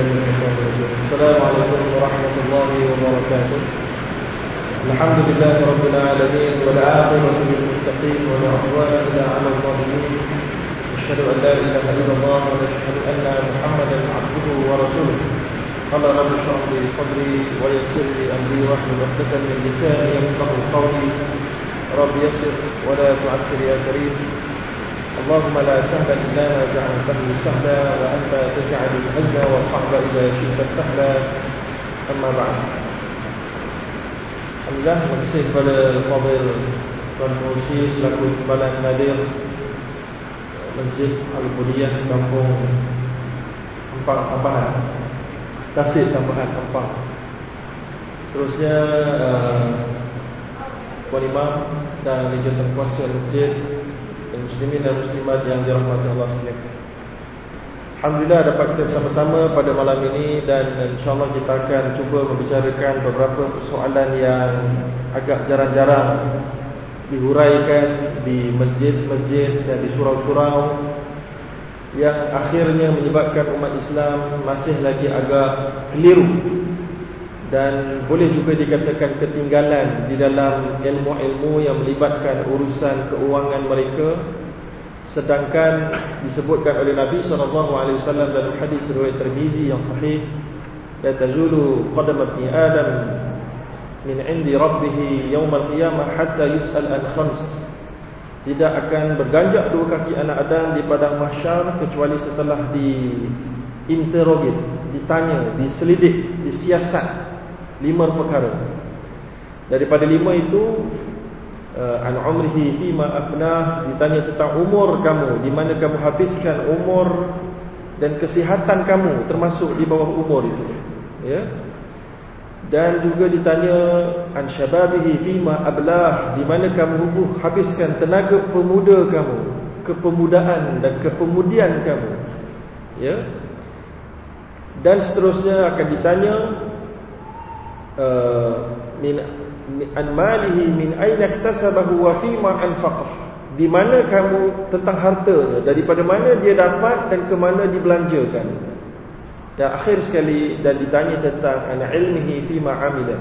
السلام عليكم ورحمة الله وبركاته. الحمد لله رب العالمين والعاقبة للمتقين ولا عدوان إلا على الظالمين. أشهد أن لا إله إلا الله ونشهد أن محمدا عبده ورسوله. قال رب اشرح لي صدري ويسر لي أمري واحلل عقدة من لساني يفقهوا قولي. رب يسر ولا تعسر يا كريم. اللهم لا سهل إلا ما جعلته سهلا وأنت تجعل الحزن والصعب إذا شئت سهلا أما بعد Alhamdulillah Terima kepada Fadil Tuan Pengurusi selaku Kepala Nadir Masjid Al-Budiyah Kampung Empang Ampahan Tasik Tambahan Empang Seterusnya uh, Puan Imam dan Legion Kuasa Masjid dan Muslimin dan Muslimat yang dirahmati Allah sekalian. Alhamdulillah dapat kita bersama-sama pada malam ini dan insyaAllah kita akan cuba membicarakan beberapa persoalan yang agak jarang-jarang dihuraikan di masjid-masjid dan di surau-surau yang akhirnya menyebabkan umat Islam masih lagi agak keliru dan boleh juga dikatakan ketinggalan di dalam ilmu-ilmu yang melibatkan urusan keuangan mereka Sedangkan disebutkan oleh Nabi SAW dalam hadis riwayat Tirmizi yang sahih, la tazulu qadam ibni Adam min 'indi rabbih yawm al-qiyamah hatta yus'al an khams. Tidak akan berganjak dua kaki anak Adam di padang mahsyar kecuali setelah di interrogate, ditanya, diselidik, disiasat lima perkara. Daripada lima itu Uh, an umrihi fima afnah ditanya tentang umur kamu di mana kamu habiskan umur dan kesihatan kamu termasuk di bawah umur itu ya dan juga ditanya an syababihi fima ablah di mana kamu habiskan tenaga pemuda kamu kepemudaan dan kepemudian kamu ya dan seterusnya akan ditanya uh, min an malihi min aina iktasabahu wa fima anfaqah di mana kamu tentang hartanya daripada mana dia dapat dan ke mana dibelanjakan. Dan akhir sekali dan ditanya tentang an ilmihi fima amila.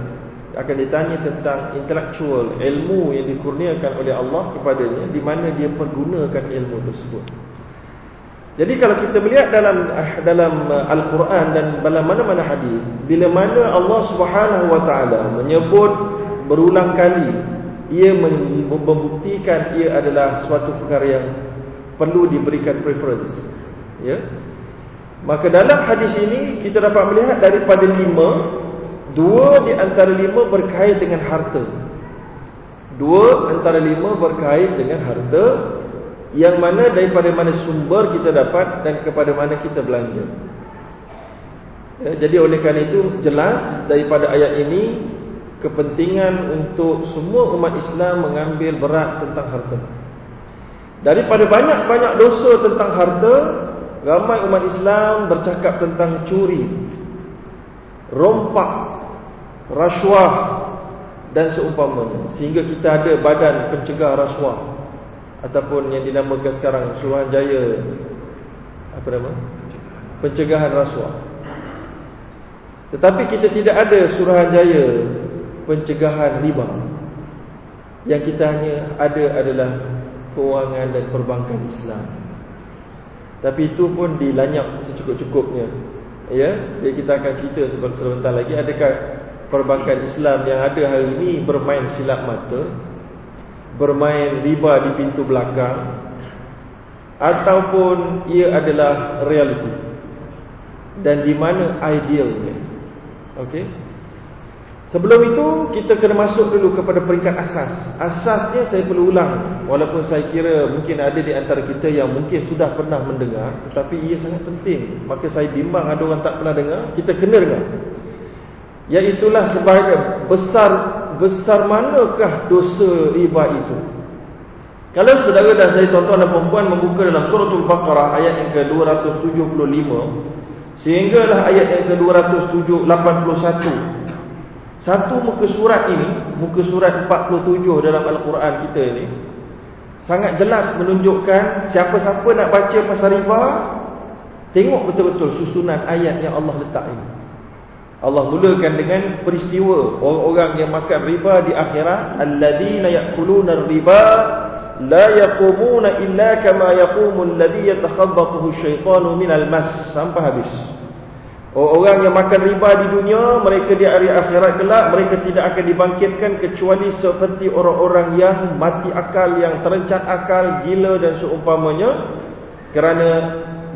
Akan ditanya tentang intellectual ilmu yang dikurniakan oleh Allah kepadanya di mana dia pergunakan ilmu tersebut jadi kalau kita melihat dalam dalam al-Quran dan dalam mana-mana hadis bila mana Allah Subhanahu wa taala menyebut berulang kali ia membuktikan ia adalah suatu perkara yang perlu diberikan preference ya maka dalam hadis ini kita dapat melihat daripada lima dua di antara lima berkait dengan harta. Dua antara lima berkait dengan harta yang mana daripada mana sumber kita dapat dan kepada mana kita belanja ya, jadi oleh kerana itu jelas daripada ayat ini kepentingan untuk semua umat Islam mengambil berat tentang harta. Daripada banyak-banyak dosa tentang harta, ramai umat Islam bercakap tentang curi, rompak, rasuah dan seumpamanya. Sehingga kita ada badan pencegah rasuah ataupun yang dinamakan sekarang Suruhanjaya apa nama? Pencegahan rasuah. Tetapi kita tidak ada Suruhanjaya pencegahan riba. Yang kita hanya ada adalah kewangan dan perbankan Islam. Tapi itu pun dilanyak secukup-cukupnya. Ya jadi kita akan cerita sebentar lagi. Adakah perbankan Islam yang ada hari ini bermain silap mata bermain riba di pintu belakang ataupun ia adalah realiti dan di mana idealnya okey Sebelum itu kita kena masuk dulu kepada peringkat asas. Asasnya saya perlu ulang walaupun saya kira mungkin ada di antara kita yang mungkin sudah pernah mendengar tetapi ia sangat penting. Maka saya bimbang ada orang tak pernah dengar, kita kena dengar. Iaitulah sebahagian besar besar manakah dosa riba itu? Kalau saudara dan saya tuan-tuan dan puan membuka dalam surah Al-Baqarah ayat yang ke-275 sehinggalah ayat yang ke-281 satu muka surat ini, muka surat 47 dalam Al-Quran kita ini sangat jelas menunjukkan siapa-siapa nak baca pasal riba Tengok betul-betul susunan ayat yang Allah letak ini. Allah mulakan dengan peristiwa orang-orang yang makan riba di akhirat, alladzina ya'kuluna riba la yaqumuna illa kama yaqumu alladhi yatakhabbathu asyaitanu minal mas sampai habis. Orang yang makan riba di dunia, mereka di hari akhirat kelak, mereka tidak akan dibangkitkan kecuali seperti orang-orang yang mati akal, yang terencat akal, gila dan seumpamanya. Kerana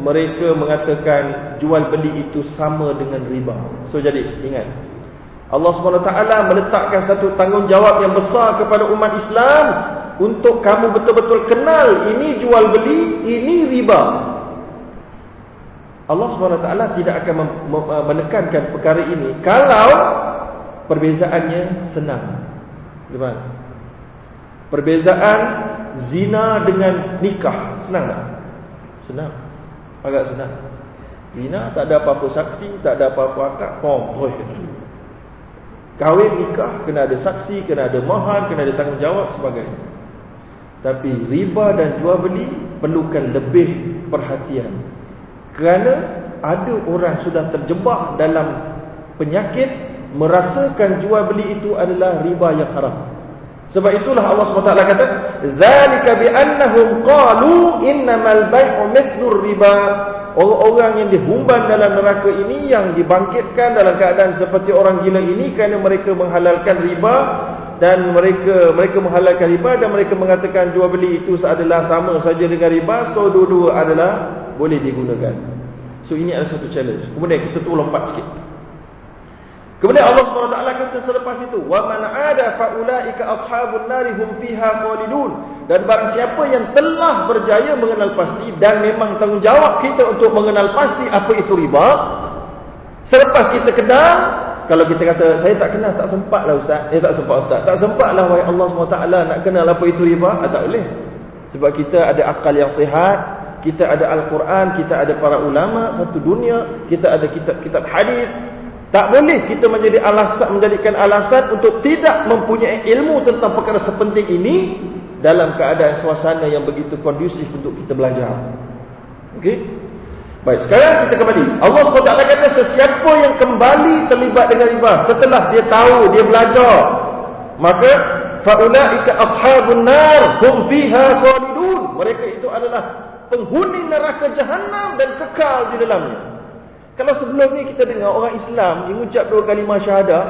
mereka mengatakan jual beli itu sama dengan riba. So jadi, ingat. Allah SWT meletakkan satu tanggungjawab yang besar kepada umat Islam untuk kamu betul-betul kenal ini jual beli, ini riba. Allah SWT tidak akan menekankan perkara ini kalau perbezaannya senang. Gimana? Perbezaan zina dengan nikah senang tak? Senang. Agak senang. Zina tak ada apa-apa saksi, tak ada apa-apa akad, kom, terus. Kahwin nikah kena ada saksi, kena ada mahar, kena ada tanggungjawab sebagainya. Tapi riba dan jual beli perlukan lebih perhatian kerana ada orang sudah terjebak dalam penyakit merasakan jual beli itu adalah riba yang haram. Sebab itulah Allah SWT kata, "Zalika bi annahum qalu innamal bai'u mithlur riba." Orang-orang yang dihumban dalam neraka ini yang dibangkitkan dalam keadaan seperti orang gila ini kerana mereka menghalalkan riba dan mereka mereka menghalalkan riba dan mereka mengatakan jual beli itu adalah sama saja dengan riba, so dua-dua adalah boleh digunakan. So ini adalah satu challenge. Kemudian kita tu lompat sikit. Kemudian Allah SWT kata selepas itu, "Wa man 'ada fa ulaika ashabun nar hum fiha khalidun." Dan barang siapa yang telah berjaya mengenal pasti dan memang tanggungjawab kita untuk mengenal pasti apa itu riba, selepas kita kenal, kalau kita kata saya tak kenal tak sempatlah ustaz, eh tak sempat ustaz, tak sempatlah wahai Allah SWT nak kenal apa itu riba, ah, tak boleh. Sebab kita ada akal yang sihat, kita ada Al-Quran, kita ada para ulama satu dunia, kita ada kitab-kitab hadis. Tak boleh kita menjadi alasan menjadikan alasan untuk tidak mempunyai ilmu tentang perkara sepenting ini dalam keadaan suasana yang begitu kondusif untuk kita belajar. Okey? Baik, sekarang kita kembali. Allah SWT kata sesiapa yang kembali terlibat dengan riba setelah dia tahu, dia belajar, maka faulaika ashabun nar hum fiha khalidun. Mereka itu adalah penghuni neraka jahanam dan kekal di dalamnya. Kalau sebelum ni kita dengar orang Islam yang ucap dua kalimah syahadah,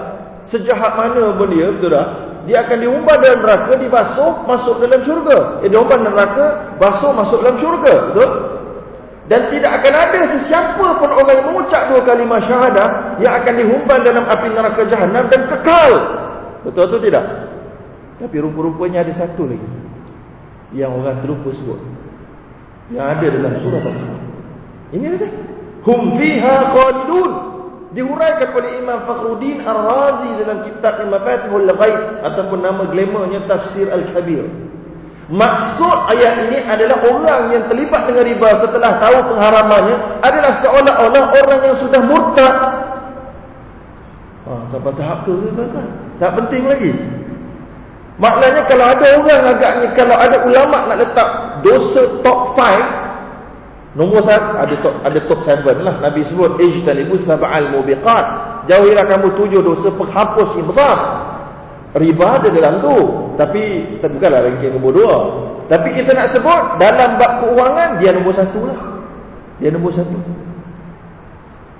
sejahat mana pun dia, betul tak? Dia akan diumbar dalam neraka, dibasuh, masuk dalam syurga. Dia diumbar dalam neraka, basuh, masuk dalam syurga. Betul? Dan tidak akan ada sesiapa pun orang yang mengucap dua kalimah syahadah yang akan dihumban dalam api neraka jahanam dan kekal. Betul atau tidak? Tapi rupa-rupanya ada satu lagi. Yang orang terlupa sebut yang ada dalam surah. Ini ada. Hum fiha khalidun. Dihuraikan oleh Imam Fakhruddin Ar-Razi dalam kitab Mafatihul Ghaib ataupun nama glamournya Tafsir Al-Kabir. Maksud ayat ini adalah orang yang terlibat dengan riba setelah tahu pengharamannya adalah seolah-olah orang yang sudah murtad. Ah, sampai tahap tu? Tak penting lagi. Maknanya kalau ada orang agaknya kalau ada ulama nak letak dosa top 5 nombor satu ada top ada top 7 lah. Nabi sebut ijtanibu sab'al mubiqat. Jauhilah kamu tujuh dosa penghapus yang besar. Riba ada dalam tu. Tapi bukanlah ranking nombor dua. Tapi kita nak sebut dalam bab keuangan dia nombor satu lah. Dia nombor satu.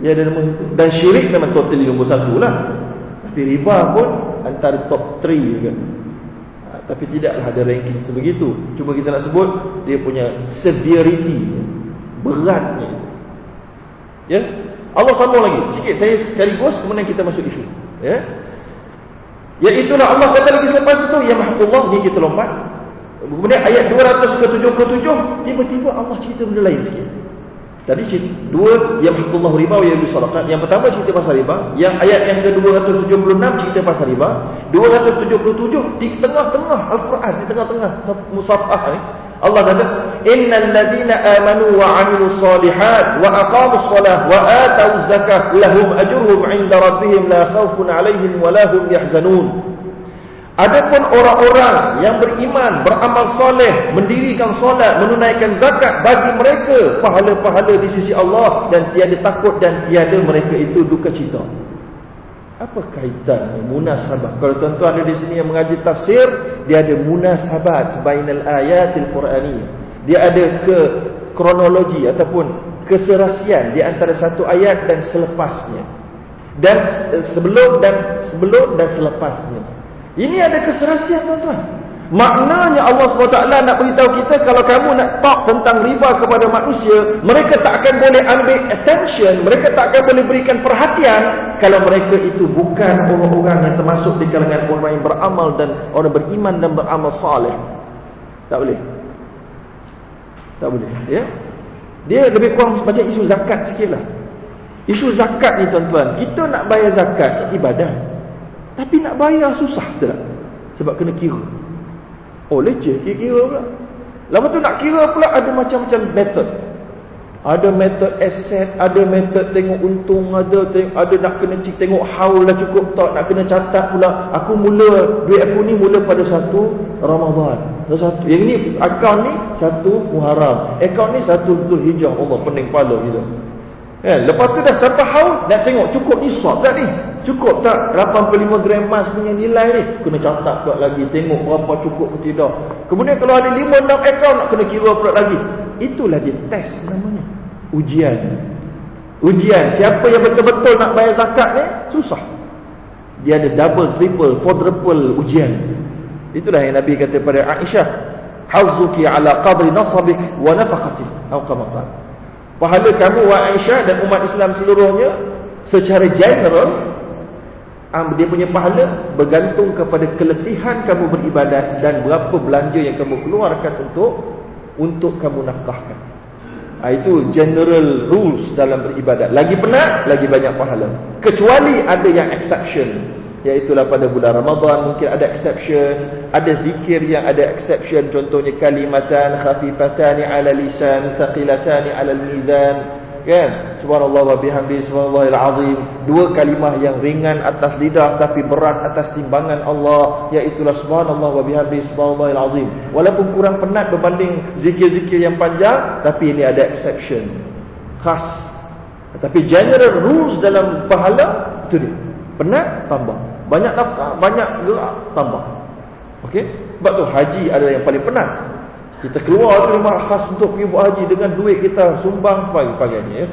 Dia ada nombor satu. Dan syirik memang totally nombor satu lah. Tapi riba pun antara top 3 juga. Tapi tidaklah ada ranking sebegitu. Cuma kita nak sebut dia punya severity beratnya. Ya? Allah sambung lagi. Sikit saya sekaligus kemudian kita masuk isu. Ya? Iaitulah Allah kata lagi selepas itu ya mahfuzullah ni kita lompat. Kemudian ayat 277 tiba-tiba Allah cerita benda lain sikit. Tadi cerita dua yang Allah riba yang disalahkan. Yang pertama cerita pasal riba, yang ayat yang ke-276 cerita pasal riba, 277 di tengah-tengah Al-Quran, di tengah-tengah musafah ni Allah kata, "Innal ladina amanu wa 'amilus solihat wa aqamus shalah wa atau zakah lahum ajruhum 'inda rabbihim la khaufun 'alaihim wa la hum yahzanun." Adapun orang-orang yang beriman, beramal soleh, mendirikan solat, menunaikan zakat bagi mereka pahala-pahala di sisi Allah dan tiada takut dan tiada mereka itu duka cita. Apa kaitan munasabah? Kalau tuan-tuan ada di sini yang mengaji tafsir, dia ada munasabat bainal ayatil Quraniyah. Dia ada ke kronologi ataupun keserasian di antara satu ayat dan selepasnya. Dan sebelum dan sebelum dan selepasnya. Ini ada keserasian tuan-tuan. Maknanya Allah SWT nak beritahu kita kalau kamu nak talk tentang riba kepada manusia, mereka tak akan boleh ambil attention, mereka tak akan boleh berikan perhatian kalau mereka itu bukan orang-orang yang termasuk di kalangan orang yang beramal dan orang beriman dan beramal saleh. Tak boleh. Tak boleh. Ya? Dia lebih kurang macam isu zakat sikit lah. Isu zakat ni tuan-tuan, kita nak bayar zakat ibadah. Tapi nak bayar susah tak? Sebab kena kira. Oh leceh kira-kira pula. Lepas tu nak kira pula ada macam-macam method. Ada method asset, ada method tengok untung, ada tengok, ada nak kena cik tengok haul dah cukup tak, nak kena catat pula. Aku mula, duit aku ni mula pada satu Ramadan. Satu. Yang ni, akaun ni satu Muharram. Akaun ni satu Hijrah. Allah pening kepala gitu. Eh, lepas tu dah sampai haul, nak tengok cukup nisab tak ni? Cukup tak 85 gram emas punya nilai ni? Kena catat pula lagi, tengok berapa cukup atau tidak. Kemudian kalau ada 5 6 akaun nak kena kira pula lagi. Itulah dia test namanya. Ujian. Ujian. Siapa yang betul-betul nak bayar zakat ni? Susah. Dia ada double, triple, quadruple ujian. Itulah yang Nabi kata pada Aisyah. Hauzuki ala qadri nasabik wa nafaqati. Atau kama pahala kamu wa Aisyah dan umat Islam seluruhnya secara general dia punya pahala bergantung kepada keletihan kamu beribadat dan berapa belanja yang kamu keluarkan untuk untuk kamu nafkahkan. Ha, itu general rules dalam beribadat. Lagi penat, lagi banyak pahala. Kecuali ada yang exception iaitulah pada bulan Ramadan mungkin ada exception ada zikir yang ada exception contohnya kalimatan khafifatan ala lisan thaqilatan ala mizan kan? Subhanallah wa bihamdi subhanallahil azim dua kalimah yang ringan atas lidah tapi berat atas timbangan Allah iaitulah subhanallah wa bihamdi subhanallahil azim walaupun kurang penat berbanding zikir-zikir yang panjang tapi ini ada exception. Khas. Tapi general rules dalam pahala itu dia. Penat tambah banyak nafkah, banyak gerak, tambah. Okey? Sebab tu haji adalah yang paling penat. Kita keluar terima khas untuk pergi buat haji dengan duit kita sumbang pagi-pagi ya.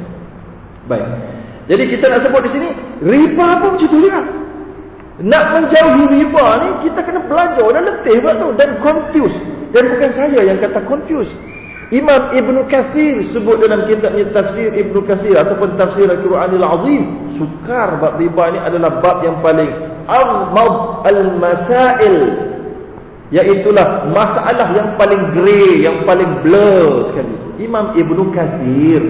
Baik. Jadi kita nak sebut di sini riba pun macam tu juga. Nak menjauhi riba ni kita kena belajar dan letih buat tu dan confuse. Dan bukan saya yang kata confuse. Imam Ibn Kathir sebut dalam kitabnya tafsir Ibn Kathir ataupun tafsir Al-Quran Al-Azim. Sukar bab riba ni adalah bab yang paling Agmad al-masail Iaitulah masalah yang paling grey Yang paling blur sekali. Imam Ibn Kathir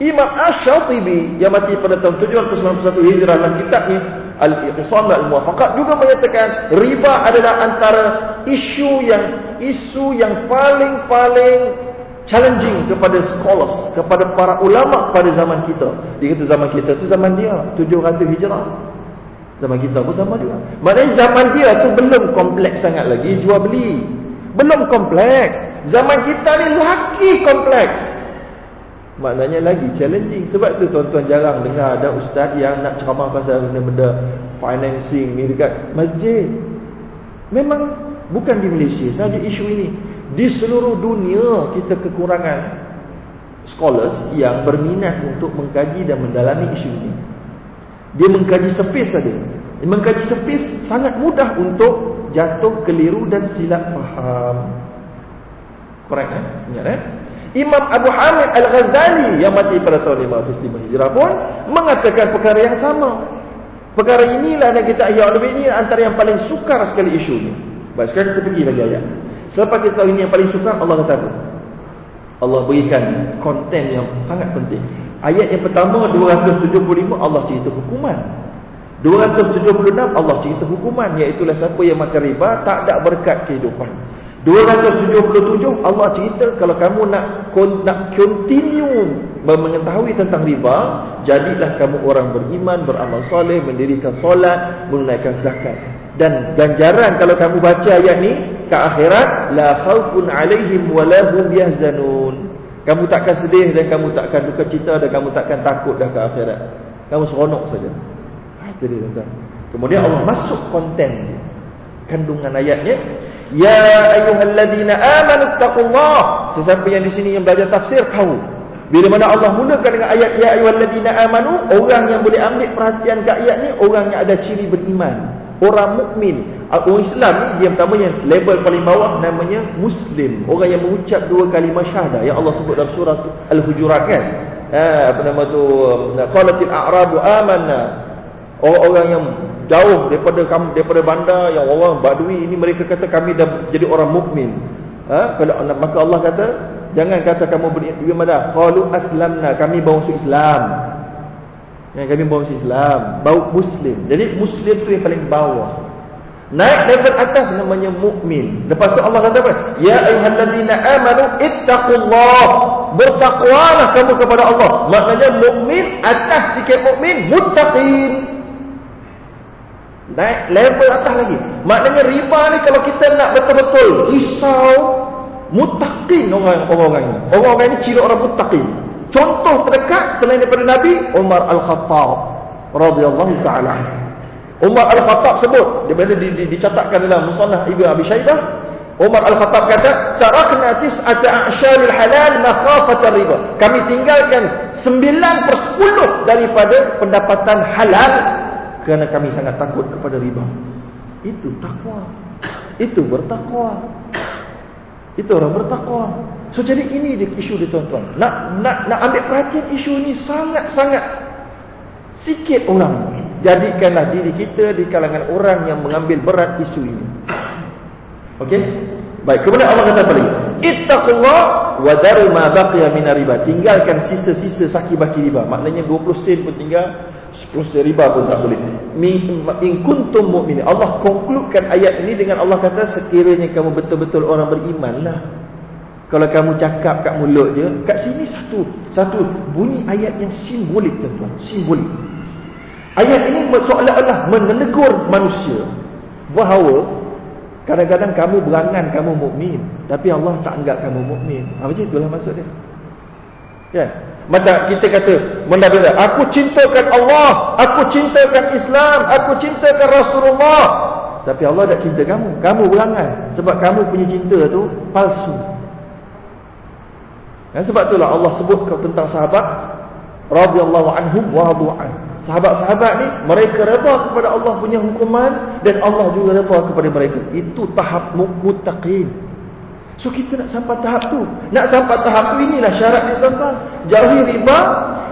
Imam Ash-Shatibi Yang mati pada tahun 791 Hijrah dalam kitab ni Al-Iqsam al-Muwafaqat juga menyatakan Riba adalah antara isu yang Isu yang paling-paling challenging kepada scholars kepada para ulama pada zaman kita. Dia kata zaman kita tu zaman dia 700 hijrah Zaman kita pun sama juga. Maknanya zaman dia tu belum kompleks sangat lagi jual beli. Belum kompleks. Zaman kita ni lagi kompleks. Maknanya lagi challenging. Sebab tu tuan-tuan jarang dengar ada ustaz yang nak ceramah pasal benda-benda financing ni dekat masjid. Memang bukan di Malaysia saja isu ini. Di seluruh dunia kita kekurangan scholars yang berminat untuk mengkaji dan mendalami isu ini. Dia mengkaji sepis saja. Mengkaji sepis sangat mudah untuk jatuh keliru dan silap faham. Correct eh? Ingat eh? Imam Abu Hamid Al-Ghazali yang mati pada tahun 505 Hijrah pun mengatakan perkara yang sama. Perkara inilah yang kita ayat lebih ini antara yang paling sukar sekali isu ini. Baik, sekarang kita pergi lagi ayat. Selepas kita tahu ini yang paling sukar, Allah kata apa? Allah berikan konten yang sangat penting. Ayat yang pertama 275 Allah cerita hukuman. 276 Allah cerita hukuman iaitu siapa yang makan riba tak ada berkat kehidupan. 277 Allah cerita kalau kamu nak nak continue mengetahui tentang riba, jadilah kamu orang beriman, beramal soleh, mendirikan solat, menunaikan zakat. dan ganjaran kalau kamu baca ayat ni ke akhirat la khaufun alaihim wala hum yahzanun kamu takkan sedih dan kamu takkan duka cita dan kamu takkan takut dah ke akhirat. Kamu seronok saja. Itu dia tuan kemudian Allah masuk konten dia. Kandungan ayatnya ya ayyuhallazina amanu taqullah sesiapa yang di sini yang belajar tafsir tahu. Bila mana Allah mulakan dengan ayat ya ayyuhallazina amanu orang yang boleh ambil perhatian ke ayat ni orang yang ada ciri beriman orang mukmin orang Islam ni dia pertama yang level paling bawah namanya muslim. Orang yang mengucap dua kalimah syahadah yang Allah sebut dalam surah al-hujurat kan? Ha, apa nama tu? Qalatil a'rabu amanna. Orang-orang yang jauh daripada kamu daripada bandar yang orang badui ini mereka kata kami dah jadi orang mukmin. Ha? kalau maka Allah kata jangan kata kamu beriman dah qalu aslamna kami bawa masuk Islam yang kami bawa Islam, bau Muslim. Jadi Muslim tu yang paling bawah. Naik level atas namanya mukmin. Lepas tu Allah kata apa? Ya ayyuhallazina amanu ittaqullah. Bertakwalah kamu kepada Allah. Maknanya mukmin atas sikit mukmin muttaqin. Naik level atas lagi. Maknanya riba ni kalau kita nak betul-betul risau muttaqin orang-orang ini. Orang-orang ini ciri orang muttaqin. Contoh terdekat selain daripada Nabi Umar Al-Khattab radhiyallahu taala. Umar Al-Khattab sebut dia bila di, di, dicatatkan dalam Musannaf Ibnu Abi Syaibah Umar Al-Khattab kata tarakna tis'ata a'syaril halal makhafata riba. Kami tinggalkan 9 per 10 daripada pendapatan halal kerana kami sangat takut kepada riba. Itu takwa. Itu bertakwa. Itu orang bertakwa. So jadi ini dia isu dia tuan-tuan. Nak nak nak ambil perhatian isu ini sangat-sangat sikit orang. Jadikanlah diri kita di kalangan orang yang mengambil berat isu ini. Okey? Baik, kemudian Allah kata apa lagi? Ittaqullah wa daru ma baqiya min riba. Tinggalkan sisa-sisa saki baki riba. Maknanya 20 sen pun tinggal, 10 sen riba pun tak boleh. In kuntum mu'minin. Allah konkludkan ayat ini dengan Allah kata sekiranya kamu betul-betul orang berimanlah. Kalau kamu cakap kat mulut je, kat sini satu, satu bunyi ayat yang simbolik tuan-tuan, simbolik. Ayat ini seolah-olah menegur manusia bahawa kadang-kadang kamu berangan kamu mukmin, tapi Allah tak anggap kamu mukmin. Apa macam itulah maksud dia. Ya. Macam kita kata, benda-benda, aku cintakan Allah, aku cintakan Islam, aku cintakan Rasulullah. Tapi Allah tak cinta kamu. Kamu berangan sebab kamu punya cinta tu palsu. Dan sebab itulah Allah sebut tentang sahabat radhiyallahu anhum wa radhu'an. Sahabat-sahabat ni mereka redha kepada Allah punya hukuman dan Allah juga redha kepada mereka. Itu tahap muttaqin. So kita nak sampai tahap tu. Nak sampai tahap tu inilah syarat dia tuan-tuan. Jauhi riba.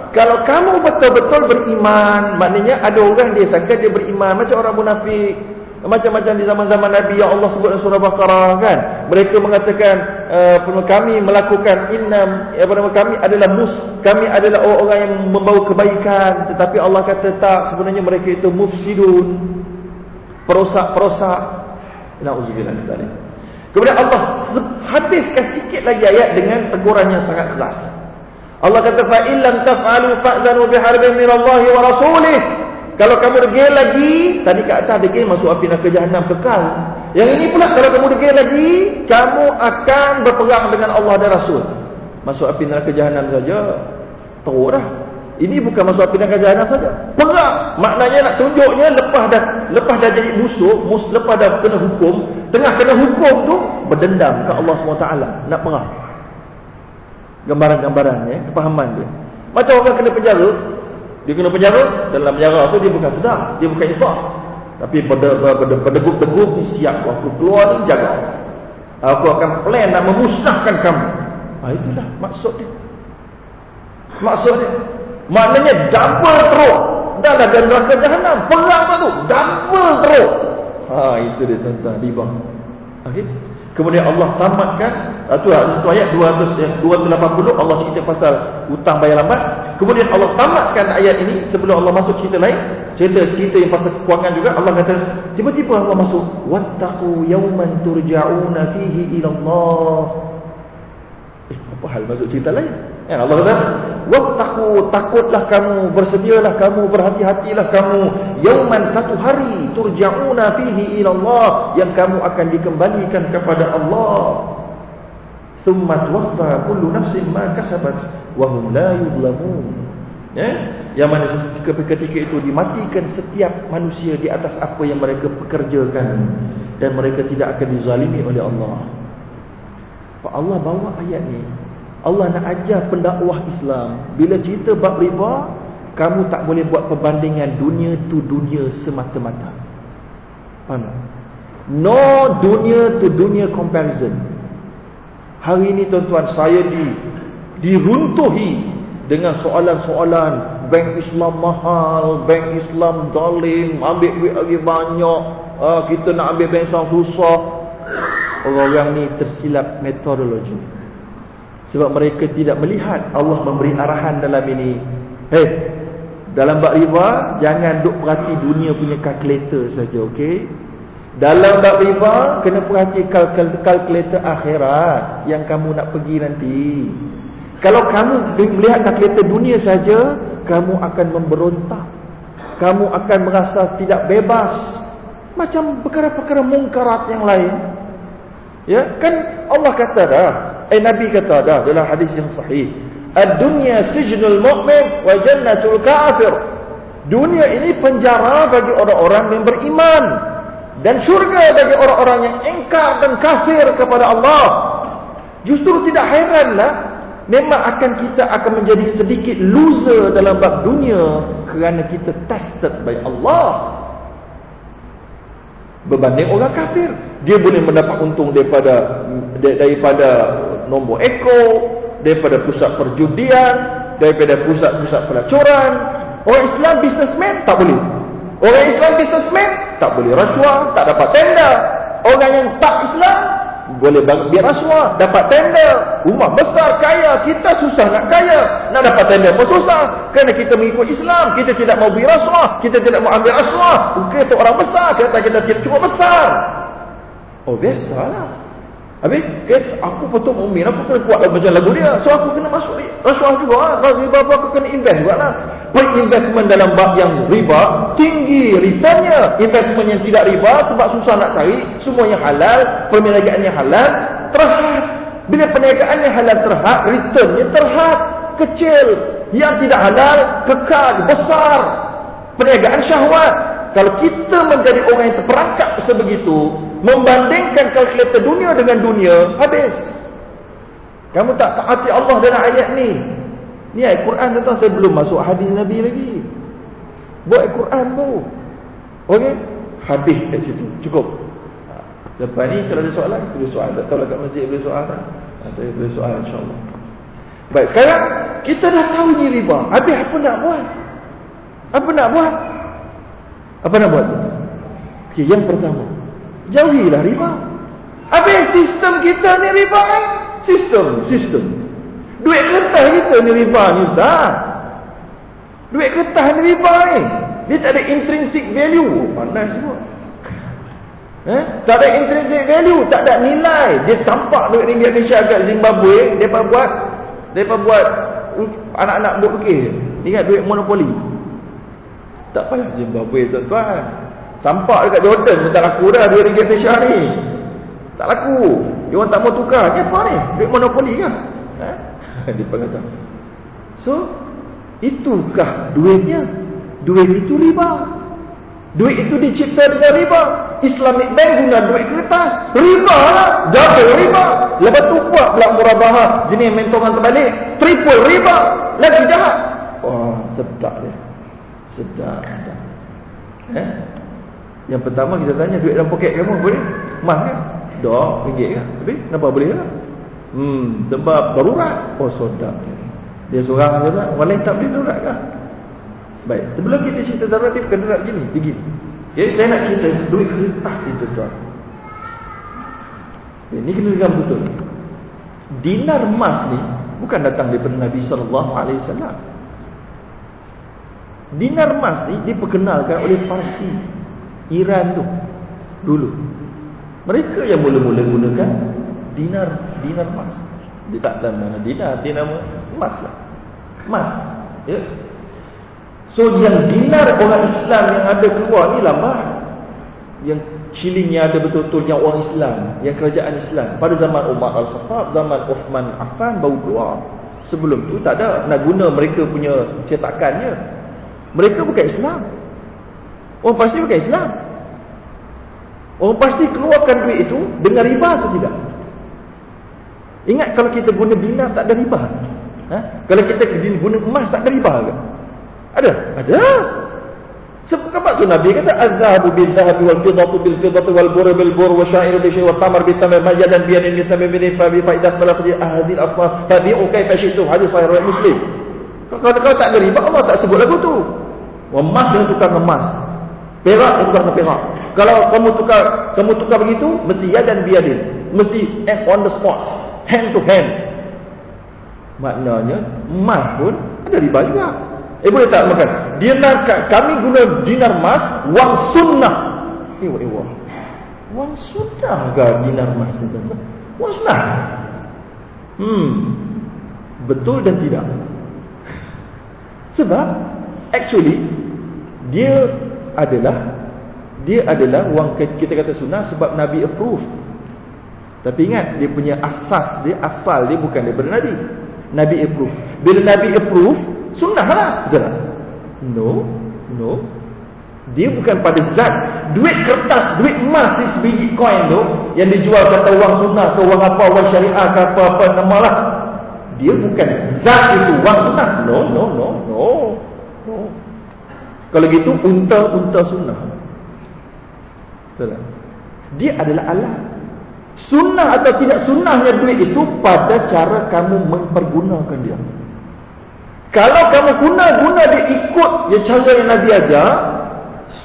Kalau kamu betul-betul beriman, maknanya ada orang dia sangka dia beriman macam orang munafik. Macam-macam di zaman-zaman Nabi yang Allah sebut dalam surah Baqarah kan. Mereka mengatakan uh, kami melakukan inna apa nama kami adalah mus kami adalah orang-orang yang membawa kebaikan tetapi Allah kata tak sebenarnya mereka itu mufsidun. Perosak-perosak. Nauzubillah min dzalik. Kemudian Allah habiskan sikit lagi ayat dengan teguran yang sangat keras. Allah kata fa illam taf'alu fa'zanu biharbin min Allah wa rasulih kalau kamu degil lagi, tadi kat atas degil masuk api neraka jahanam kekal. Yang ini pula kalau kamu degil lagi, kamu akan berperang dengan Allah dan Rasul. Masuk api neraka jahanam saja, teruk dah. Ini bukan masuk api neraka jahanam saja. Perang. Maknanya nak tunjuknya lepas dah lepas dah jadi musuh, mus lepas dah kena hukum, tengah kena hukum tu berdendam ke Allah SWT nak perang. Gambaran-gambaran ya, kepahaman dia. Macam orang kena penjara, dia kena penjara, dalam penjara tu dia bukan sedar, dia bukan isah. Tapi berdegup-degup siap aku keluar ni jaga. Aku akan plan nak memusnahkan kamu. Ha, itulah maksud dia. Maksud dia. Maknanya double teruk. Dah dah dan neraka jahanam. Perang tu double teruk. Ha itu dia tuan-tuan di bawah. Okey. Kemudian Allah tamatkan itu uh, ayat 200 280 Allah cerita pasal hutang bayar lambat. Kemudian Allah tamatkan ayat ini sebelum Allah masuk cerita lain, cerita cerita yang pasal keuangan juga Allah kata tiba-tiba Allah masuk wattaqu yawman turja'una fihi ila Allah. Eh apa hal masuk cerita lain? Ya Allah kata, "Wattaqu takutlah kamu, bersedialah kamu, berhati-hatilah kamu yauman satu hari turja'una fihi ila Allah yang kamu akan dikembalikan kepada Allah." Thumma tuwaffa kullu nafsin ma kasabat wa hum la yuzlamun. Ya? Yang mana ketika itu dimatikan setiap manusia di atas apa yang mereka pekerjakan dan mereka tidak akan dizalimi oleh Allah. Pak Allah bawa ayat ni Allah nak ajar pendakwah Islam. Bila cerita bab riba kamu tak boleh buat perbandingan dunia tu dunia semata-mata. Faham tak? no dunia to dunia comparison. Hari ini tuan-tuan saya di diruntuhi dengan soalan-soalan. Bank Islam mahal bank Islam dalim ambil duit lagi banyak. Uh, kita nak ambil bank Islam susah. Orang-orang ni tersilap metodologi sebab mereka tidak melihat Allah memberi arahan dalam ini. Hei, dalam bab riba jangan duk perhati dunia punya kalkulator saja, okey? Dalam bab riba kena perhati kalkulator akhirat yang kamu nak pergi nanti. Kalau kamu melihat kalkulator dunia saja, kamu akan memberontak. Kamu akan merasa tidak bebas. Macam perkara-perkara mungkarat yang lain. Ya, kan Allah kata dah, Eh Nabi kata dah dalam hadis yang sahih. Ad-dunya sijnul mu'min wa jannatul kafir. Dunia ini penjara bagi orang-orang yang beriman dan syurga bagi orang-orang yang ingkar dan kafir kepada Allah. Justru tidak heranlah memang akan kita akan menjadi sedikit loser dalam bab dunia kerana kita tested by Allah. Berbanding orang kafir, dia boleh mendapat untung daripada daripada nombor ekor daripada pusat perjudian daripada pusat-pusat pelacuran. Orang Islam businessman tak boleh. Orang Islam businessman tak boleh rasuah tak dapat tender. Orang yang tak Islam boleh biar rasuah dapat tender. Rumah besar kaya kita susah nak kaya. Nak dapat tender pun susah. Kerana kita mengikut Islam kita tidak mau beri rasuah kita tidak mau ambil rasuah. Kita orang besar kita kita tidak cukup besar. Oh biasalah Habis, eh, aku betul mu'min, aku kena kuat macam lagu dia. So, aku kena masuk rasuah juga. Lah. Kalau riba apa, aku kena invest juga lah. Investment dalam bab yang riba, tinggi returnnya. Investment yang tidak riba, sebab susah nak cari. Semua yang halal, perniagaan yang halal, terhad. Bila perniagaan yang halal terhad, returnnya terhad. Kecil. Yang tidak halal, kekal, besar. Perniagaan syahwat. Kalau kita menjadi orang yang terperangkap sebegitu, membandingkan kalkulator dunia dengan dunia, habis. Kamu tak taati Allah dalam ayat ni. Ni ayat Quran tu saya belum masuk hadis Nabi lagi. Buat ayat Quran tu. Okey? Habis kat situ. Cukup. Lepas ni kalau ada soalan, boleh soal. Tak tahu lah kat masjid boleh soal tak? Ha, boleh soal insyaAllah. Baik, sekarang kita dah tahu ni riba. Habis apa nak buat? Apa nak buat? Apa nak buat? Okay, yang pertama. Jauhilah riba. Habis sistem kita ni riba kan? Sistem, sistem. Duit kertas kita ni riba ni tak. Duit kertas ni riba ni. Dia tak ada intrinsic value. Mana semua. Eh? Tak ada intrinsic value. Tak ada nilai. Dia tampak duit ringgit Malaysia agak Zimbabwe. Dia buat dia buat anak-anak buat lukis. Ingat duit monopoli. Tak payah Zimbabwe tuan-tuan. Sampak dekat Jordan pun tak laku dah dua ringgit Malaysia ni. Tak laku. Dia orang tak mau tukar. Ni apa ni? Duit monopoli kah? Ha? Dia pengajar. So, itukah duitnya? Duit itu riba. Duit itu dicipta dengan riba. Islamic Bank guna duit kertas. Riba lah. Double riba. Lepas tu buat pula murabahah. Jenis mentongan terbalik. Triple riba. Lagi jahat. Wah, sedap dia. Sedap. sedap. Eh? Yang pertama kita tanya duit dalam poket kamu boleh? Mas kan? Dok, ringgit kan? Tapi kenapa boleh lah? Hmm, sebab darurat. Oh, sedap. Dia seorang je lah. Orang lain tak boleh darurat kan? Baik, sebelum kita cerita darurat dia bukan darurat gini, begini. Jadi saya nak cerita duit kertas itu tuan. Ini kena dengar betul. Dinar emas ni bukan datang daripada Nabi sallallahu alaihi wasallam. Dinar emas ni diperkenalkan oleh Parsi Iran tu dulu mereka yang mula-mula gunakan dinar dinar emas dia tak tahu mana dinar dia nama emas lah. Emas. Ya. So yang dinar orang Islam yang ada keluar ni lama yang shillingnya ada betul-betul yang orang Islam, yang kerajaan Islam. Pada zaman Umar Al-Khattab, zaman Uthman Affan baru keluar. Sebelum tu tak ada nak guna mereka punya cetakannya. Mereka bukan Islam. Orang pasti bukan Islam. Orang pasti keluarkan duit itu dengan riba atau tidak? Ingat kalau kita guna dinar tak ada riba. Ha? Kalau kita guna emas tak ada riba ke? Ada? Ada. Sebab tu Nabi kata az-zahabu bil zahabi wal fiddatu bil fiddati wal buru bil buru wa sya'iru bi syai' wa tamar bi tamar majadan bi yanin yasmi bi fa bi fa'idah fala fi ahadi al-asnaf tabi'u kaifa syi'tum hadis sahih Muslim. Kalau kalau tak ada riba Allah tak sebut lagu tu. Emas dengan tukar emas. Perak dengan tukar perak. Kalau kamu tukar kamu tukar begitu mesti yadan bi yadin. Mesti on the spot. Hand to hand. Maknanya emas pun ada riba juga. Eh boleh tak makan? Dinar kami guna dinar emas wang sunnah. Ewa ewa. Wang sunnah ke dinar emas? Wang sunnah. Hmm. Betul dan tidak. Sebab actually dia adalah dia adalah wang kita kata sunnah sebab Nabi approve. Tapi ingat dia punya asas dia asal dia bukan daripada Nabi. Nabi approve. Bila Nabi approve Sunnah lah. Betul tak? No. No. Dia bukan pada zat. Duit kertas, duit emas di sebiji koin tu. Yang dijual kata wang sunnah ke wang apa, wang syariah ke apa-apa nama lah. Dia bukan zat itu wang sunnah. No, no, no, no. No. Kalau gitu, unta-unta sunnah. Betul? Dia adalah alat. Sunnah atau tidak sunnahnya duit itu pada cara kamu mempergunakan dia. Kalau kamu guna-guna dia ikut yang cara yang Nabi ajar,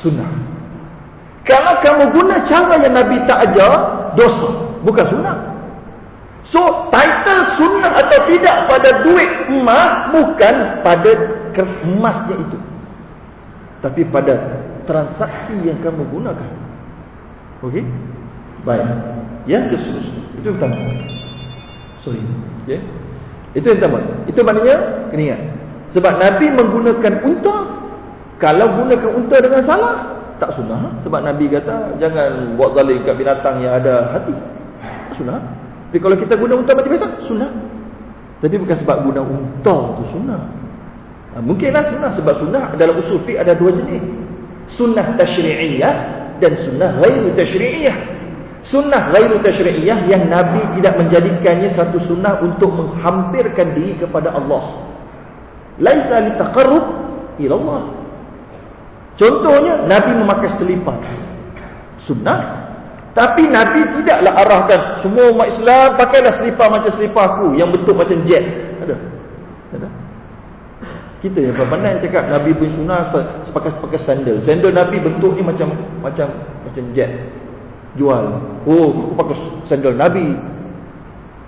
sunnah. Kalau kamu guna cara yang Nabi tak ajar, dosa. Bukan sunnah. So, title sunnah atau tidak pada duit emas, bukan pada emasnya itu. Tapi pada transaksi yang kamu gunakan. Okey? Baik. Yang kesus. Itu pertama. Sorry. Okay? Itu yang pertama. Itu maknanya kena ingat. Sebab Nabi menggunakan unta. Kalau gunakan unta dengan salah, tak sunnah. Sebab Nabi kata, jangan buat zalim kat binatang yang ada hati. Tak sunnah. Tapi kalau kita guna unta macam biasa, sunnah. Tapi bukan sebab guna unta tu sunnah. Ha, mungkinlah sunnah. Sebab sunnah dalam usul fiqh ada dua jenis. Sunnah tashri'iyah dan sunnah ghairu tashri'iyah. Sunnah ghairu tasyri'iyah yang Nabi tidak menjadikannya satu sunnah untuk menghampirkan diri kepada Allah. Laisa li taqarrub ila Allah. Contohnya Nabi memakai selipar. Sunnah. Tapi Nabi tidaklah arahkan semua umat Islam pakailah selipar macam selipar aku yang bentuk macam jet. Kita yang pandai cakap Nabi pun sunnah sepakai pakai sandal. Sandal Nabi bentuknya macam macam macam jet jual. Oh, aku pakai sandal Nabi.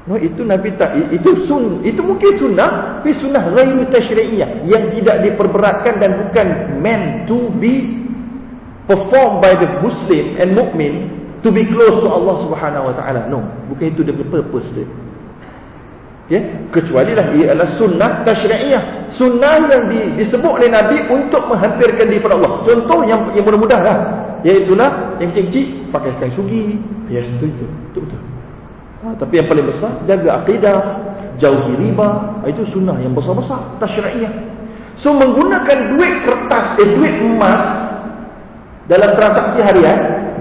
No, itu Nabi tak itu sun itu mungkin sunnah, tapi sunnah ghairu tasyri'iyah yang tidak diperberatkan dan bukan meant to be performed by the Muslim and mukmin to be close to Allah Subhanahu wa taala. No, bukan itu the purpose dia. Ya, kecuali lah ia adalah sunnah tasyri'iyah. Sunnah yang di, disebut oleh Nabi untuk menghampirkan diri kepada Allah. Contoh yang yang mudah-mudahlah. Iaitulah yang kecil-kecil pakai kain sugi. Yes, itu itu. Itu betul. Ha, tapi yang paling besar jaga akidah, jauhi riba. Ha, itu sunnah yang besar-besar, tasyri'iyah. So menggunakan duit kertas, eh, duit emas dalam transaksi harian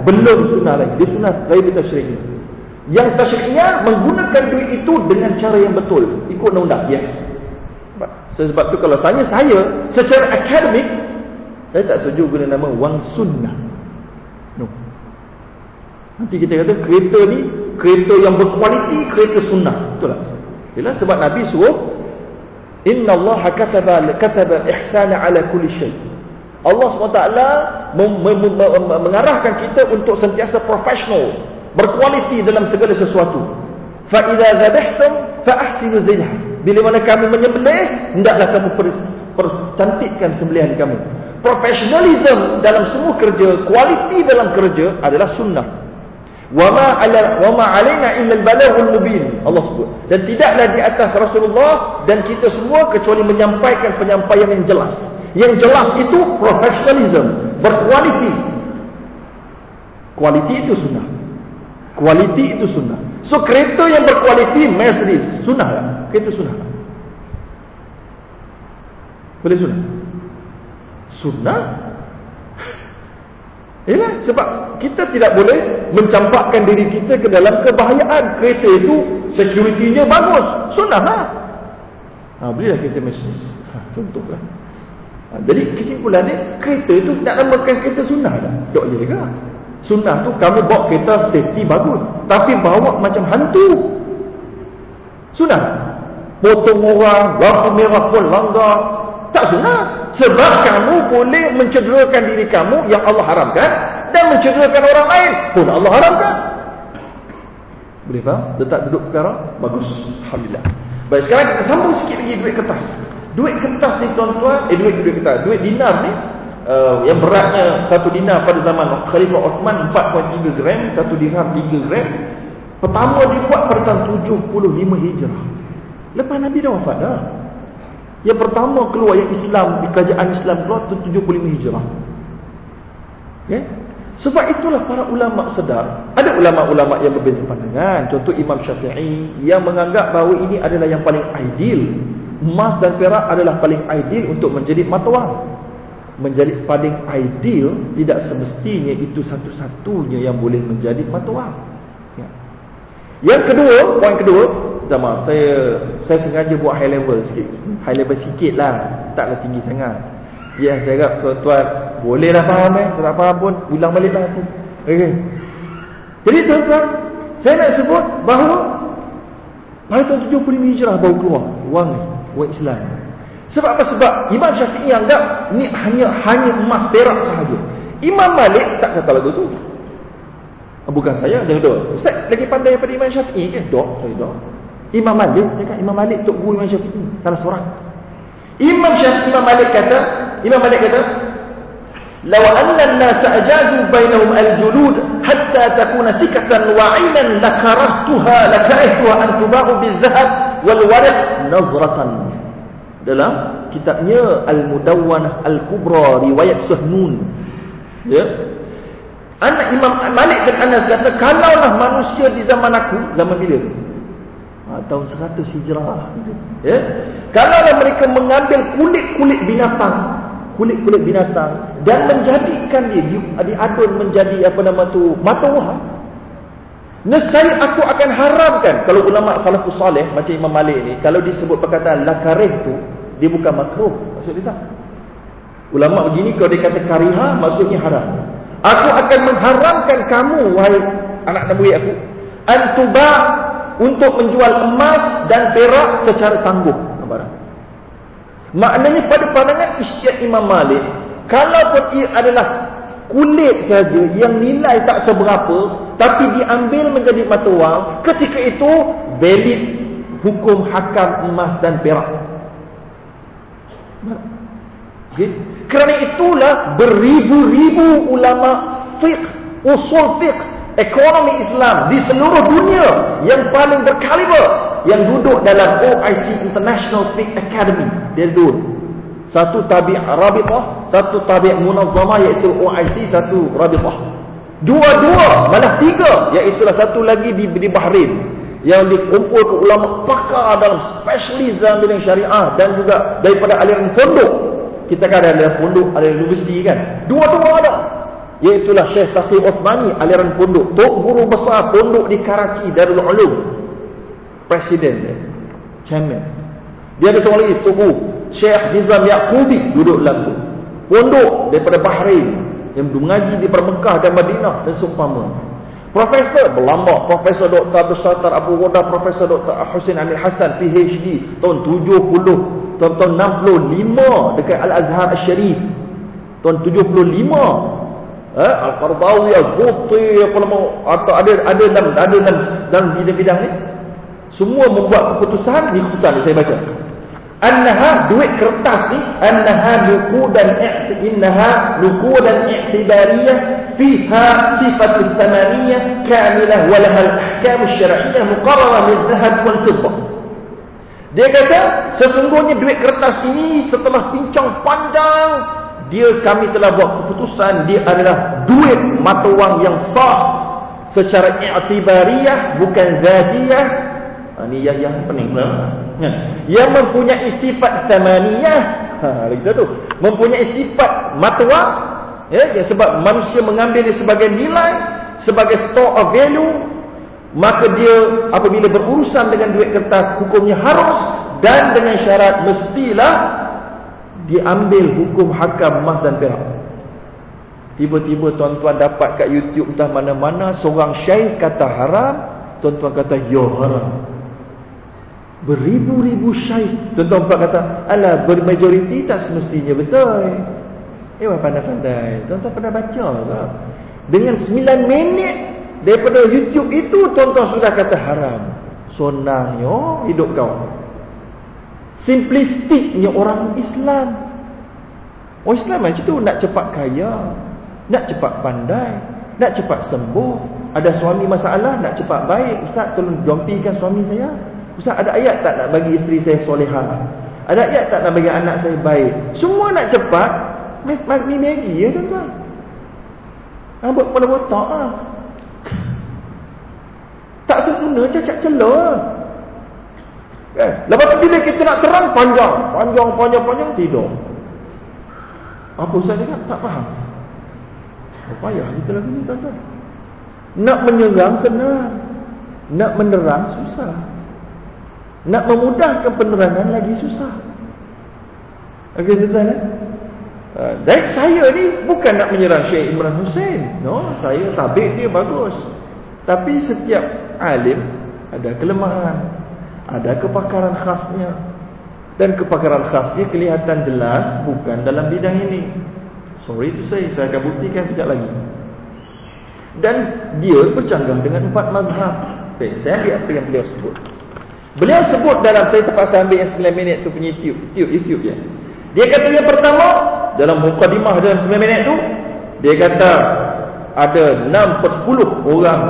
belum sunnah lagi. Dia sunnah lain tasyri'iyah. Yang tasyri'iyah menggunakan duit itu dengan cara yang betul, ikut undang-undang. Yes. Sebab tu kalau tanya saya secara akademik saya tak setuju guna nama wang sunnah. No. Nanti kita kata kereta ni kereta yang berkualiti, kereta sunnah. Betul tak? Bila sebab Nabi suruh Inna Allah kataba kataba ihsana ala kulli shay. Allah SWT mengarahkan kita untuk sentiasa profesional, berkualiti dalam segala sesuatu. Fa idza dhabhtum fa ahsinu dhabh. Bila mana kami menyembelih, hendaklah kamu percantikkan sembelihan kamu profesionalism dalam semua kerja, kualiti dalam kerja adalah sunnah. Wa ma ala wa ma alaina illa al-balaghul mubin. Allah sebut. Dan tidaklah di atas Rasulullah dan kita semua kecuali menyampaikan penyampaian yang jelas. Yang jelas itu professionalism, berkualiti. Kualiti itu sunnah. Kualiti itu sunnah. So kereta yang berkualiti Mercedes sunnah tak? Kereta sunnah. Boleh sunnah? Sunnah Yalah, sebab kita tidak boleh mencampakkan diri kita ke dalam kebahayaan. Kereta itu security-nya bagus. Sunnah lah. Ha, belilah kereta Mercedes. Ha, contohlah. Ha, jadi kesimpulannya, kereta itu nak namakan kereta sunnah tak? Tak boleh juga. Sunnah tu kamu bawa kereta safety bagus. Tapi bawa macam hantu. Sunnah. Potong orang, lampu merah pun langgar. Tak sunnah. Sebab kamu boleh mencederakan diri kamu yang Allah haramkan dan mencederakan orang lain pun Allah haramkan. Boleh faham? Letak duduk perkara? Bagus. Alhamdulillah. Baik, sekarang kita sambung sikit lagi duit kertas. Duit kertas ni tuan-tuan, eh duit duit kertas, duit dinar ni uh, yang beratnya satu dinar pada zaman Khalifah Osman 4.3 gram, satu dirham 3 gram. Pertama dibuat pada tahun 75 Hijrah. Lepas Nabi dah wafat dah. Yang pertama keluar yang Islam kerajaan Islam keluar tu 75 Hijrah. Ya. Sebab itulah para ulama sedar, ada ulama-ulama yang berbeza pandangan. Contoh Imam Syafi'i yang menganggap bahawa ini adalah yang paling ideal. Emas dan perak adalah paling ideal untuk menjadi mata wang. Menjadi paling ideal tidak semestinya itu satu-satunya yang boleh menjadi wang. Ya. Yang kedua, poin kedua, Zaman saya saya sengaja buat high level sikit. High level sikit lah. Taklah tinggi sangat. Ya, saya agak tuan-tuan bolehlah faham eh. Tak faham pun ulang balik lah tu. Okey. Jadi tuan-tuan, saya nak sebut bahawa pada tahun 75 Hijrah baru keluar wang wang Islam. Sebab apa? Sebab Imam Syafi'i anggap ni hanya hanya emas perak sahaja. Imam Malik tak kata lagu tu. Bukan saya, dia kata, Ustaz lagi pandai daripada Imam Syafi'i ke? Dok, saya dok. Imam Malik cakap Imam Malik tok guru Imam Syafi'i salah seorang. Imam Syafi'i Imam Malik kata, Imam Malik kata, "Law anna an-nas ajazu bainahum al-julud hatta takuna sikatan wa 'aynan lakarahtuha lakarahtuha an tubahu bil-dhahab wal-waraq nazratan." Dalam kitabnya Al-Mudawwanah Al-Kubra riwayat Sahnun. Ya. Anak Imam Malik dan Anas kata, "Kalaulah manusia di zaman aku, zaman bila tu?" ha, tahun 100 hijrah ya kalau mereka mengambil kulit-kulit binatang kulit-kulit binatang dan menjadikan dia di, diadun menjadi apa nama tu mata wah nescaya aku akan haramkan kalau ulama salafus salih macam Imam Malik ni kalau disebut perkataan lakarih tu dia bukan makruh maksud dia tak ulama begini kalau dia kata kariha maksudnya haram aku akan mengharamkan kamu wahai anak nabi aku antuba untuk menjual emas dan perak secara tangguh. Maknanya pada pandangan isyad Imam Malik, kalaupun ia adalah kulit saja yang nilai tak seberapa, tapi diambil menjadi mata wang, ketika itu valid hukum hakam emas dan perak. Kerana itulah beribu-ribu ulama fiqh, usul fiqh ekonomi Islam di seluruh dunia yang paling berkaliber yang duduk dalam OIC International Peak Academy. Dia duduk. Satu tabi' rabitah satu tabi' munazzamah iaitu OIC satu rabitah dua-dua malah tiga iaitu satu lagi di, di Bahrain yang dikumpul ke ulama pakar dalam specialism bidang syariah dan juga daripada aliran pondok kita kan ada aliran pondok aliran universiti kan dua-dua ada Iaitulah Syekh Taqi Osmani aliran pondok. Tok guru besar pondok di Karachi Darul Ulum. Presiden dia. Chairman. Dia ada seorang lagi. Tuhu. Syekh Nizam Yaqubi duduk dalam Pondok daripada Bahrain. Yang mengaji di Permekah dan Madinah dan seumpama. Profesor berlambak. Profesor Dr. Abdul Abu Wada. Profesor Dr. Hussein Amir Hassan PhD. Tahun 70. Tahun 65 dekat Al-Azhar Al-Sharif. Tahun 75 eh al-qardawi al-qutti apa nama atau ada ada dalam ada dalam dalam bidang-bidang ni. Semua membuat keputusan di keputusan saya baca. Annaha duit kertas ni annaha nuqudan i'ti innaha nuqudan i'tibariyah fiha sifat thamaniyah kamilah wa laha al-ahkam asy-syar'iyyah muqarrarah min dhahab wal fiddah dia kata sesungguhnya duit kertas ini setelah pincang panjang dia kami telah buat keputusan dia adalah duit mata wang yang sah secara i'tibariyah bukan zatiyah ini yang yang pening lah Ya. Yang mempunyai sifat tamaniyah. Ha, lagi satu. Mempunyai sifat matwa. Ya, ya, sebab manusia mengambil sebagai nilai. Sebagai store of value. Maka dia apabila berurusan dengan duit kertas. Hukumnya harus. Dan dengan syarat mestilah. Diambil hukum hakam emas dan perak. Tiba-tiba tuan-tuan dapat kat YouTube entah mana-mana. Seorang syaih kata haram. Tuan-tuan kata ya haram. Beribu-ribu syaih. Tuan-tuan Pak kata, alah bermajoriti tak semestinya betul. Eh, pandai-pandai. Tuan-tuan pernah baca tak? Dengan 9 minit daripada YouTube itu, tuan-tuan sudah kata haram. Sonangnya hidup kau. Simplistiknya orang Islam. Orang Islam macam tu, nak cepat kaya. Nak cepat pandai. Nak cepat sembuh. Ada suami masalah, nak cepat baik. Ustaz, tolong jompikan suami saya. Ustaz ada ayat tak nak bagi isteri saya solehah? Ada ayat tak nak bagi anak saya baik? Semua nak cepat. Magni Maggi ya tuan-tuan. Rambut pada botak lah. Tak sempurna cacat celah. Eh, lepas tu bila kita nak terang panjang. Panjang, panjang, panjang. Tidur. Apa Ustaz cakap? Tak faham. Apa payah kita lagi ni tuan-tuan. Nak menyerang senang. Nak menerang susah. Nak memudahkan penerangan lagi susah. Okey tuan eh? Uh, dan saya ni bukan nak menyerang Syekh Imran Hussein. No, saya tabik dia bagus. Tapi setiap alim ada kelemahan. Ada kepakaran khasnya. Dan kepakaran khasnya kelihatan jelas bukan dalam bidang ini. Sorry tu saya, saya akan buktikan sekejap lagi. Dan dia bercanggah dengan empat mazhab. Okay, saya ambil apa yang beliau sebut. Beliau sebut dalam saya terpaksa ambil yang 9 minit tu punya YouTube, YouTube, YouTube dia. Dia kata yang pertama dalam mukadimah dalam 9 minit tu dia kata ada 6 per 10 orang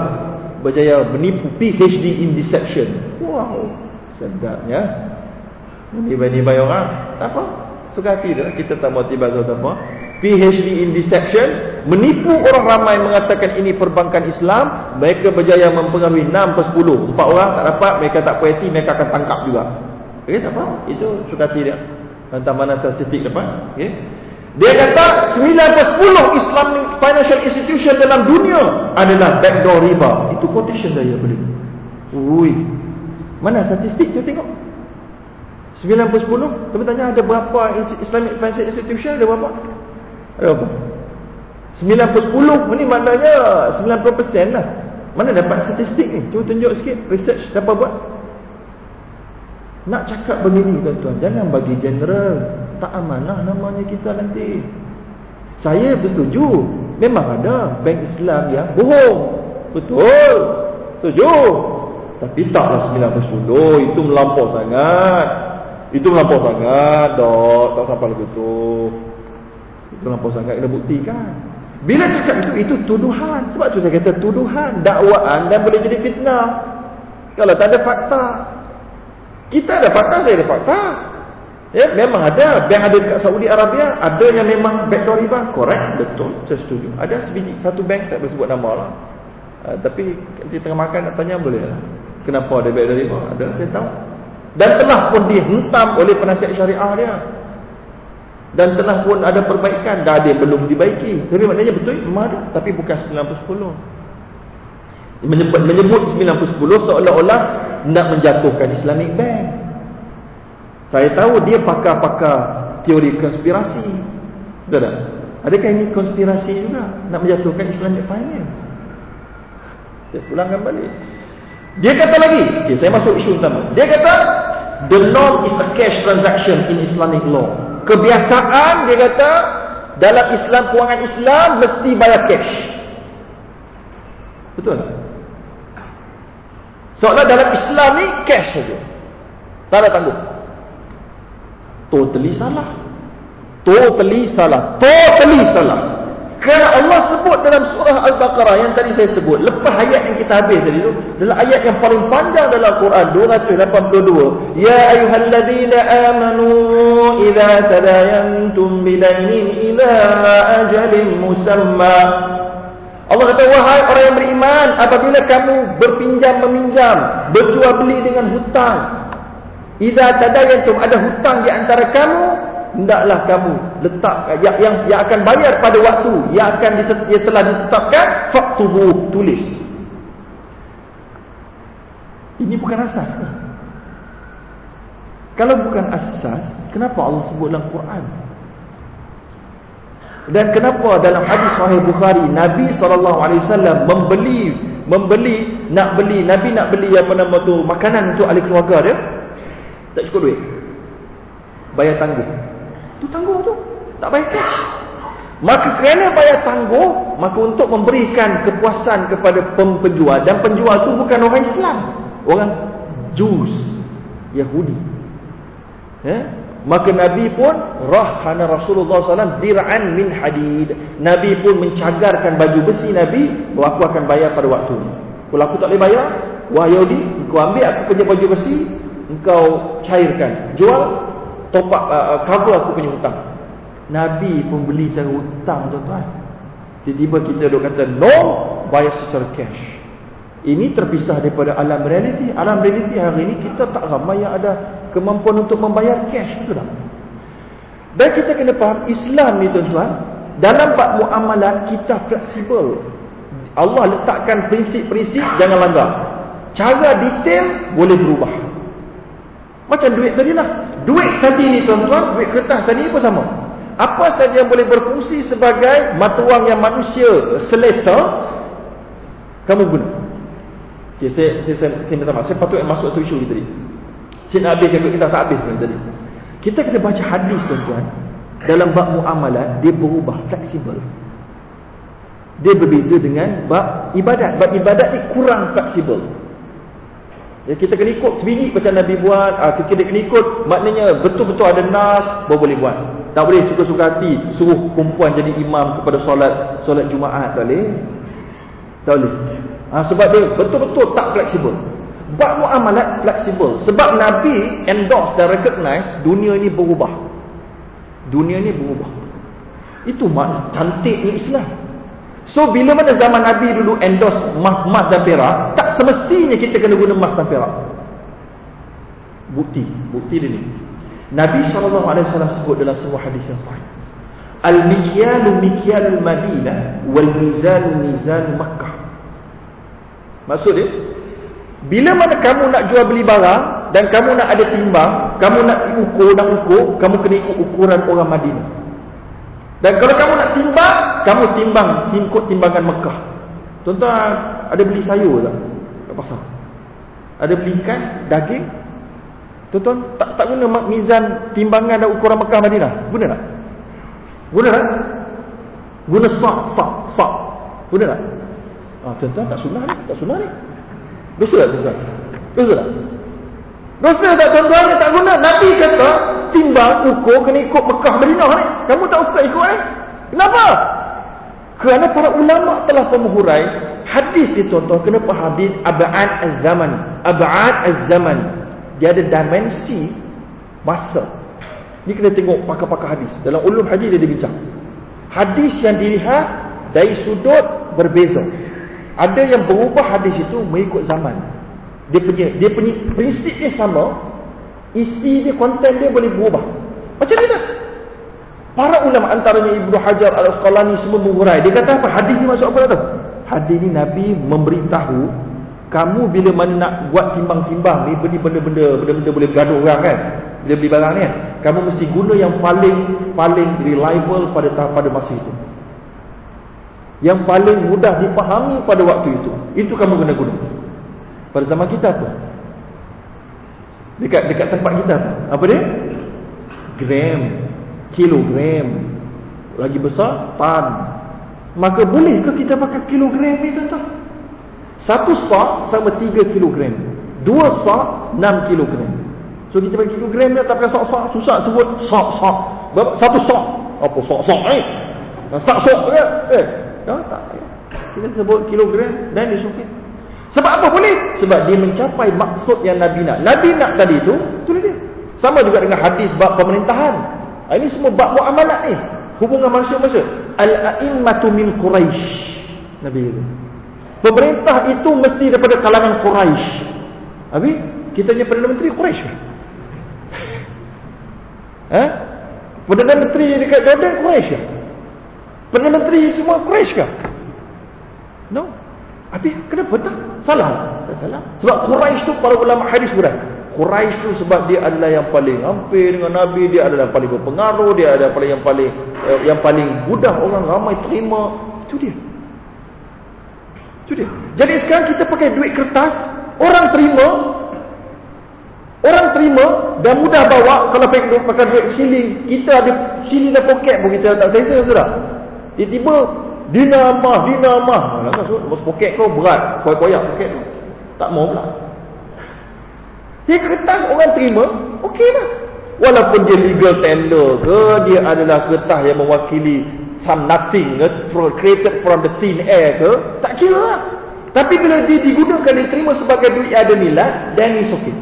berjaya menipu PhD in deception. Wow, sedapnya. Bani-bani orang. Tak apa. Suka hati dah kita tak tiba atau apa. PhD in deception menipu orang ramai mengatakan ini perbankan Islam mereka berjaya mempengaruhi 6 per 10 empat orang tak dapat mereka tak puas mereka akan tangkap juga ok tak apa itu suka dia tentang mana statistik depan ok dia kata 9 per 10 Islamic financial institution dalam dunia adalah backdoor riba itu quotation saya boleh ui mana statistik tu tengok 9 per 10 tapi tanya ada berapa Islamic financial institution ada berapa ada apa? 9 per 10 ni maknanya 90% lah. Mana dapat statistik ni? Cuba tunjuk sikit. Research siapa buat? Nak cakap begini tuan-tuan. Jangan bagi general. Tak amanah namanya kita nanti. Saya bersetuju. Memang ada bank Islam yang bohong. Betul. Setuju. Tapi taklah 9 per 10. Itu melampau sangat. Itu melampau sangat. Dok. Tak sampai lagi tu. Terlampau sangat kena buktikan. Bila cakap itu, itu tuduhan. Sebab tu saya kata tuduhan, dakwaan dan boleh jadi fitnah. Kalau tak ada fakta. Kita ada fakta, saya ada fakta. Ya, memang ada. Bank ada dekat Saudi Arabia, ada yang memang backdoor riba. Correct, betul, saya setuju. Ada sebiji, satu bank tak boleh sebut nama lah. Uh, tapi di tengah makan nak tanya boleh lah. Kenapa ada backdoor riba? Ada, saya tahu. Dan telah pun dihentam oleh penasihat syariah dia dan telah pun ada perbaikan dah ada belum dibaiki tapi maknanya betul memang ada tapi bukan 90 10 menyebut menyebut 90 10 seolah-olah nak menjatuhkan Islamic Bank saya tahu dia pakar-pakar teori konspirasi. Betul tak? Adakah ini konspirasi juga nak menjatuhkan Islamic Finance saya pulangkan balik. Dia kata lagi okay, saya masuk isu utama. Dia kata the norm is a cash transaction in Islamic law. Kebiasaan dia kata dalam Islam kewangan Islam mesti bayar cash. Betul soalnya dalam Islam ni cash saja. Tak ada tanggung Totally salah. Totally salah. Totally salah. Kerana Allah sebut dalam surah Al-Baqarah yang tadi saya sebut. Lepas ayat yang kita habis tadi tu. Dalam ayat yang paling panjang dalam Quran. 282. Ya ayuhalladzina amanu. Iza tadayantum bidainin ila ajalin musamma. Allah kata, wahai orang yang beriman. Apabila kamu berpinjam meminjam. Berjual beli dengan hutang. Iza tadayantum ada hutang di antara kamu hendaklah kamu letak yang yang, yang akan bayar pada waktu yang akan yang telah ditetapkan faktubu tulis. Ini bukan asas kalau bukan asas kenapa Allah sebut dalam Quran? Dan kenapa dalam hadis sahih Bukhari Nabi SAW membeli membeli nak beli Nabi nak beli apa nama tu makanan untuk ahli keluarga dia tak cukup duit bayar tangguh Tu tangguh tu. Tak bayar cash. Maka kerana bayar tangguh, maka untuk memberikan kepuasan kepada penjual dan penjual tu bukan orang Islam, orang Jus, Yahudi. Ya? Maka Nabi pun rahana Rasulullah SAW dir'an min hadid. Nabi pun mencagarkan baju besi Nabi bahawa aku akan bayar pada waktu ini. Kalau aku tak boleh bayar, wah Yahudi, kau ambil aku punya baju besi, engkau cairkan. Jual, top up uh, uh, cover aku punya hutang. Nabi pun beli secara hutang tuan-tuan. Tiba-tiba kita duk kata no, bayar secara cash. Ini terpisah daripada alam realiti. Alam realiti hari ini kita tak ramai yang ada kemampuan untuk membayar cash betul tak? Dan kita kena faham Islam ni tuan-tuan, dalam bab muamalat kita fleksibel. Allah letakkan prinsip-prinsip jangan langgar. Cara detail boleh berubah. Macam duit tadi lah. Duit tadi ni tuan-tuan, duit kertas tadi pun sama. Apa saja yang boleh berfungsi sebagai mata wang yang manusia selesa, kamu guna. Okay, saya, saya, saya, saya minta maaf. Saya patutnya masuk tu isu ni tadi. Saya nak duit kita, tak habis tadi. Kita kena baca hadis tuan-tuan. Dalam bab muamalat, dia berubah, fleksibel. Dia berbeza dengan bab ibadat. Bab ibadat ni kurang fleksibel. Ya, kita kena ikut sebiji macam Nabi buat. Ah, kita kena ikut. Maknanya betul-betul ada nas. Baru boleh buat. Tak boleh suka-suka hati. Suruh perempuan jadi imam kepada solat solat Jumaat. Tak boleh. Tak boleh. Ha, sebab dia betul-betul tak fleksibel. Bak muamalat fleksibel. Sebab Nabi endorse dan recognize dunia ini berubah. Dunia ini berubah. Itu makna cantiknya Islam. So bila mana zaman Nabi dulu endorse emas dan perak, tak semestinya kita kena guna emas dan perak. Bukti, bukti dia ni. Nabi SAW sebut dalam sebuah hadis yang sahih. Al-mikyalu mikyalu Madinah wal mizalu mizalu Makkah. Maksud dia, bila mana kamu nak jual beli barang dan kamu nak ada timbang, kamu nak ukur dan ukur, kamu kena ikut ukuran orang Madinah. Dan kalau kamu nak timbang, kamu timbang ikut timbangan Mekah. Tuan-tuan ada beli sayur tak? Kat pasar. Ada beli ikan, daging. Tuan-tuan tak tak guna mizan timbangan dan ukuran Mekah Madinah. Guna tak? Guna tak? Guna sak, sak, sak. Guna tak? Ah, tuan-tuan tak sunnah ni, tak sunnah ni. Dosa tak tuan-tuan? Dosa tak? Dosa tak tuan-tuan tak guna? Nabi kata timbang ukur kena ikut Mekah Madinah ni. Kamu tak usah ikut ni. Kenapa? Kerana para ulama telah pemuhurai hadis ni tuan-tuan kena faham abad az-zaman. Abad az-zaman. Dia ada dimensi masa. Ni kena tengok pakar-pakar hadis. Dalam ulum hadis dia dibincang. Hadis yang dilihat dari sudut berbeza. Ada yang berubah hadis itu mengikut zaman. Dia punya dia punya prinsip dia sama, isi dia, konten dia boleh berubah. Macam mana? Para ulama antaranya Ibnu Hajar Al-Asqalani semua mengurai. Dia kata apa? Hadis ni masuk apa tu? Hadis ni Nabi memberitahu kamu bila mana nak buat timbang-timbang ni beli benda-benda benda-benda boleh gaduh orang kan. Bila beli barang ni kan. Kamu mesti guna yang paling paling reliable pada pada masa itu. Yang paling mudah dipahami pada waktu itu. Itu kamu kena guna. Pada zaman kita tu dekat dekat tempat kita apa dia gram kilogram lagi besar tan maka boleh ke kita pakai kilogram ni tuan-tuan satu sak sama 3 kilogram dua sak 6 kilogram So kita bagi kilogram dia tak pakai sok-sok susah sebut sok-sok. Satu sok. Apa sok-sok eh? Sok-sok ke? Eh, ya, tak. Kita sebut kilogram dan disukit. Sebab apa boleh? Sebab dia mencapai maksud yang Nabi nak. Nabi nak tadi tu, tu dia. Sama juga dengan hadis bab pemerintahan. Ah, ini semua bab muamalat ni. Hubungan manusia-manusia. Al-a'immatu min Quraisy. Nabi itu. Pemerintah itu mesti daripada kalangan Quraisy. Habis kita punya Perdana Menteri Quraisy. Eh? Perdana Menteri dekat Jordan Quraisy. Perdana Menteri semua Quraisy ke? No. Habis kenapa tak? Salah. Salah. Sebab Quraisy tu para ulama hadis berat. Quraisy tu sebab dia adalah yang paling hampir dengan Nabi, dia adalah yang paling berpengaruh, dia adalah paling yang paling eh, yang paling mudah orang ramai terima. Itu dia. Itu dia. Jadi sekarang kita pakai duit kertas, orang terima, orang terima dan mudah bawa kalau pakai duit, pakai duit siling, kita ada siling dan poket pun kita tak selesa sudah. Tiba-tiba dinamah, dinamah. Maksud poket kau berat, koyak-koyak poket tu. Tak mau pula. Dia kertas orang terima, okey lah. Walaupun dia legal tender ke, dia adalah kertas yang mewakili some nothing ke, created from the thin air ke, tak kira lah. Tapi bila dia digunakan, diterima sebagai duit yang ada nilai, then it's okay.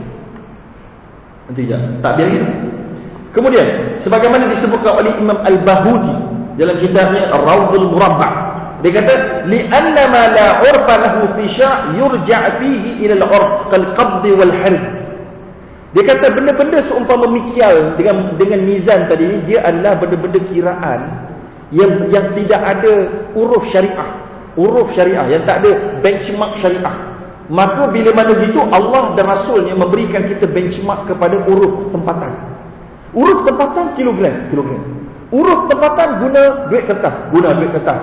Nanti je, tak biar gitu. Kemudian, sebagaimana disebutkan oleh Imam Al-Bahudi dalam kitabnya Rawdul Murabba' Dia kata li'anna ma la 'urfa lahu fi sya' yurja' fihi ila al-'urf qabd wal harz. Dia kata benda-benda seumpama mikial dengan dengan mizan tadi ni dia adalah benda-benda kiraan yang yang tidak ada uruf syariah. Uruf syariah yang tak ada benchmark syariah. Maka bila mana gitu Allah dan Rasulnya memberikan kita benchmark kepada uruf tempatan. Uruf tempatan kilogram, kilogram. Uruf tempatan guna duit kertas, guna duit kertas.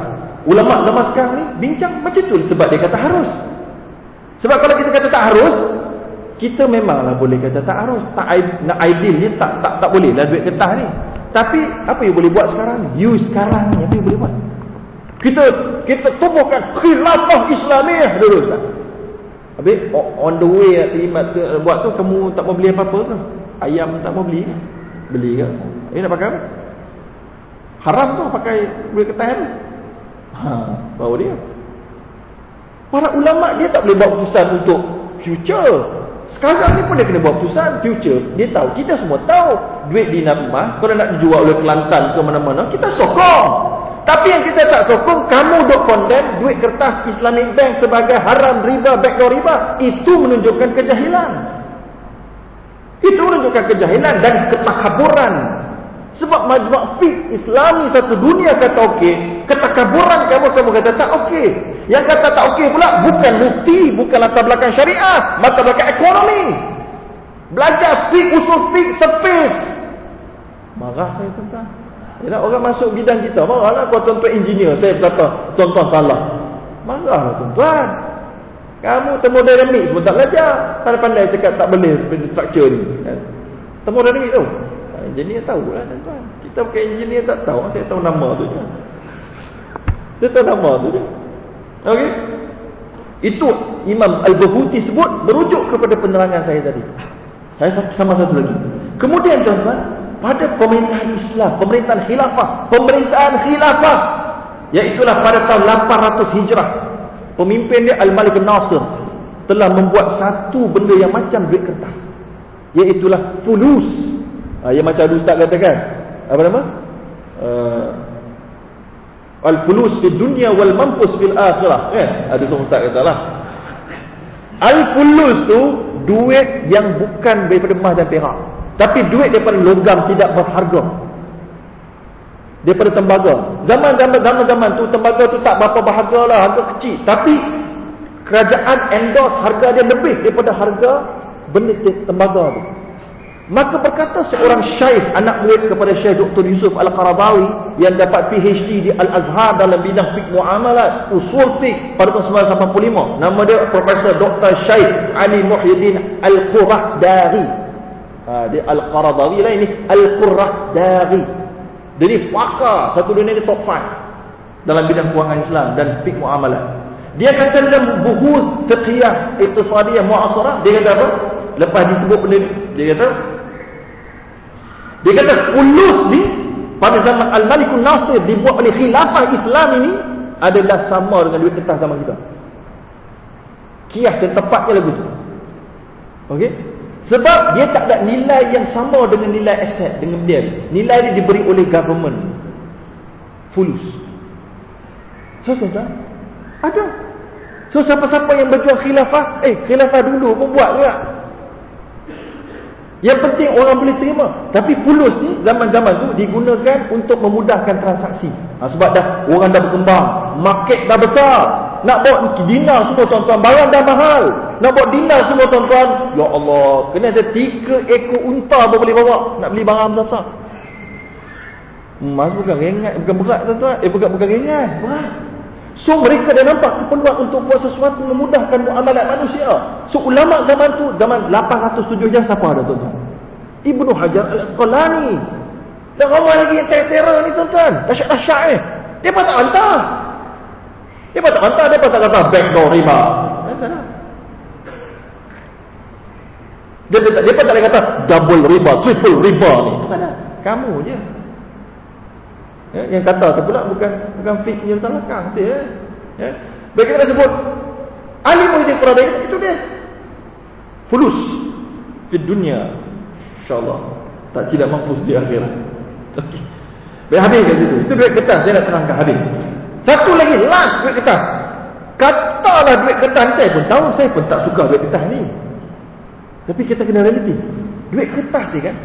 Ulama zaman sekarang ni bincang macam tu sebab dia kata harus. Sebab kalau kita kata tak harus, kita memanglah boleh kata tak harus. Tak nak idealnya tak tak tak boleh lah duit kertas ni. Tapi apa yang boleh buat sekarang? You sekarang ni apa yang boleh buat? Kita kita tubuhkan khilafah islamiah dulu tak habis on the way terima buat tu kamu tak mau beli apa-apa ke? Ayam tak mau beli? Beli ke ini nak pakai apa haram tu pakai duit kertas tu ha baru dia para ulama dia tak boleh buat keputusan untuk future sekarang ni pun dia kena buat keputusan future. Dia tahu. Kita semua tahu. Duit di rumah. Kalau nak dijual oleh Kelantan ke mana-mana. Kita sokong. Tapi yang kita tak sokong. Kamu duk condemn duit kertas Islamic Bank sebagai haram riba, backdoor riba. Itu menunjukkan kejahilan. Itu menunjukkan kejahilan dan ketakaburan. Sebab majmuk fiqh Islami satu dunia kata okey, ketakaburan kamu kamu kata tak okey. Yang kata tak okey pula bukan bukti, bukan latar belakang syariat, latar belakang ekonomi. Belajar fiqh usul fiqh sepis. Marah saya tuan Ya, orang masuk bidang kita, marahlah kau tuan-tuan engineer, saya kata tuan-tuan salah. Marahlah tuan-tuan. Kamu termodernamik pun tak belajar. Pandai-pandai cakap tak boleh structure ni. Termodernamik tu engineer tahu lah tuan-tuan. Kita bukan engineer tak tahu. Saya tahu nama tu je. Dia tahu nama tu je. Okey. Itu Imam Al-Bahuti sebut merujuk kepada penerangan saya tadi. Saya sama satu lagi. Kemudian tuan-tuan, pada pemerintahan Islam, pemerintahan khilafah, pemerintahan khilafah, iaitulah pada tahun 800 Hijrah, pemimpin dia Al-Malik Nasir telah membuat satu benda yang macam duit kertas. Iaitulah fulus Ha, yang macam ustaz katakan. Apa nama? Uh, Al-fulus fi dunia wal mampus fil akhirah. Eh, ada seorang ustaz kata lah. Al-fulus tu duit yang bukan daripada emas dan perak. Tapi duit daripada logam tidak berharga. Daripada tembaga. Zaman-zaman zaman tu tembaga tu tak berapa berharga lah. Harga kecil. Tapi kerajaan endorse harga dia lebih daripada harga benda tembaga tu. Maka berkata seorang syaikh anak murid kepada Syekh Dr. Yusuf Al-Qaradawi yang dapat PhD di Al-Azhar dalam bidang fiqh muamalat, usul fiqh pada tahun 1985. Nama dia Profesor Dr. Syekh Ali Muhyiddin Al-Qurahdari. Ha, dia Al-Qaradawi lah ini Al-Qurahdari. Ni fakar satu dunia ni top 5 dalam bidang kewangan Islam dan fiqh muamalat. Dia kata dalam buku fiqhiyah iktisadiyah muasarah, dia kata apa? Lepas disebut benda ni, dia kata Dia kata fulus ni pada zaman Al-Malikun Nasir dibuat oleh khilafah Islam ini adalah sama dengan duit kertas zaman kita. Kias yang tepatnya lagu tu. Okey? Sebab dia tak ada nilai yang sama dengan nilai aset dengan dia. Nilai ni diberi oleh government. Fulus. So, tuan Ada. So, siapa-siapa yang berjuang khilafah, eh, khilafah dulu pun buat juga. Yang penting orang boleh terima. Tapi fulus ni zaman-zaman tu digunakan untuk memudahkan transaksi. Ha, sebab dah orang dah berkembang, market dah besar. Nak bawa dinar semua tuan-tuan, barang dah mahal. Nak bawa dinar semua tuan-tuan, ya Allah, kena ada tiga ekor unta baru boleh bawa nak beli barang besar. Mas bukan ringan, bukan berat tuan-tuan. Eh bukan bukan ringan, berat. So mereka dah nampak keperluan untuk buat sesuatu memudahkan muamalat manusia. So ulama zaman tu zaman 807 jam siapa ada tuan-tuan? Ibnu Hajar Al-Asqalani. Dan ramai lagi yang teror ni tuan-tuan. Dahsyat-dahsyat eh. Dia pun tak hantar. Dia pun tak hantar, dia pun tak kata backdoor riba. Dia, dia, dia pun tak kata double riba, triple riba ni. Kamu je. Ya, yang kata tu pula bukan bukan fik punya betul belakang tu ya. Ya. Bagi kita sebut Ali Muhyiddin Qurabi itu dia. Fulus di dunia. Insya-Allah tak tidak mampu di akhirat. Okey. Baik habis kat situ. Itu duit kertas saya nak terangkan habis. Satu lagi last duit kertas. Katalah duit kertas saya pun tahu saya pun tak suka duit kertas ni. Tapi kita kena realiti. Duit kertas ni kan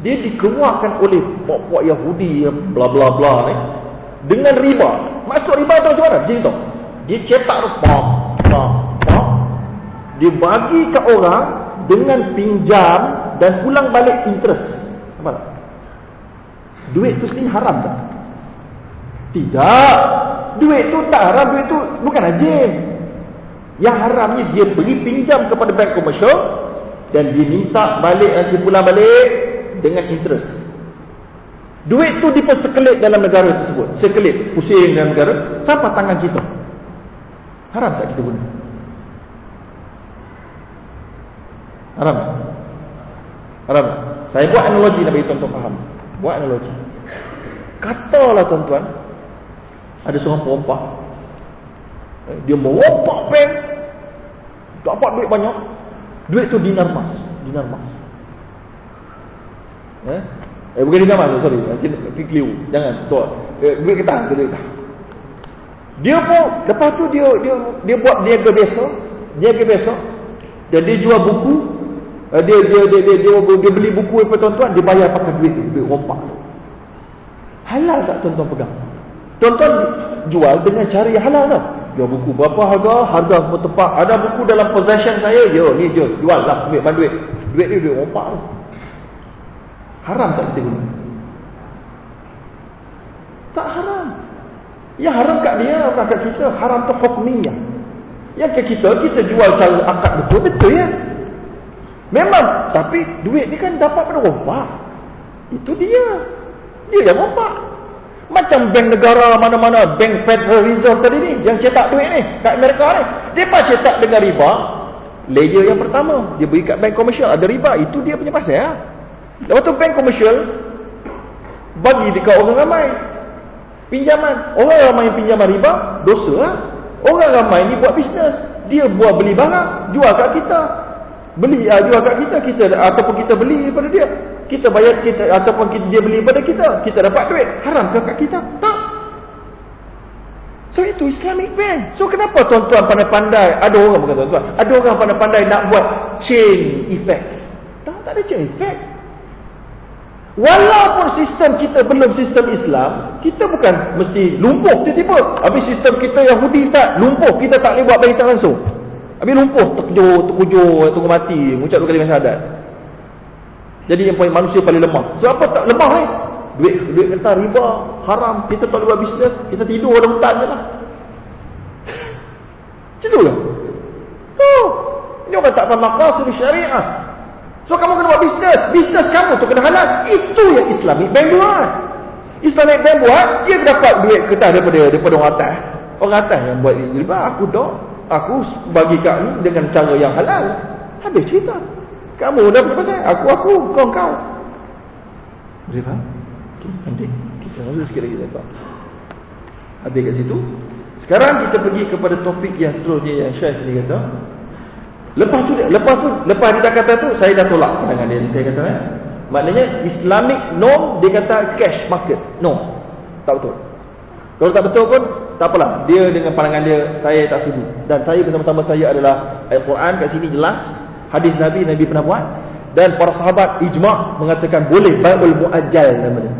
dia dikeluarkan oleh puak-puak Yahudi yang bla bla bla ni dengan riba. Masuk riba tu macam mana? Jadi tu. Dia cetak tu pom pom pom. Dia bagi ke orang dengan pinjam dan pulang balik interest. Apa tak? Duit tu sendiri haram tak? Tidak. Duit tu tak haram, duit tu bukan ajin. Yang haramnya dia beri pinjam kepada bank komersial dan dia minta balik nanti pulang balik dengan interest. Duit tu dipersekelit dalam negara tersebut. Sekelit, pusing dalam negara. Siapa tangan kita? Haram tak kita guna? Haram Haram Saya buat analogi nak bagi tuan-tuan faham. Buat analogi. Katalah tuan-tuan, ada seorang perempuan. Eh, dia merompak bank. Dapat duit banyak. Duit tu dinar emas. Dinar emas. Eh? Eh bukan dia gambar sorry. Nanti keliru. Jangan tua. Eh, duit ketang, duit ketang. Dia pun lepas tu dia dia dia buat dia ke biasa, dia ke biasa. Dan dia jual buku. Eh, dia, dia, dia, dia, dia, dia, dia beli buku apa tuan-tuan, dia bayar pakai duit tu, duit rompak tu. Halal tak tuan-tuan pegang? Tuan-tuan jual dengan cara yang halal tak? Jual buku berapa harga? Harga semua tepat. Ada buku dalam possession saya, je, ni je, jual lah duit, duit. Duit ni duit rompak tu. Haram tak kita guna? Tak haram. Yang haram kat dia, bukan kat kita. Haram tu hukmiyah. Yang ke kita, kita jual cara akad betul, betul ya. Memang. Tapi duit ni kan dapat pada rompak. Itu dia. Dia yang rompak. Macam bank negara mana-mana, bank Federal Reserve tadi ni, yang cetak duit ni, kat Amerika ni. Dia pas cetak dengan riba, layer yang pertama, dia beri kat bank komersial, ada riba, itu dia punya pasal ya. Lepas tu bank komersial bagi dekat orang ramai pinjaman. Orang ramai pinjaman riba, dosa lah. Orang ramai ni buat bisnes. Dia buat beli barang, jual kat kita. Beli uh, jual kat kita, kita ataupun kita beli daripada dia. Kita bayar kita ataupun kita, dia beli daripada kita, kita dapat duit. Haram ke kat kita? Tak. So itu Islamic bank. So kenapa tuan-tuan pandai-pandai, ada orang bukan tuan-tuan, ada orang pandai-pandai nak buat chain effect. Tak, tak ada chain effect. Walaupun sistem kita belum sistem Islam, kita bukan mesti lumpuh tiba-tiba. Habis sistem kita Yahudi tak lumpuh, kita tak boleh buat bagi langsung. Habis lumpuh, terkejur, terkujur, tunggu mati, mengucap dua kali syahadat. Jadi yang paling manusia paling lemah. Siapa tak lemah ni? Duit, duit kata riba, haram, kita tak boleh buat bisnes, kita tidur dalam hutan je lah. Macam tu lah. Tuh. Ini orang tak faham makasih syariah. So kamu kena buat bisnes. Bisnes kamu tu kena halal. Itu yang Islamic Bank buat. Islamic Bank buat, dia dapat duit kertas daripada daripada orang atas. Orang atas yang buat riba, aku dok. Aku bagi kat ni dengan cara yang halal. Habis cerita. Kamu dah berapa pasal? Aku, aku, kau, kau. Boleh faham? Okay, nanti kita masuk sikit lagi lepas. Habis kat situ. Sekarang kita pergi kepada topik yang seterusnya yang Syekh ni kata. Lepas tu lepas tu lepas dia kata tu saya dah tolak pandangan dia saya kata eh. Maknanya Islamic norm dia kata cash market. No. Tak betul. Kalau tak betul pun tak apalah. Dia dengan pandangan dia saya tak setuju. Dan saya bersama-sama saya adalah Al-Quran kat sini jelas. Hadis Nabi Nabi pernah buat dan para sahabat ijma' mengatakan boleh bai'ul muajjal namanya.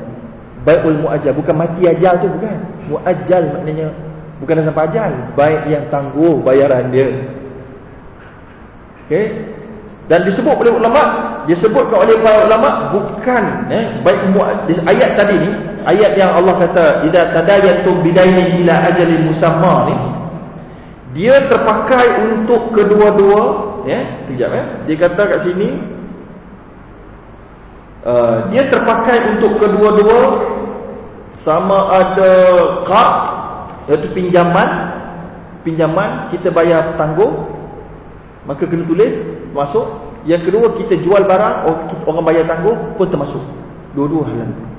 Bai'ul muajjal bukan mati ajal tu bukan. Muajjal maknanya bukan sampai ajal, baik yang tangguh bayaran dia. Okey. Dan disebut oleh ulama, disebutkan oleh para ulama bukan eh baik ayat tadi ni, ayat yang Allah kata idza tadayatum bidaini ila ajalin musamma ni dia terpakai untuk kedua-dua ya, sekejap eh. Dia kata kat sini Uh, dia terpakai untuk kedua-dua sama ada qard iaitu pinjaman pinjaman kita bayar tanggung maka kena tulis masuk. Yang kedua kita jual barang orang bayar tanggung pun termasuk. Dua-dua halal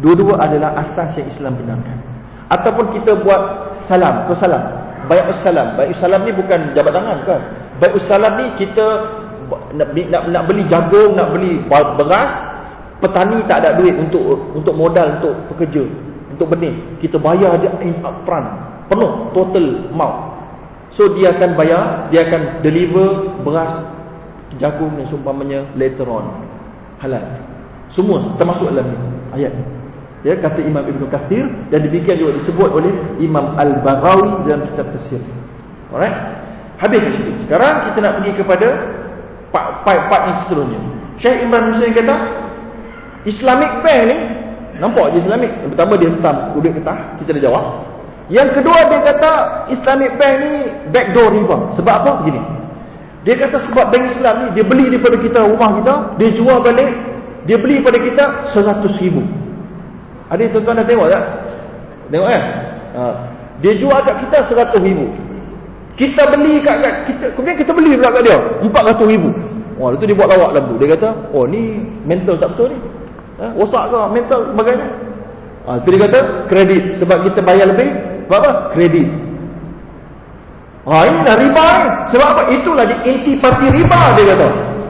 dua-dua adalah asas yang Islam benarkan. Ataupun kita buat salam ke salam bayar salam bayar salam ni bukan jabat tangan kan? Bayar salam ni kita nak, nak, nak beli jagung nak beli beras petani tak ada duit untuk untuk modal untuk pekerja untuk benih. Kita bayar dia in upfront. Penuh total amount so dia akan bayar dia akan deliver beras jagung yang seumpamanya later on. Halal. Semua termasuk dalam ni. Ayat ya kata Imam Ibn Kathir dan demikian juga disebut oleh Imam Al-Baghawi dalam kitab tafsir. Alright? Habis di situ. Sekarang kita nak pergi kepada part-part yang seterusnya. Syekh Imran Hussein kata Islamic Bank ni nampak je Islamic. Yang pertama dia hentam duit kertas, kita dah jawab. Yang kedua dia kata Islamic Bank ni backdoor riba. Sebab apa? Begini. Dia kata sebab bank Islam ni dia beli daripada kita rumah kita, dia jual balik, dia beli pada kita 100 ribu. Ada tuan-tuan dah tengok tak? Tengok kan? Ha. Dia jual kat kita 100 ribu. Kita beli kat, kat kita, kemudian kita beli pula kat dia 400 ribu. Wah, itu dia buat lawak tu. Dia kata, oh ni mental tak betul ni. Ha? Wasak ke mental sebagainya. Ha, itu dia kata kredit. Sebab kita bayar lebih. Sebab apa? Kredit. Ha, ini dah riba ni. Sebab apa? Itulah di inti parti riba dia kata.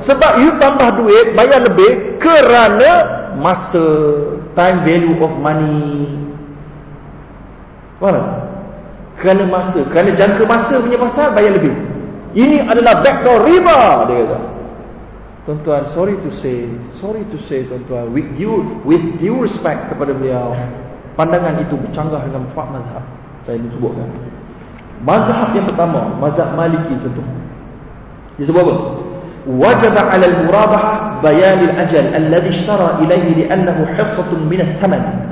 Sebab you tambah duit, bayar lebih kerana masa. Time value of money. Mana? Kerana masa. Kerana jangka masa punya pasal, bayar lebih. Ini adalah backdoor riba dia kata. Tuan-tuan, sorry to say, sorry to say tuan-tuan, with with due respect kepada beliau, pandangan itu bercanggah dengan empat mazhab. Saya sebutkan. Mazhab yang pertama, mazhab Maliki tentu. Dia sebut apa? Wajib 'ala al-murabahah bayan al-ajal alladhi ishtara ilayhi li'annahu hifdhatun min ath-thaman.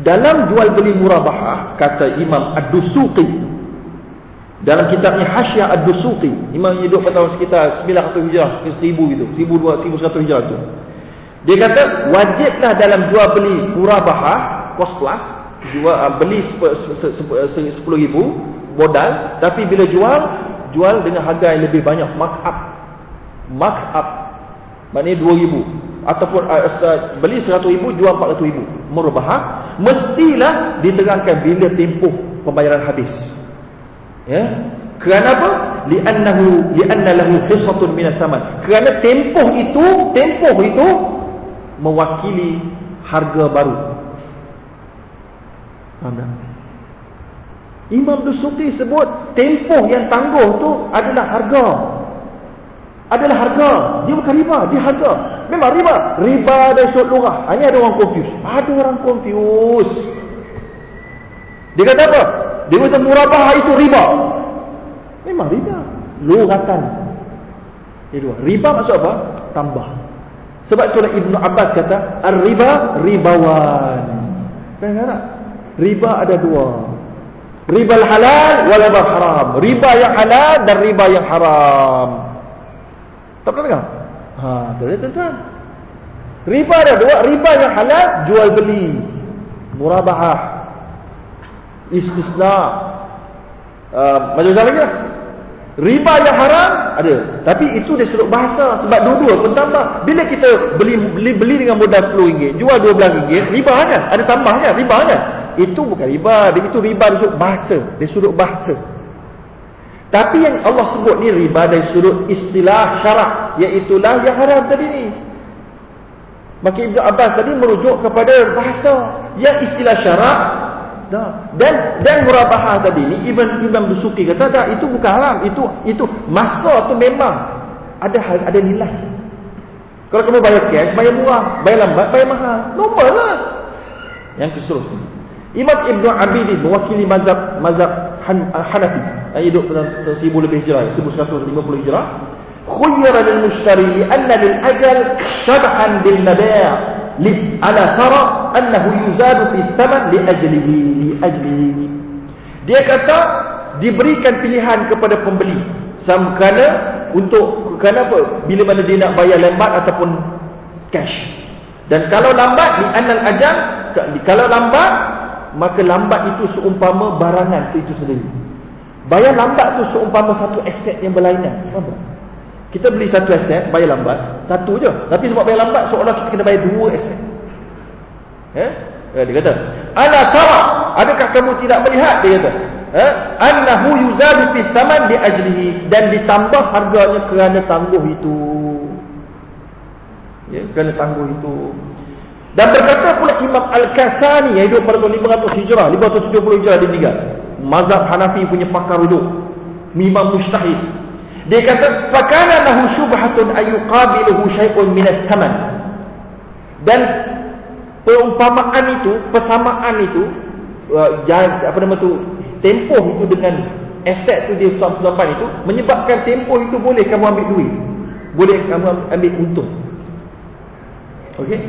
Dalam jual beli murabahah kata Imam Ad-Dusuqi dalam kitabnya Hasyiah Ad-Dusuqi, Imam hidup pada tahun sekitar 900 Hijrah ke 1000 gitu, 1200 1100 Hijrah tu. Dia kata wajiblah dalam jual beli murabahah, plus, jual uh, beli 10,000 modal, tapi bila jual jual dengan harga yang lebih banyak, markup. Markup. Maknanya 2000 ataupun uh, beli 100,000 jual 400,000 murabahah mestilah diterangkan bila tempoh pembayaran habis. Ya? Kerana apa? Li'annahu li'anna lahu hisatun min as-saman. Kerana tempoh itu tempoh itu mewakili harga baru faham Imam Dusuki sebut tempoh yang tangguh tu adalah harga adalah harga dia bukan riba dia harga memang riba riba dan syut lurah hanya ada orang confuse ada orang confuse dia kata apa dia kata murabah itu riba. Memang riba. Luratan. Itu riba maksud apa? Tambah. Sebab itulah Ibnu Abbas kata, "Ar-riba ribawan." Faham tak? Riba ada dua. Riba halal wal riba haram. Riba yang halal dan riba yang haram. Tak pernah dengar? Ha, boleh tuan-tuan. Riba ada dua, riba yang halal jual beli. Murabahah istisna uh, macam mana lah Riba yang haram ada. Tapi itu dia sudut bahasa sebab dua-dua pun tambah. Bila kita beli beli, beli dengan modal RM10, jual RM12, riba kan? Ada tambahnya, riba kan? Itu bukan riba, itu riba dari sudut bahasa, dari sudut bahasa. Tapi yang Allah sebut ni riba dari sudut istilah syarak, iaitu lah yang haram tadi ni. Maka Ibn Abbas tadi merujuk kepada bahasa. Yang istilah syarak dan dan murabahah tadi ni Ibn Ibn Dusuki kata tak itu bukan haram. Itu itu masa tu memang ada ada nilai. Kalau kamu bayar cash bayar murah. Bayar lambat bayar mahal. Normal lah. Yang keseluruhan Imam Ibn Abidin mewakili mazhab mazhab Han, Hanafi. Yang hidup dalam 1000 lebih hijrah 1150 hijrah. Khuyyara lil mushtari anna lil ajal syabhan bil nabi' li ala tara annahu yuzadu fi thaman li ajlihi li ajlihi. Dia kata diberikan pilihan kepada pembeli. Sama kerana untuk kerana apa? Bila mana dia nak bayar lambat ataupun cash. Dan kalau lambat di anal ajal kalau lambat maka lambat itu seumpama barangan itu sendiri bayar lambat tu seumpama satu aset yang berlainan faham tak kita beli satu aset, bayar lambat, satu je. Tapi sebab bayar lambat, seolah kita kena bayar dua aset. Eh? Ya, dia kata, "Ala tara, adakah kamu tidak melihat?" dia kata. Eh? "Annahu yuzadu fi thaman li ajlihi" dan ditambah harganya kerana tangguh itu. Ya, kerana tangguh itu. Dan berkata pula Imam Al-Kasani yang hidup pada tahun 500 Hijrah, 570 Hijrah dia meninggal. Mazhab Hanafi punya pakar hidup. Imam Mustahid dia kata fakana lahu syubhatun ayuqabiluhu syai'un min ats-thaman. Dan perumpamaan itu, persamaan itu uh, apa nama tu tempoh itu dengan aset tu dia sampai itu menyebabkan tempoh itu boleh kamu ambil duit. Boleh kamu ambil untung. Okey.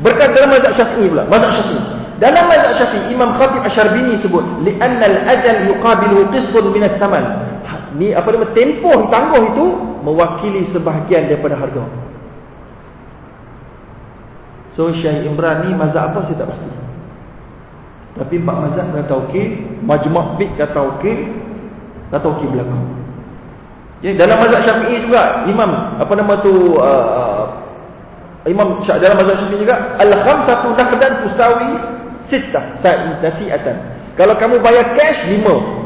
Berkata dalam mazhab Syafi'i pula, mazhab Syafi'i. Dalam mazhab Syafi'i Imam Khatib Asy-Syarbini sebut, "Li'anna al-ajal yuqabilu qisṭun min ats-thaman." ni apa nama tempoh tangguh itu mewakili sebahagian daripada harga. So Syekh Imran ni mazhab apa saya tak pasti. Tapi empat mazhab kata okey, Majmu' Fiqh kata okey, kata okey belakang. Jadi dalam mazhab Syafi'i juga imam apa nama tu uh, imam dalam mazhab Syafi'i juga al-khamsatu naqdan tusawi sittah nasi'atan. Kalau kamu bayar cash lima,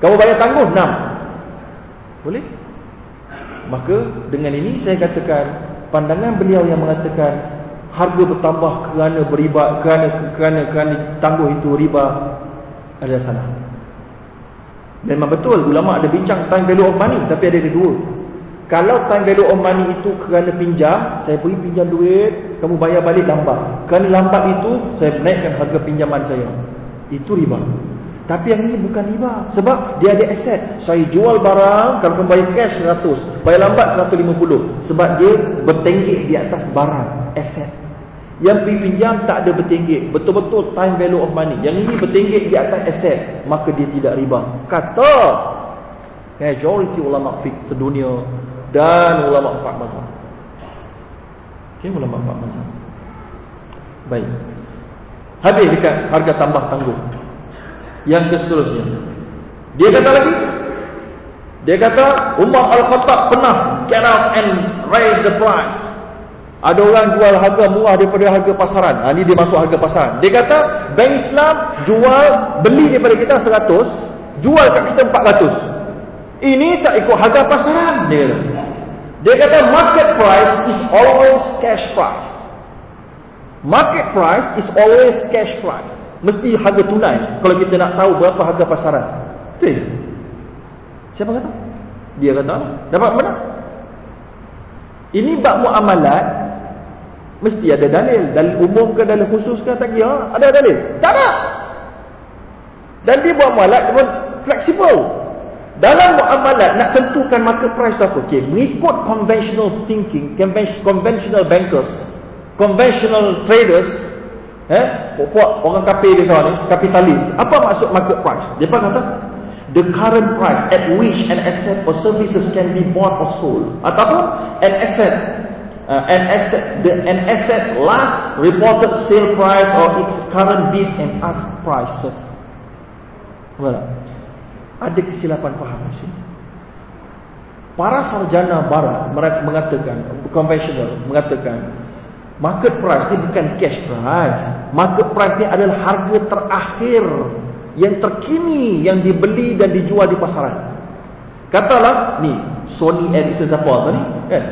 Kamu bayar tangguh enam. Boleh? Maka dengan ini saya katakan pandangan beliau yang mengatakan harga bertambah kerana beriba kerana kerana kerana tangguh itu riba adalah salah. Memang betul ulama ada bincang time value of money tapi ada dua. Kalau time value of money itu kerana pinjam, saya pergi pinjam duit, kamu bayar balik lambat. Kerana lambat itu saya naikkan harga pinjaman saya. Itu riba. Tapi yang ini bukan riba. Sebab dia ada aset. Saya jual barang, kalau kamu bayar cash 100. Bayar lambat 150. Sebab dia bertenggik di atas barang. Aset. Yang pergi pinjam tak ada bertenggik. Betul-betul time value of money. Yang ini bertenggik di atas aset. Maka dia tidak riba. Kata majority ulama fiqh sedunia dan ulama empat mazhab. Okay, ulama empat mazhab. Baik. Habis dekat harga tambah tanggung yang seterusnya. Dia kata lagi, dia kata Umar Al-Khattab pernah get out and raise the price. Ada orang jual harga murah daripada harga pasaran. Ha, ini dia masuk harga pasaran. Dia kata bank Islam jual beli daripada kita 100, jual kat kita 400. Ini tak ikut harga pasaran dia. Dia kata market price is always cash price. Market price is always cash price. Mesti harga tunai Kalau kita nak tahu berapa harga pasaran Betul Siapa kata? Dia kata Dapat mana? Ini bab muamalat Mesti ada dalil Dalil umum ke dalil khusus ke tak kira Ada dalil? Tak ada Dan dia buat muamalat pun fleksibel Dalam muamalat nak tentukan market price tu apa? Okay, mengikut conventional thinking Conventional bankers Conventional traders Eh? Puak orang kafir di sana ni, kapitalis. Apa maksud market price? Dia kata the current price at which an asset or services can be bought or sold. Ataupun an asset uh, an asset the an asset last reported sale price or its current bid and ask prices. Well, ada kesilapan faham di sini. Para sarjana barat mereka mengatakan, conventional mengatakan, market price ni bukan cash price. Market price ni adalah harga terakhir yang terkini yang dibeli dan dijual di pasaran. Katalah ni Sony Ericsson siapa tadi? Kan?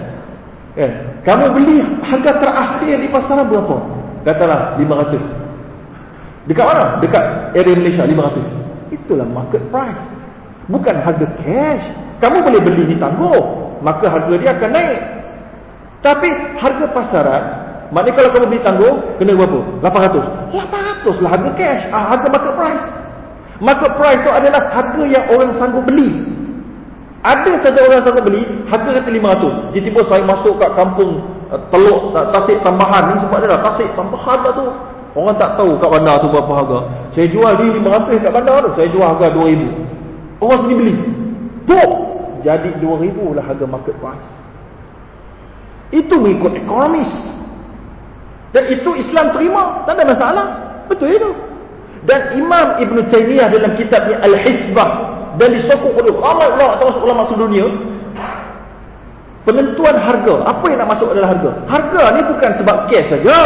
Kan? Kamu beli harga terakhir di pasaran berapa? Katalah 500. Dekat mana? Dekat area Malaysia 500. Itulah market price. Bukan harga cash. Kamu boleh beli di tangguh, maka harga dia akan naik. Tapi harga pasaran, maknanya kalau kamu beli tangguh, kena berapa? 800. 800 lah harga cash, ah, harga market price. Market price itu adalah harga yang orang sanggup beli. Ada saja orang sanggup beli, harga kata 500. Jadi tiba saya masuk kat kampung uh, teluk tasik tambahan ni sebab dia dah tasik tambahan lah tu. Orang tak tahu kat bandar tu berapa harga. Saya jual di 500 kat bandar tu, saya jual harga 2000. Orang sini beli. Tuh, jadi 2000 lah harga market price. Itu mengikut ekonomis. Dan itu Islam terima, tak ada masalah. Betul itu. Dan Imam Ibn Taymiyah dalam kitabnya Al-Hisbah dan disokong oleh ramai ulama termasuk ulama sedunia penentuan harga apa yang nak masuk adalah harga harga ni bukan sebab cash saja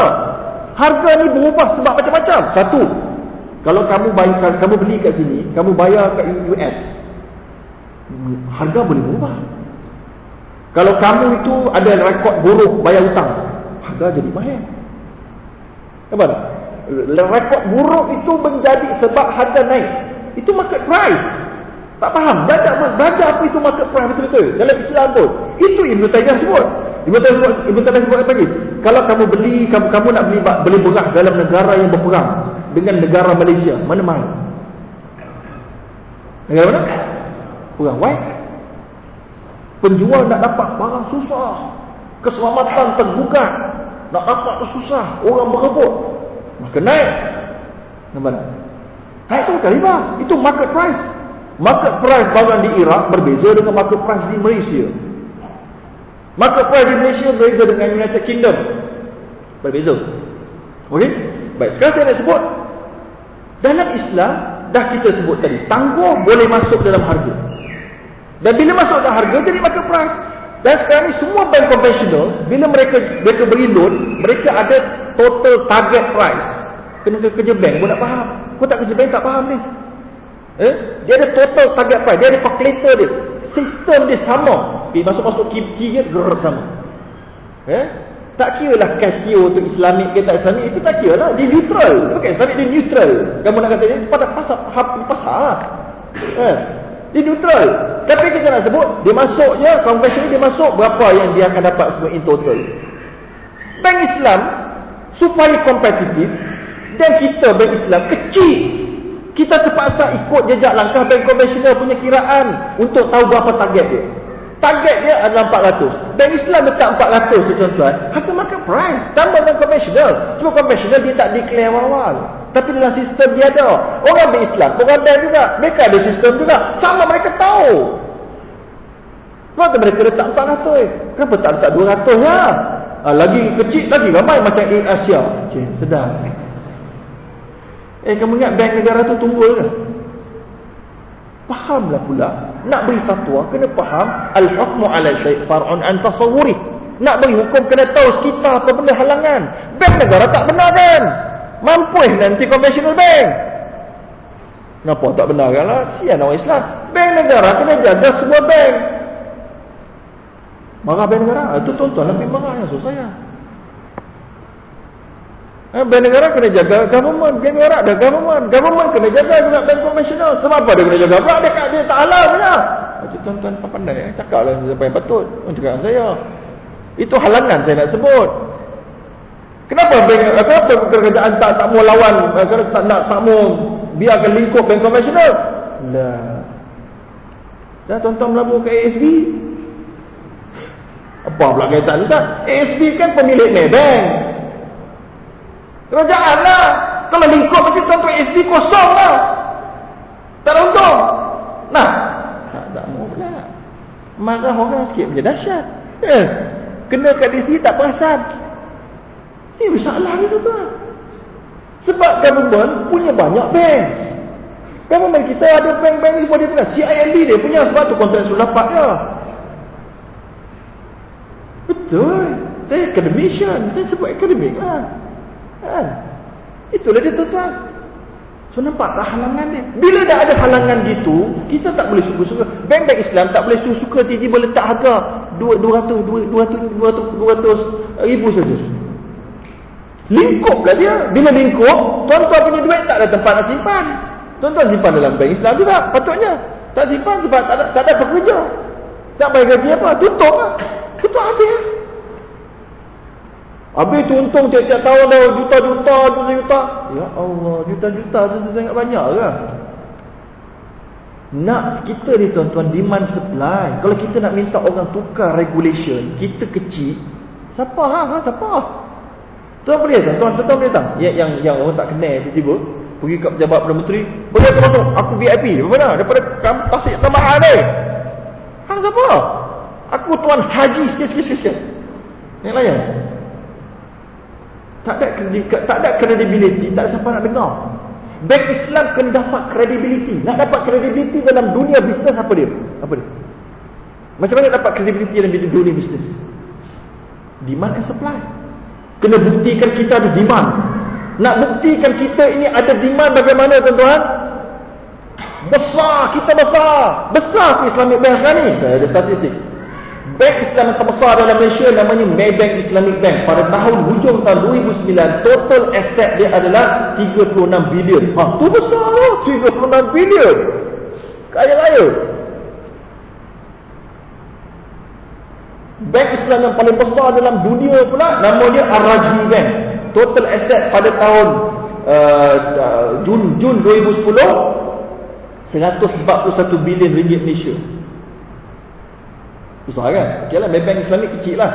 harga ni berubah sebab macam-macam satu kalau kamu bayar kamu beli kat sini kamu bayar kat US harga boleh berubah. Kalau kamu itu ada rekod buruk bayar hutang, harga jadi mahal. Apa? Rekod buruk itu menjadi sebab harga naik. Itu market price. Tak faham? Baca, baca apa itu market price betul-betul. Dalam Islam pun. Itu Ibn Tayyah sebut. Ibn Tayyah sebut, sebut lagi? Kalau kamu beli, kamu, kamu nak beli beli beras dalam negara yang berperang. Dengan negara Malaysia. Mana mahal? Negara mana? Perang. Why? Penjual nak dapat barang susah. Keselamatan tergugat. Nak dapat susah. Orang berebut. Maka naik. Nampak tak? Naik tu bukan riba. Itu market price. Market price barang di Iraq berbeza dengan market price di Malaysia. Market price di Malaysia berbeza dengan United Kingdom. Berbeza. Okey? Baik, sekarang saya nak sebut. Dalam Islam, dah kita sebut tadi. Tangguh boleh masuk dalam harga. Dan bila masuk dalam harga, jadi market price. Dan sekarang ni semua bank konvensional, bila mereka mereka beri loan, mereka ada total target price. Kena ke kerja bank pun nak faham. Kau tak kerja bank tak faham ni. Eh? Dia ada total target price. Dia ada calculator dia. Sistem dia sama. Dia masuk-masuk gerak sama. Eh? Tak kira lah casio tu islamik ke tak islamik. Itu tak kira lah. Dia neutral. Bukan islamik dia neutral. Kamu nak kata dia pada pasar. pasar lah. Eh? Dia neutral. Tapi kita nak sebut, dia masuknya, convention dia masuk, berapa yang dia akan dapat semua in total. Bank Islam, supaya kompetitif, dan kita bank Islam kecil. Kita terpaksa ikut jejak langkah bank konvensional punya kiraan untuk tahu berapa target dia. Target dia adalah 400. Bank Islam letak 400 tuan-tuan. Harga market price. Tambah dengan konvensional. Cuma konvensional dia tak declare awal-awal. Tapi dalam sistem dia ada. Orang berislam, orang bank juga. Mereka ada sistem juga. Sama mereka tahu. Kenapa mereka letak 400 eh? Kenapa tak letak 200 ya? Ha, lagi kecil, lagi ramai macam di Asia. Cik, sedang. Eh, kamu ingat bank negara tu tunggu ke? Fahamlah pula. Nak beri fatwa, kena faham. Al-hukmu ala syait far'un an tasawuri. Nak beri hukum, kena tahu sekitar apa benda halangan. Bank negara tak benar kan? Mampu nanti konvensional bank. Kenapa tak benar kan lah? Sian orang Islam. Bank negara kena jaga semua bank. Marah bank negara? Itu ah, tuan-tuan lebih marah yang susah saya. Eh, bank negara kena jaga government. Bank negara ada government. Government kena jaga juga bank konvensional. Sebab apa dia kena jaga? Sebab dia, dia tak halal punya. Tuan-tuan tak pandai. Eh? Cakap lah siapa yang patut. Cakap saya. Itu halangan saya nak sebut. Kenapa bank kenapa kerajaan tak tak mau lawan eh, kerana tak nak tak mau biarkan lingkup bank konvensional? Lah. Dah tuan-tuan melabur ke ASB? Apa pula kaitan tak? ASB kan pemilik Maybank. Kerajaan lah. Kalau lingkup macam tuan-tuan ASB kosong lah. Tak untung. Nah. Tak, tak mau pula. Marah orang sikit macam dahsyat. Eh, kena kat sini tak perasan. Ini masalah ni tuan Sebab government punya banyak bank. Government kita ada bank-bank ni semua dia punya. CIMB dia punya sebab tu kontrak sudah dapat dia. Betul. Saya academician. Saya sebut akademik lah. Kan? Itulah dia tuan-tuan. So nampak tak halangan dia. Bila dah ada halangan gitu, kita tak boleh suka-suka. Bank-bank Islam tak boleh suka-suka tiba-tiba letak harga 200, 200, 200, 200 ribu saja. Lingkup lah dia. Bila lingkup, tuan-tuan punya duit tak ada tempat nak simpan. Tuan-tuan simpan dalam bank Islam juga. Patutnya. Tak simpan sebab tak ada, tak ada pekerja. Tak bayar gaji apa. Tutup lah. Tutup habis lah. Habis tu untung tiap-tiap tahun dah juta-juta, juta-juta. Ya Allah, juta-juta tu sangat banyak ke? Nak kita ni tuan-tuan demand supply. Kalau kita nak minta orang tukar regulation, kita kecil. Siapa ha? ha siapa? Tuan boleh tak? Tuan, tuan boleh tak? Yang, yang, yang orang tak kenal tiba-tiba. Pergi ke pejabat Perdana Menteri. Boleh aku masuk? Aku VIP. Dari mana? Daripada tasik tambahan ni. Hang siapa? Aku tuan haji sikit-sikit. Yang lain. Tak ada tak ada credibility, tak siapa nak dengar. Bank Islam kena dapat credibility. Nak dapat credibility dalam dunia bisnes apa dia? Apa dia? Macam mana dapat credibility dalam dunia bisnes? Demand and supply. Kena buktikan kita ada demand. Nak buktikan kita ini ada demand bagaimana tuan-tuan? Besar, kita besar. Besar ke Islamic Bank ni? Saya ada statistik. Bank Islam yang terbesar dalam Malaysia namanya Maybank Islamic Bank. Pada tahun hujung tahun 2009, total asset dia adalah 36 bilion. Ha, tu besar lah. 36 bilion. Kaya raya. Bank Islam yang paling besar dalam dunia pula, nama dia Ar-Raji Bank. Total asset pada tahun uh, Jun Jun 2010, 141 bilion ringgit Malaysia. Besar kan? Okey lah, bank Islamik kecil lah.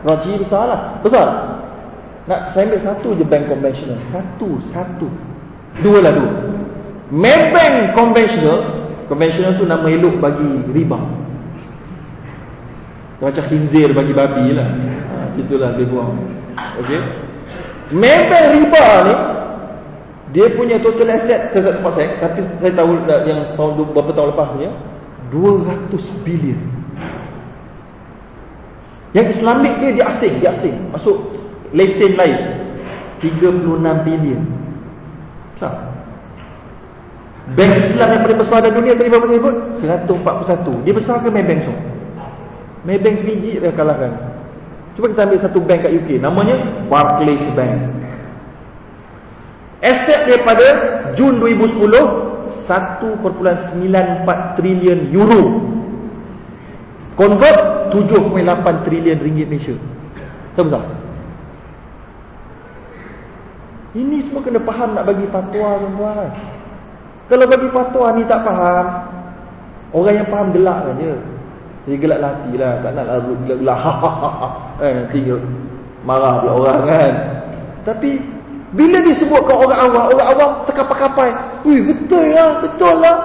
Raji besar lah. Besar. Nak saya ambil satu je bank konvensional. Satu, satu. Dua lah dua. Maybank konvensional, konvensional tu nama elok bagi riba. Macam khinzir bagi babi lah. Ha, itulah dia buang. Okey. Maybank riba ni, dia punya total asset, tempat saya, tapi saya tahu yang tahun beberapa tahun lepas ni, 200 bilion. Yang Islamik dia dia asing, dia asing. Masuk lesen lain. 36 bilion. Tak. Bank Islam yang paling besar dalam dunia tadi berapa sebut? 141. Dia besar ke Maybank so? Maybank sebiji dia kalahkan. Cuba kita ambil satu bank kat UK. Namanya Barclays Bank. Aset daripada Jun 2010 1.94 trilion euro. Convert 7.8 trilion ringgit Malaysia. Sebesar. Ini semua kena faham nak bagi fatwa tuan-tuan. Kalau bagi fatwa ni tak faham, orang yang faham gelak saja. Jadi gelak hati lah, tak nak larut gelak-gelak. eh, nanti marah dia orang kan. Tapi bila disebut ke orang awam, orang awam terkapai-kapai. Ui, betul lah, betul lah.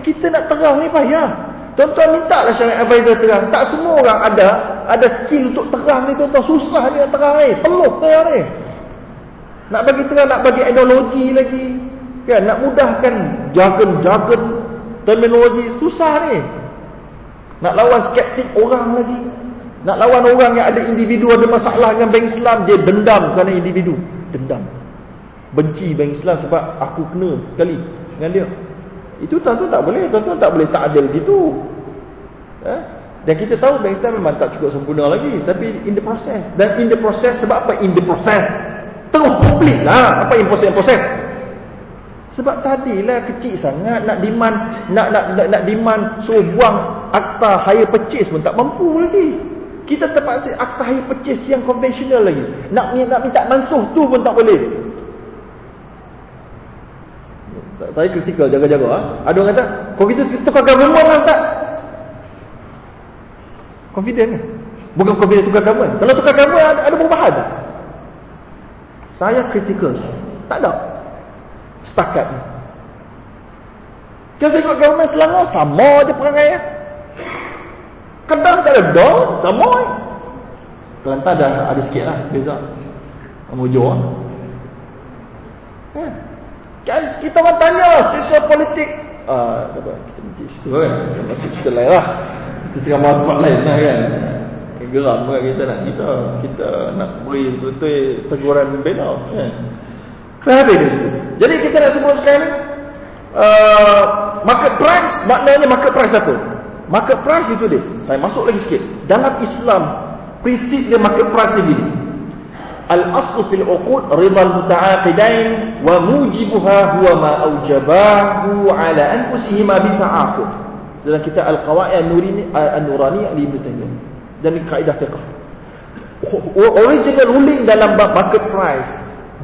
Kita nak terang ni payah. Tuan-tuan minta lah syariat advisor terang. Tak semua orang ada ada skill untuk terang ni tuan-tuan. Susah dia terang ni. Peluh terang ni. Nak bagi terang, nak bagi ideologi lagi. Kan? Nak mudahkan jargon-jargon terminologi. Susah ni. Nak lawan skeptik orang lagi. Nak lawan orang yang ada individu ada masalah dengan bank Islam. Dia dendam kerana individu. Dendam. Benci bank Islam sebab aku kena sekali dengan dia. Itu tuan-tuan tak boleh. Tuan-tuan tak boleh tak adil gitu. Eh? Dan kita tahu bank Islam memang tak cukup sempurna lagi. Tapi in the process. Dan in the process sebab apa? In the process. Terus complete lah. Apa in process? In process. Sebab tadilah kecil sangat nak demand nak nak nak, nak demand suruh buang akta hire purchase pun tak mampu lagi. Kita terpaksa akta hire purchase yang konvensional lagi. Nak nak minta mansuh tu pun tak boleh. Saya kritikal jaga-jaga. Ha? Ada orang kata, kau kita tukar government lah tak? Confident ni. Bukan confident tukar government. Kalau tukar government ada, ada perubahan tak? Saya kritikal. Tak ada. Setakat ni. Kalau saya ikut government Selangor, sama je perangai ya. Kedang tak ada dong, sama je. Kelantar dah ada sikit lah, beza. Kamu jual. Ya. Kan kita orang tanya sisa politik. Ah, apa? Kita mesti situ kan. Masuk cerita lain lah. Kita tengah mahu tempat lain lah kan. geram kan kita nak kita kita nak beri betul teguran bela kan kenapa dia jadi kita nak sebut sekarang uh, market price maknanya market price apa market price itu dia saya masuk lagi sikit dalam Islam prinsip dia market price ni gini al-aslu fil uqud ridha al-muta'aqidain wa mujibuha huwa ma aujabahu ala anfusihima bi ta'aqud. Dalam kita al-qawaid an-nurani an-nurani li ibn taymiyah dan kaedah fiqh. Original ruling dalam market price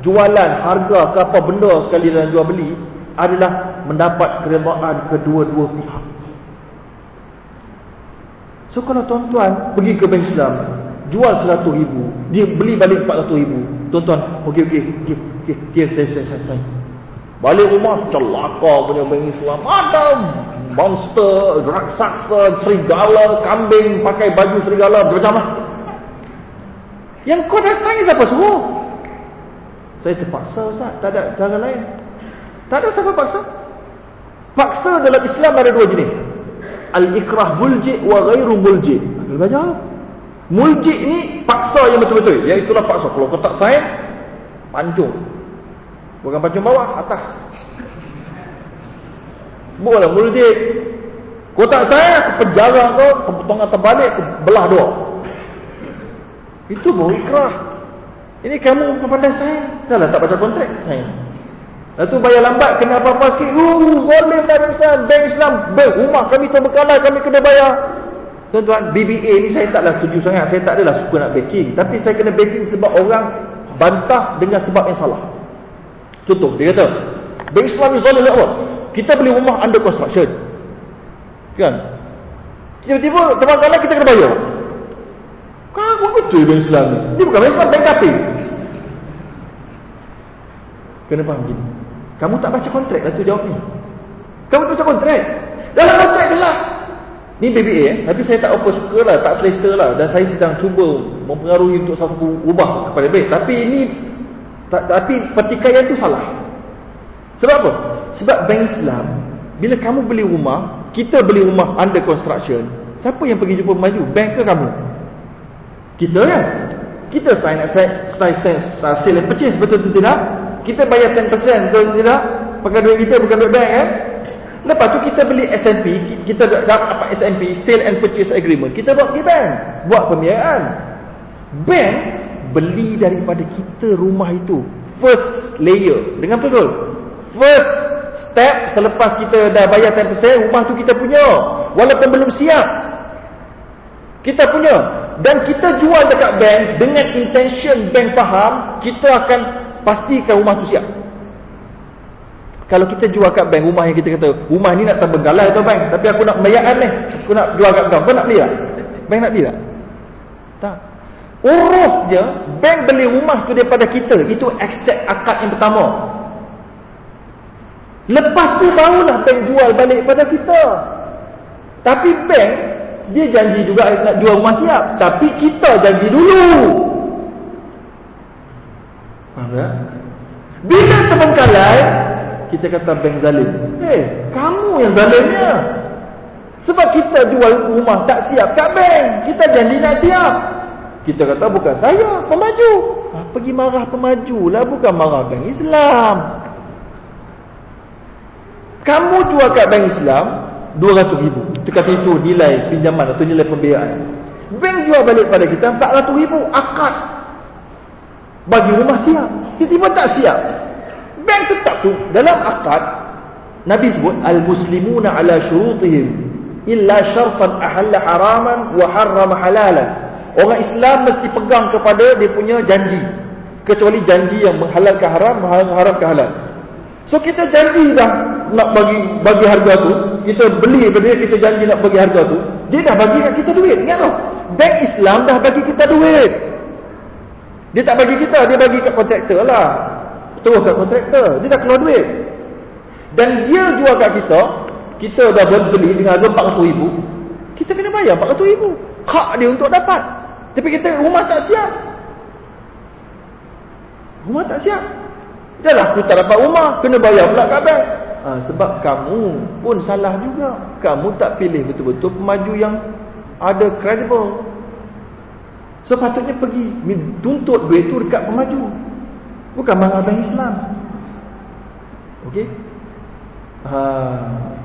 jualan harga ke apa benda sekali dalam jual beli adalah mendapat keredaan kedua-dua pihak. So kalau tuan-tuan pergi ke bank Islam jual 100 ribu. Dia beli balik 400 ribu. Tuan-tuan okey okey okey okey okey saya saya saya saya balik rumah celaka punya bank Islam ada monster raksasa serigala kambing pakai baju serigala macam mana yang kau dah sayang siapa suruh? Saya terpaksa Ustaz. Tak ada cara lain. Tak ada siapa paksa. Paksa dalam Islam ada dua jenis. Al-ikrah mulji' wa ghairu mulji' belajar Muljik ni paksa yang betul-betul. Yang itulah paksa. Kalau kau tak sayang, pancung. Bukan pancung bawah, atas. Bukanlah muljik. Kau tak sayang, penjara kau, potongan terbalik, belah dua. Itu baru ikrah. Ini kamu pandai sayang. Dah lah tak baca kontrak, sayang. Lepas tu bayar lambat, kena apa-apa sikit. Uh, boleh tak Bank Islam, bank rumah kami terbekalan, kami kena bayar. Tuan-tuan, BBA ni saya taklah setuju sangat. Saya tak adalah suka nak backing. Tapi saya kena backing sebab orang bantah dengan sebab yang salah. Contoh, dia kata, Bank Islam ni zalim apa? Kita beli rumah under construction. Kan? Tiba-tiba, teman-teman kita kena bayar. Kau betul Bank Islam ni. Dia bukan Bank Islam, Bank Kapi. Kena faham gini. Kamu tak baca kontrak lah tu jawab ni. Kamu tak baca kontrak. Dalam kontrak jelas. Ni BBA eh. Tapi saya tak apa suka lah. Tak selesa lah. Dan saya sedang cuba mempengaruhi untuk satu ubah kepada baik. Tapi ini. Tapi pertikaian tu salah. Sebab apa? Sebab bank Islam. Bila kamu beli rumah. Kita beli rumah under construction. Siapa yang pergi jumpa maju? Bank ke kamu? Kita kan? Kita sign sale and purchase betul atau tidak? Kita bayar 10% betul atau tidak? Pakai duit kita bukan duit bank kan? Lepas tu kita beli S&P, kita dapat apa S&P, Sale and Purchase Agreement. Kita buat pergi bank, buat pembiayaan. Bank beli daripada kita rumah itu. First layer. Dengan betul? First step selepas kita dah bayar 10%, rumah tu kita punya. Walaupun belum siap. Kita punya. Dan kita jual dekat bank dengan intention bank faham, kita akan pastikan rumah tu siap. Kalau kita jual kat bank rumah yang kita kata, rumah ni nak terbengkalai tu bank, tapi aku nak pembayaran ni. Aku nak jual kat bank. Kau nak beli tak? Bank nak beli tak? Tak. Urus je, bank beli rumah tu daripada kita. Itu accept akad yang pertama. Lepas tu barulah bank jual balik pada kita. Tapi bank, dia janji juga nak jual rumah siap. Tapi kita janji dulu. Faham tak? Bila terbengkalai, kita kata bank zalim. Eh, kamu yang zalimnya. Sebab kita jual rumah tak siap kat bank. Kita janji nak siap. Kita kata bukan saya, pemaju. Ha, pergi marah pemaju lah, bukan marah bank Islam. Kamu jual kat bank Islam, 200 ribu. Kata itu nilai pinjaman atau nilai pembiayaan. Bank jual balik pada kita 400 ribu. Akad. Bagi rumah siap. Tiba-tiba tak siap. Bank tetap tu dalam akad Nabi sebut al-muslimuna ala syurutihim illa syarfan ahalla haraman wa harrama halalan. Orang Islam mesti pegang kepada dia punya janji. Kecuali janji yang menghalalkan haram, mengharamkan halal. So kita janji dah nak bagi bagi harga tu, kita beli dia kita janji nak bagi harga tu, dia dah bagi kat kita duit. Ingat tak? Bank Islam dah bagi kita duit. Dia tak bagi kita, dia bagi kat kontraktor lah terus kat kontraktor. Dia dah keluar duit. Dan dia jual kat kita kita dah beli dengan harga 400 ribu. Kita kena bayar 400 ribu. Hak dia untuk dapat. Tapi kita rumah tak siap. Rumah tak siap. Dah lah aku tak dapat rumah. Kena bayar pula kat bank. Ha, sebab kamu pun salah juga. Kamu tak pilih betul-betul pemaju yang ada credible. Sepatutnya pergi tuntut duit tu dekat pemaju. Bukan bank Islam. Okey? Ha,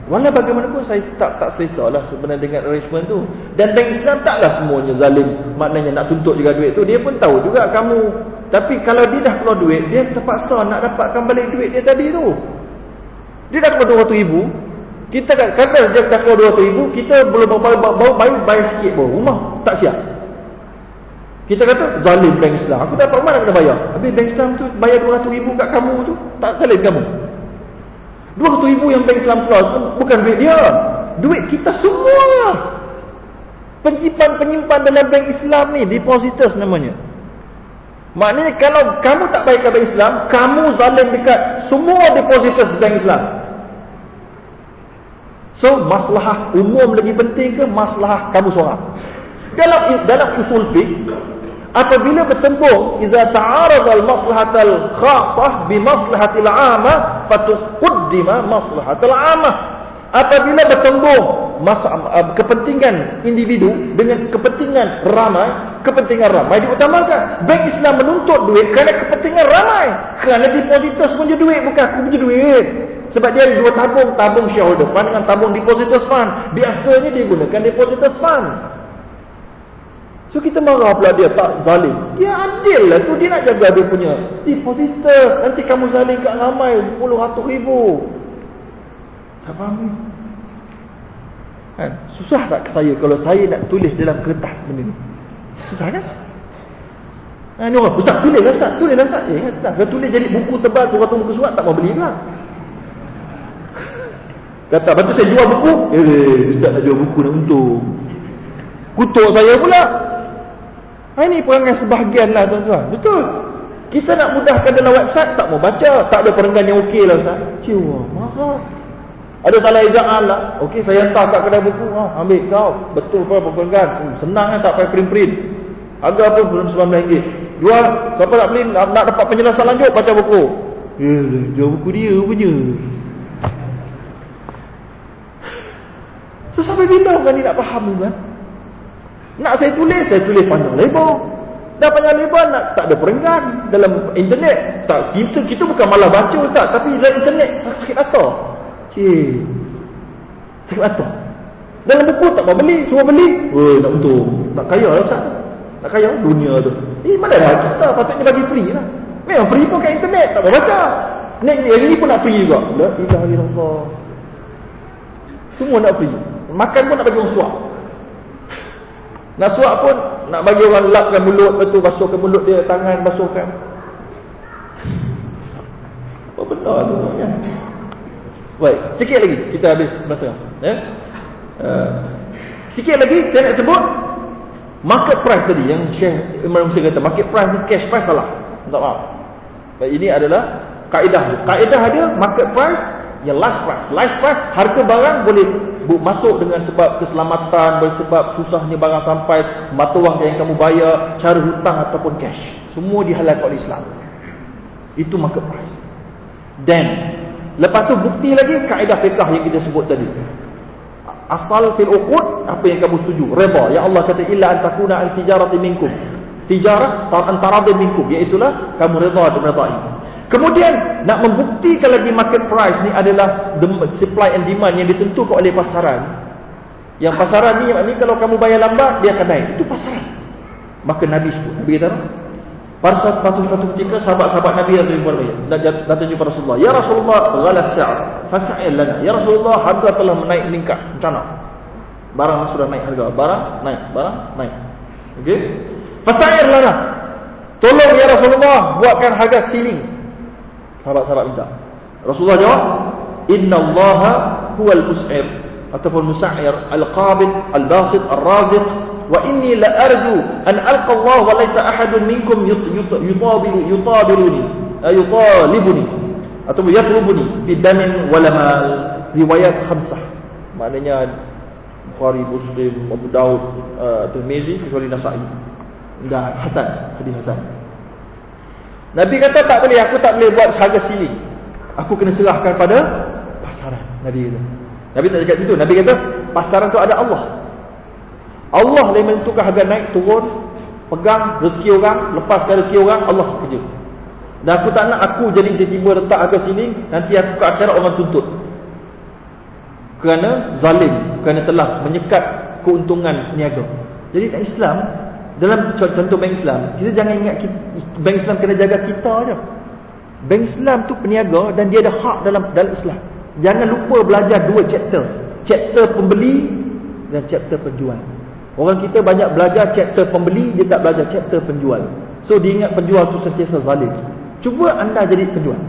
Walau bagaimanapun saya tak tak selesa lah sebenarnya dengan arrangement tu. Dan bank Islam taklah semuanya zalim. Maknanya nak tuntut juga duit tu. Dia pun tahu juga kamu. Tapi kalau dia dah keluar duit, dia terpaksa nak dapatkan balik duit dia tadi tu. Dia dah keluar 200 ribu. Kita kata dia dah keluar 200 ribu, kita belum baru, baru bayar sikit pun. Rumah tak siap. Kita kata zalim bank Islam. Aku dapat mana kena bayar? Habis bank Islam tu bayar 200 ribu kat kamu tu. Tak zalim kamu. 200 ribu yang bank Islam keluar bukan duit dia. Duit kita semua. Penyimpan-penyimpan dalam bank Islam ni, depositors namanya. Maknanya kalau kamu tak baik ke bank Islam, kamu zalim dekat semua depositors bank Islam. So, masalah umum lebih penting ke masalah kamu seorang? Dalam dalam usul fiqh, apabila bertembung idza ta'arada al-maslahatul khassah bi maslahatil 'amah fatuqaddima maslahatul 'amah. Apabila bertembung uh, kepentingan individu dengan kepentingan ramai kepentingan ramai diutamakan. Bank Islam menuntut duit kerana kepentingan ramai kerana depositors punya duit bukan aku punya duit. Sebab dia ada dua tabung tabung shareholder fund dengan tabung depositors fund biasanya dia gunakan depositors fund So kita marah pula dia tak zalim. Dia adil lah tu dia nak jaga dia punya depositor. Nanti kamu zalim kat ramai puluh ratus ribu. Tak faham ni? Kan? Susah tak saya kalau saya nak tulis dalam kertas benda ni? Susah kan? Ha, ni orang, Ustaz tulis lah Ustaz, tulis lah Ustaz. Eh, Ustaz, kalau tulis jadi buku tebal, tu ratus buku surat, tak mau beli lah. Kata, lepas saya jual buku, eh, Ustaz nak jual buku nak untung. Kutuk saya pula. Ha, ini perangai sebahagian lah tuan-tuan. Betul. Kita nak mudahkan dalam website, tak mau baca. Tak ada perenggan yang okey lah Ustaz. Ciwa, mahal. Ada salah ejaan lah. Okey, saya hantar kat kedai buku. Ha, ambil kau. Betul kau perenggan. Hmm, senang kan tak payah print-print. Harga pun belum RM19. Jual. Siapa nak beli, nak, nak dapat penjelasan lanjut, baca buku. Ya, jual buku dia punya. So, sampai bila kan ni nak faham kan? Nak saya tulis, saya tulis panjang lebar. Dah panjang lebar, nak, tak ada perenggan dalam internet. Tak Kita kita bukan malah baca, tak. Tapi dalam internet, sakit mata. Cik. Sakit mata. Dalam buku tak mau beli, semua beli. Oh, nak untung. Nak kaya lah Ustaz. Nak kaya dunia tu. Eh, mana lah kita patutnya bagi free lah. Memang free pun kat internet, tak mau baca. Ni, yang ini pun nak free juga. La ilaha illallah. Semua nak free. Makan pun nak bagi orang suap. Nak suap pun nak bagi orang lapkan mulut betul basuhkan mulut dia tangan basuhkan. Apa benar tu ya? Baik, sikit lagi kita habis masa. Ya. Uh, sikit lagi saya nak sebut market price tadi yang Syekh Imam Musa kata market price ni cash price salah. Tak faham. Baik, ini adalah kaedah. Kaedah dia market price yang last price. Last price harga barang boleh masuk dengan sebab keselamatan, sebab susahnya barang sampai, mata wang yang kamu bayar, cara hutang ataupun cash. Semua dihalalkan oleh Islam. Itu market price. Then, lepas tu bukti lagi kaedah fiqah yang kita sebut tadi. Asal fil uqud, apa yang kamu setuju? Reba. Ya Allah kata, illa antakuna antijarati minkum. Tijarah antara minkum. Iaitulah, kamu reba dan redai. Kemudian nak membuktikan lagi market price ni adalah supply and demand yang ditentukan oleh pasaran. Yang pasaran ni, ni kalau kamu bayar lambat dia akan naik. Itu pasaran. Maka Nabi sebut. Nabi kata Pada suatu ketika sahabat-sahabat Nabi yang jumpa datang jumpa Rasulullah. Ya Rasulullah, ghalas sa'ar. Fasa'il lana. Ya Rasulullah, harga telah menaik meningkat. Macam mana? Barang sudah naik harga. Barang naik. Barang naik. Okey? Fasa'il lana. Tolong ya Rasulullah buatkan harga ceiling sahabat-sahabat minta. Rasulullah jawab, "Inna Allah huwal mus'ir." Ataupun mus'ir, al-qabid, al-basit, al-raziq. Wa inni la arju an alqa Allah wa laysa ahadun minkum yutabilu yutabiluni, yutalibuni ataupun yatlubuni bi damin wala mal. Riwayat khamsah. Maknanya Bukhari, Muslim, Abu Daud, uh, Tirmizi, kecuali Nasa'i. Dan Hasan, hadis Hasan. Nabi kata tak boleh, aku tak boleh buat harga sini. Aku kena serahkan pada pasaran. Nabi kata. Nabi tak cakap itu. Nabi kata, pasaran tu ada Allah. Allah yang menentukan harga naik, turun. pegang rezeki orang, lepaskan rezeki orang, Allah kerja. Dan aku tak nak aku jadi tiba-tiba letak atas sini, nanti aku ke akhirat orang tuntut. Kerana zalim, kerana telah menyekat keuntungan niaga. Jadi Islam, dalam contoh bank Islam, kita jangan ingat kita, bank Islam kena jaga kita aja. Bank Islam tu peniaga dan dia ada hak dalam dalam Islam. Jangan lupa belajar dua chapter. Chapter pembeli dan chapter penjual. Orang kita banyak belajar chapter pembeli, dia tak belajar chapter penjual. So dia ingat penjual tu sentiasa zalim. Cuba anda jadi penjual.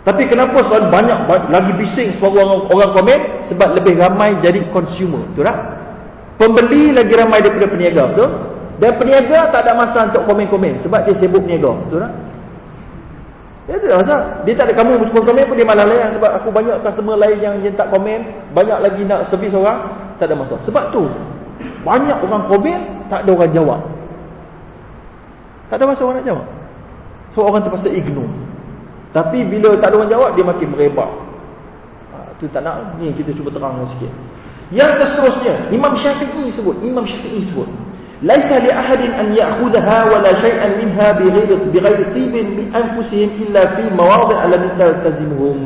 Tapi kenapa soal banyak lagi bising suara orang, orang komen? Sebab lebih ramai jadi consumer. Betul tak? Pembeli lagi ramai daripada peniaga. Betul? Dan peniaga tak ada masa untuk komen-komen. Sebab dia sibuk peniaga. Betul tak? Dia tak ada. Dia tak ada kamu komen pun dia malah layan. Sebab aku banyak customer lain yang, yang tak komen. Banyak lagi nak servis orang. Tak ada masa. Sebab tu. Banyak orang komen. Tak ada orang jawab. Tak ada masa orang nak jawab. So orang terpaksa ignore. Tapi bila tak ada orang jawab dia makin merebak. Ha, tu tak nak ni kita cuba terangkan sikit. Yang seterusnya Imam Syafi'i sebut, Imam Syafi'i sebut, "Laisa li ahadin an ya'khudha wa la shay'an minha bighairi bighairi tibin bi anfusihim illa fi mawadhi' lam taltazimuhum."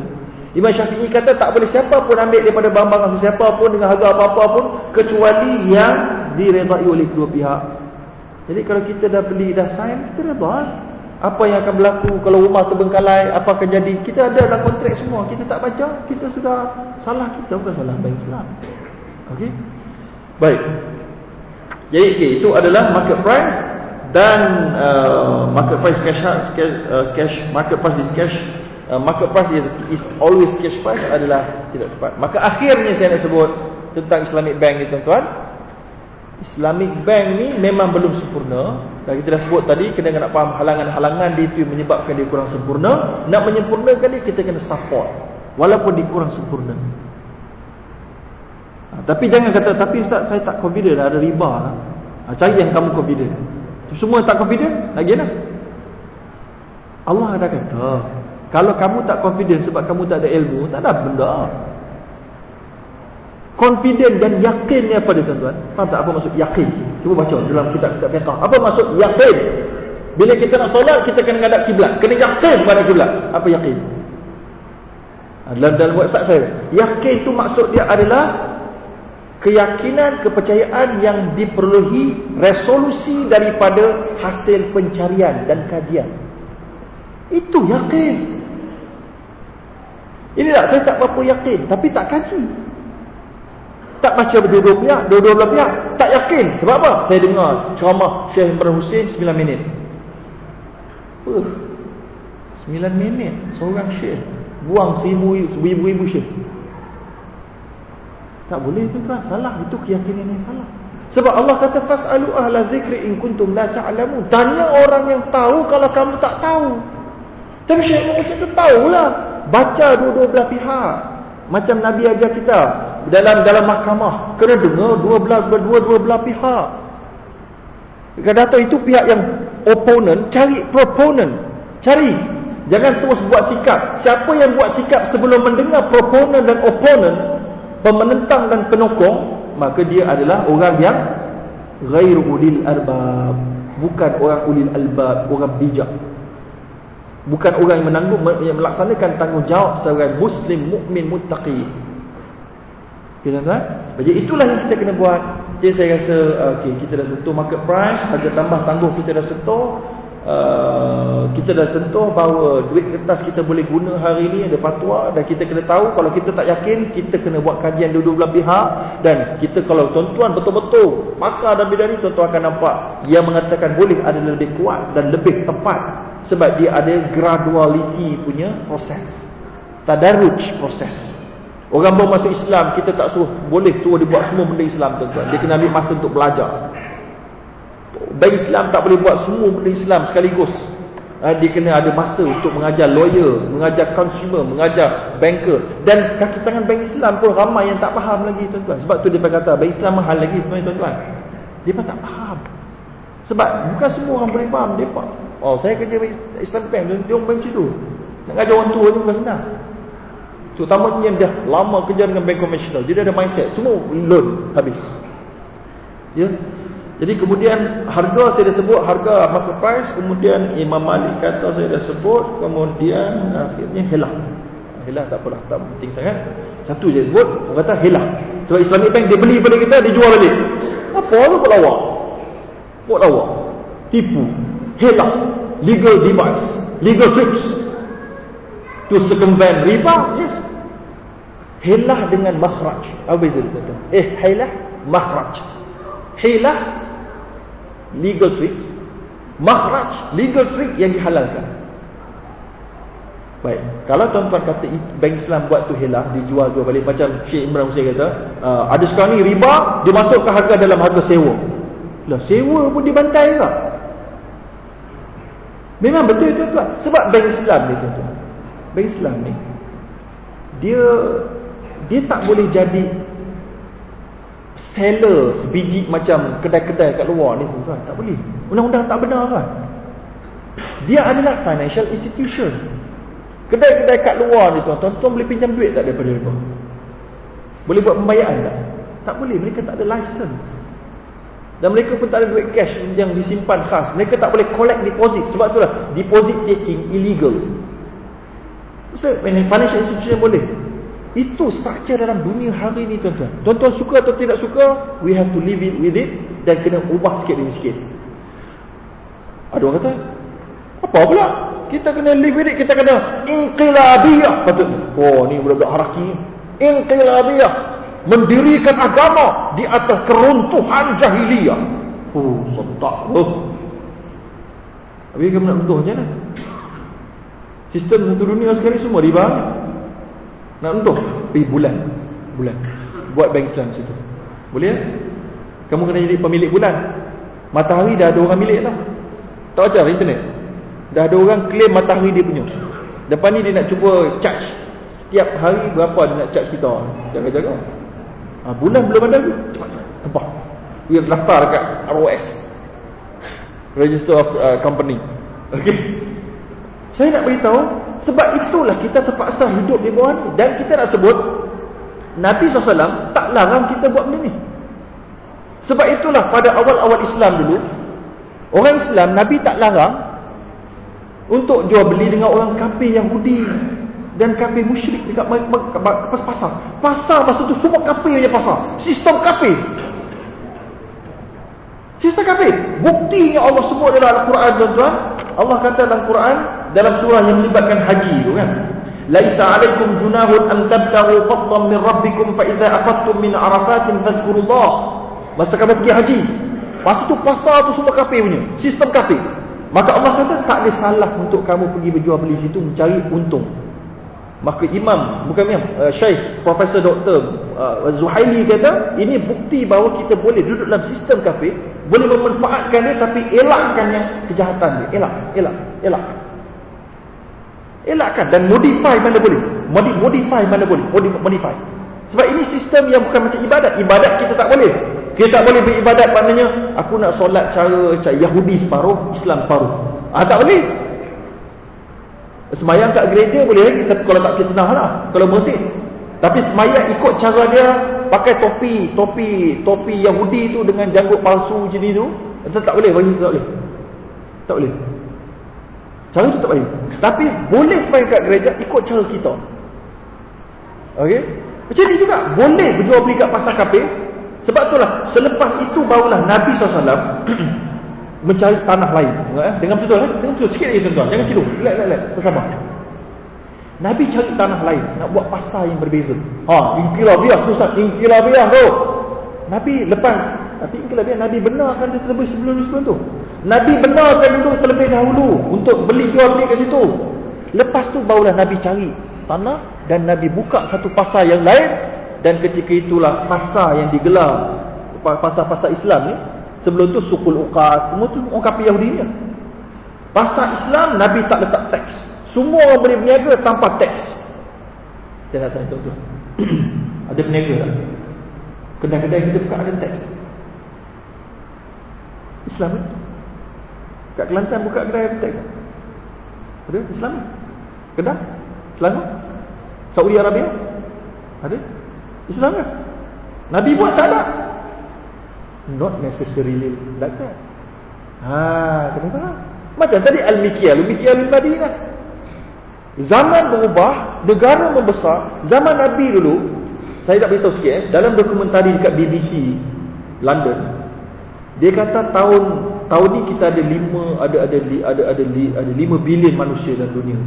Imam Syafi'i kata tak boleh siapa pun ambil daripada barang-barang sesiapa pun dengan harga apa-apa pun kecuali yang diredai oleh kedua pihak. Jadi kalau kita dah beli dah sign, kita redha apa yang akan berlaku kalau rumah terbengkalai, apa akan jadi. Kita ada dalam kontrak semua. Kita tak baca, kita sudah salah kita bukan salah bank Islam. Okey. Baik. Jadi okay, itu adalah market price dan uh, market price cash cash, uh, cash market price is cash uh, market price is, is always cash price adalah tidak tepat. Maka akhirnya saya nak sebut tentang Islamic bank ni tuan-tuan. Islamic bank ni memang belum sempurna dan kita dah sebut tadi kena nak faham halangan-halangan dia itu menyebabkan dia kurang sempurna nak menyempurnakan dia kita kena support walaupun dia kurang sempurna tapi jangan kata tapi ustaz saya tak confident ada riba ha, cari yang kamu confident semua tak confident lagi lah Allah ada kata kalau kamu tak confident sebab kamu tak ada ilmu tak ada benda confident dan yakin ni apa dia tuan-tuan? Faham tak apa maksud yakin? Cuba baca dalam kitab-kitab fiqh. Apa maksud yakin? Bila kita nak solat, kita kena ngadap kiblat. Kena yakin pada kiblat. Apa yakin? Ha, dalam dalam website saya. Yakin tu maksud dia adalah keyakinan, kepercayaan yang diperluhi resolusi daripada hasil pencarian dan kajian. Itu yakin. Ini tak, saya tak apa yakin. Tapi tak kaji tak baca berdua-dua pihak, dua-dua pihak, tak yakin. Sebab apa? Saya dengar ceramah Syekh Imran Hussein 9 minit. Uh, 9 minit seorang Syekh buang seribu ribu Syekh. Tak boleh tu kan? Salah. Itu keyakinan yang salah. Sebab Allah kata fasalu ahla zikri in kuntum la ta'lamun. Tanya orang yang tahu kalau kamu tak tahu. Tapi Syekh Hussein tu tahulah. Baca dua-dua belah pihak. Macam Nabi ajar kita dalam dalam mahkamah kena dengar dua belah dua dua belah pihak. Kadang-kadang itu pihak yang opponent cari proponent. Cari. Jangan terus buat sikap. Siapa yang buat sikap sebelum mendengar proponent dan opponent, pemenentang dan penokong, maka dia adalah orang yang ghairu ulil albab. Bukan orang ulil albab, orang bijak. Bukan orang yang menanggung yang melaksanakan tanggungjawab sebagai muslim mukmin muttaqi. Okay tuan-tuan? Jadi itulah yang kita kena buat. Jadi saya rasa okay, kita dah sentuh market price, harga tambah tangguh kita dah sentuh. Uh, kita dah sentuh bahawa duit kertas kita boleh guna hari ini ada fatwa dan kita kena tahu kalau kita tak yakin kita kena buat kajian dua-dua belah pihak dan kita kalau tuan-tuan betul-betul pakar dan bidang ini tuan-tuan akan nampak yang mengatakan boleh ada lebih kuat dan lebih tepat sebab dia ada graduality punya proses tadarruj proses Orang baru masuk Islam, kita tak suruh boleh suruh dia buat semua benda Islam tuan-tuan. Dia kena ambil masa untuk belajar. Baik Islam tak boleh buat semua benda Islam sekaligus. Ha, dia kena ada masa untuk mengajar lawyer, mengajar consumer, mengajar banker. Dan kaki tangan bank Islam pun ramai yang tak faham lagi tuan-tuan. Sebab tu dia kata bank Islam mahal lagi tuan-tuan. Dia pun tak faham. Sebab bukan semua orang boleh faham. Dia pun, oh saya kerja Islam bank, dia orang macam tu. Nak ajar orang tua ni bukan senang. Terutamanya yang dah lama kerja dengan bank konvensional. Dia dah ada mindset. Semua loan habis. Ya. Jadi kemudian harga saya dah sebut harga market price, kemudian Imam Malik kata saya dah sebut, kemudian akhirnya hilang. Hilang tak apalah, tak penting sangat. Satu je sebut, orang kata hilang. Sebab Islamic Bank dia beli pada kita, dia jual balik. Apa tu buat lawak? Buat lawak. Tipu. Hilang. Legal device. Legal tricks. To circumvent riba. Yes. Hilah dengan makhraj. Apa beza dia Eh, hilah, makhraj. Hilah, legal trick. Makhraj, legal trick yang dihalalkan. Baik. Kalau tuan-tuan kata bank Islam buat tu hilah, dijual jual balik macam Syekh Imran Hussein kata, uh, ada sekarang ni riba dimasukkan harga dalam harga sewa. Lah sewa pun dibantai tak? Memang betul itu tuan. Sebab bank Islam ni tuan-tuan. Bank Islam ni dia dia tak boleh jadi seller sebiji macam kedai-kedai kat luar ni tuan. Tak boleh. Undang-undang tak benar kan? Dia adalah financial institution. Kedai-kedai kat luar ni tuan-tuan, tuan boleh pinjam duit tak daripada mereka? Boleh buat pembayaran tak? Tak boleh, mereka tak ada license. Dan mereka pun tak ada duit cash yang disimpan khas. Mereka tak boleh collect deposit. Sebab itulah, deposit taking illegal. Maksudnya, financial institution boleh. Itu structure dalam dunia hari ni tuan-tuan. Tuan-tuan suka atau tidak suka, we have to live it with it dan kena ubah sikit demi sikit. Ada orang kata, apa pula? kita kena live with it, kita kena inqilabiyah patutnya. Oh, ni budak-budak haraki. Inqilabiyah. Mendirikan agama di atas keruntuhan jahiliyah. Oh, setak. Oh. Habis kamu nak bentuk macam mana? Sistem satu dunia sekarang semua riba. Nak bentuk? Pergi bulan. Bulan. Buat bank Islam situ. Boleh ya? Kamu kena jadi pemilik bulan. Matahari dah ada orang milik lah. Tak ajar internet. Dah ada orang claim matahari dia punya. Depan ni dia nak cuba charge. Setiap hari berapa dia nak charge kita. Jaga-jaga. Ha, bulan belum ada lagi. Cepat-cepat. Nampak. Dia daftar dekat ROS. Register of uh, Company. Okay. Saya nak beritahu. Sebab itulah kita terpaksa hidup di bawah ni. Dan kita nak sebut. Nabi SAW tak larang kita buat benda ni. Sebab itulah pada awal-awal Islam dulu. Orang Islam, Nabi tak larang untuk jual beli dengan orang kafir Yahudi dan kafir musyrik dekat pasar. Pasar masa tu semua kafir je pasar. Sistem kafir. Sistem kafir. Bukti yang Allah sebut dalam Al-Quran tuan-tuan. Allah kata dalam Quran dalam surah yang melibatkan haji tu kan. Laisa alaikum junahun an tabtahu fadlan min rabbikum fa idza afattum min arafatin fadhkurullah. Masa kamu pergi haji. Masa tu pasar tu semua kafir punya. Sistem kafir. Maka Allah kata tak ada salah untuk kamu pergi berjual beli situ mencari untung. Maka imam, bukan imam, uh, syekh, profesor doktor uh, Zuhaili kata, ini bukti bahawa kita boleh duduk dalam sistem kafir, boleh memanfaatkan dia tapi elakkan yang kejahatan dia. Elak, elak, elak. Elakkan dan modify mana boleh. Modify mana boleh. Modify. Sebab ini sistem yang bukan macam ibadat. Ibadat kita tak boleh. Kita tak boleh beribadat maknanya aku nak solat cara cara Yahudi separuh, Islam separuh. Ah tak boleh. Semayang kat gereja boleh lagi kalau tak kita lah kalau masjid. Tapi semayang ikut cara dia pakai topi, topi, topi Yahudi tu dengan janggut palsu jenis tu, itu tak boleh bagi tak boleh. Tak boleh. Cara tu tak boleh. Tapi boleh semayang kat gereja ikut cara kita. Okey? Macam ni juga boleh berjual beli kat pasar kafir sebab itulah selepas itu barulah Nabi SAW mencari tanah lain. Eh? Dengan betul eh? Dengan betul sikit lagi tuan-tuan. Jangan tidur. Relax, relax, Bersama. Nabi cari tanah lain nak buat pasar yang berbeza. Ha, inqilabiah tu Ustaz, inqilabiah tu. Nabi lepas tapi inqilabiah Nabi benarkan dia terlebih sebelum sebelum tu. Nabi benarkan dulu terlebih dahulu untuk beli jual beli kat situ. Lepas tu barulah Nabi cari tanah dan Nabi buka satu pasar yang lain dan ketika itulah pasar yang digelar pasar-pasar Islam ni sebelum tu sukul uqas semua tu orang kafir Yahudi ni pasar Islam Nabi tak letak teks semua orang boleh berniaga tanpa teks saya nak tanya tu. Ada berniaga tak? Kedai-kedai kita buka ada teks Islam ni. Kat Kelantan buka kedai ada teks ada? Islam ni? Kedai Selangor? Saudi Arabia? Ada? Islam kan? Nabi buat tak ada. Not necessarily like that. Ha, kena faham. Macam tadi Al-Mikyal, Al-Mikyal Al-Madinah. Zaman berubah, negara membesar. Zaman Nabi dulu, saya nak beritahu sikit eh, dalam dokumentari dekat BBC London, dia kata tahun tahun ni kita ada 5 ada ada ada ada ada 5 bilion manusia dalam dunia.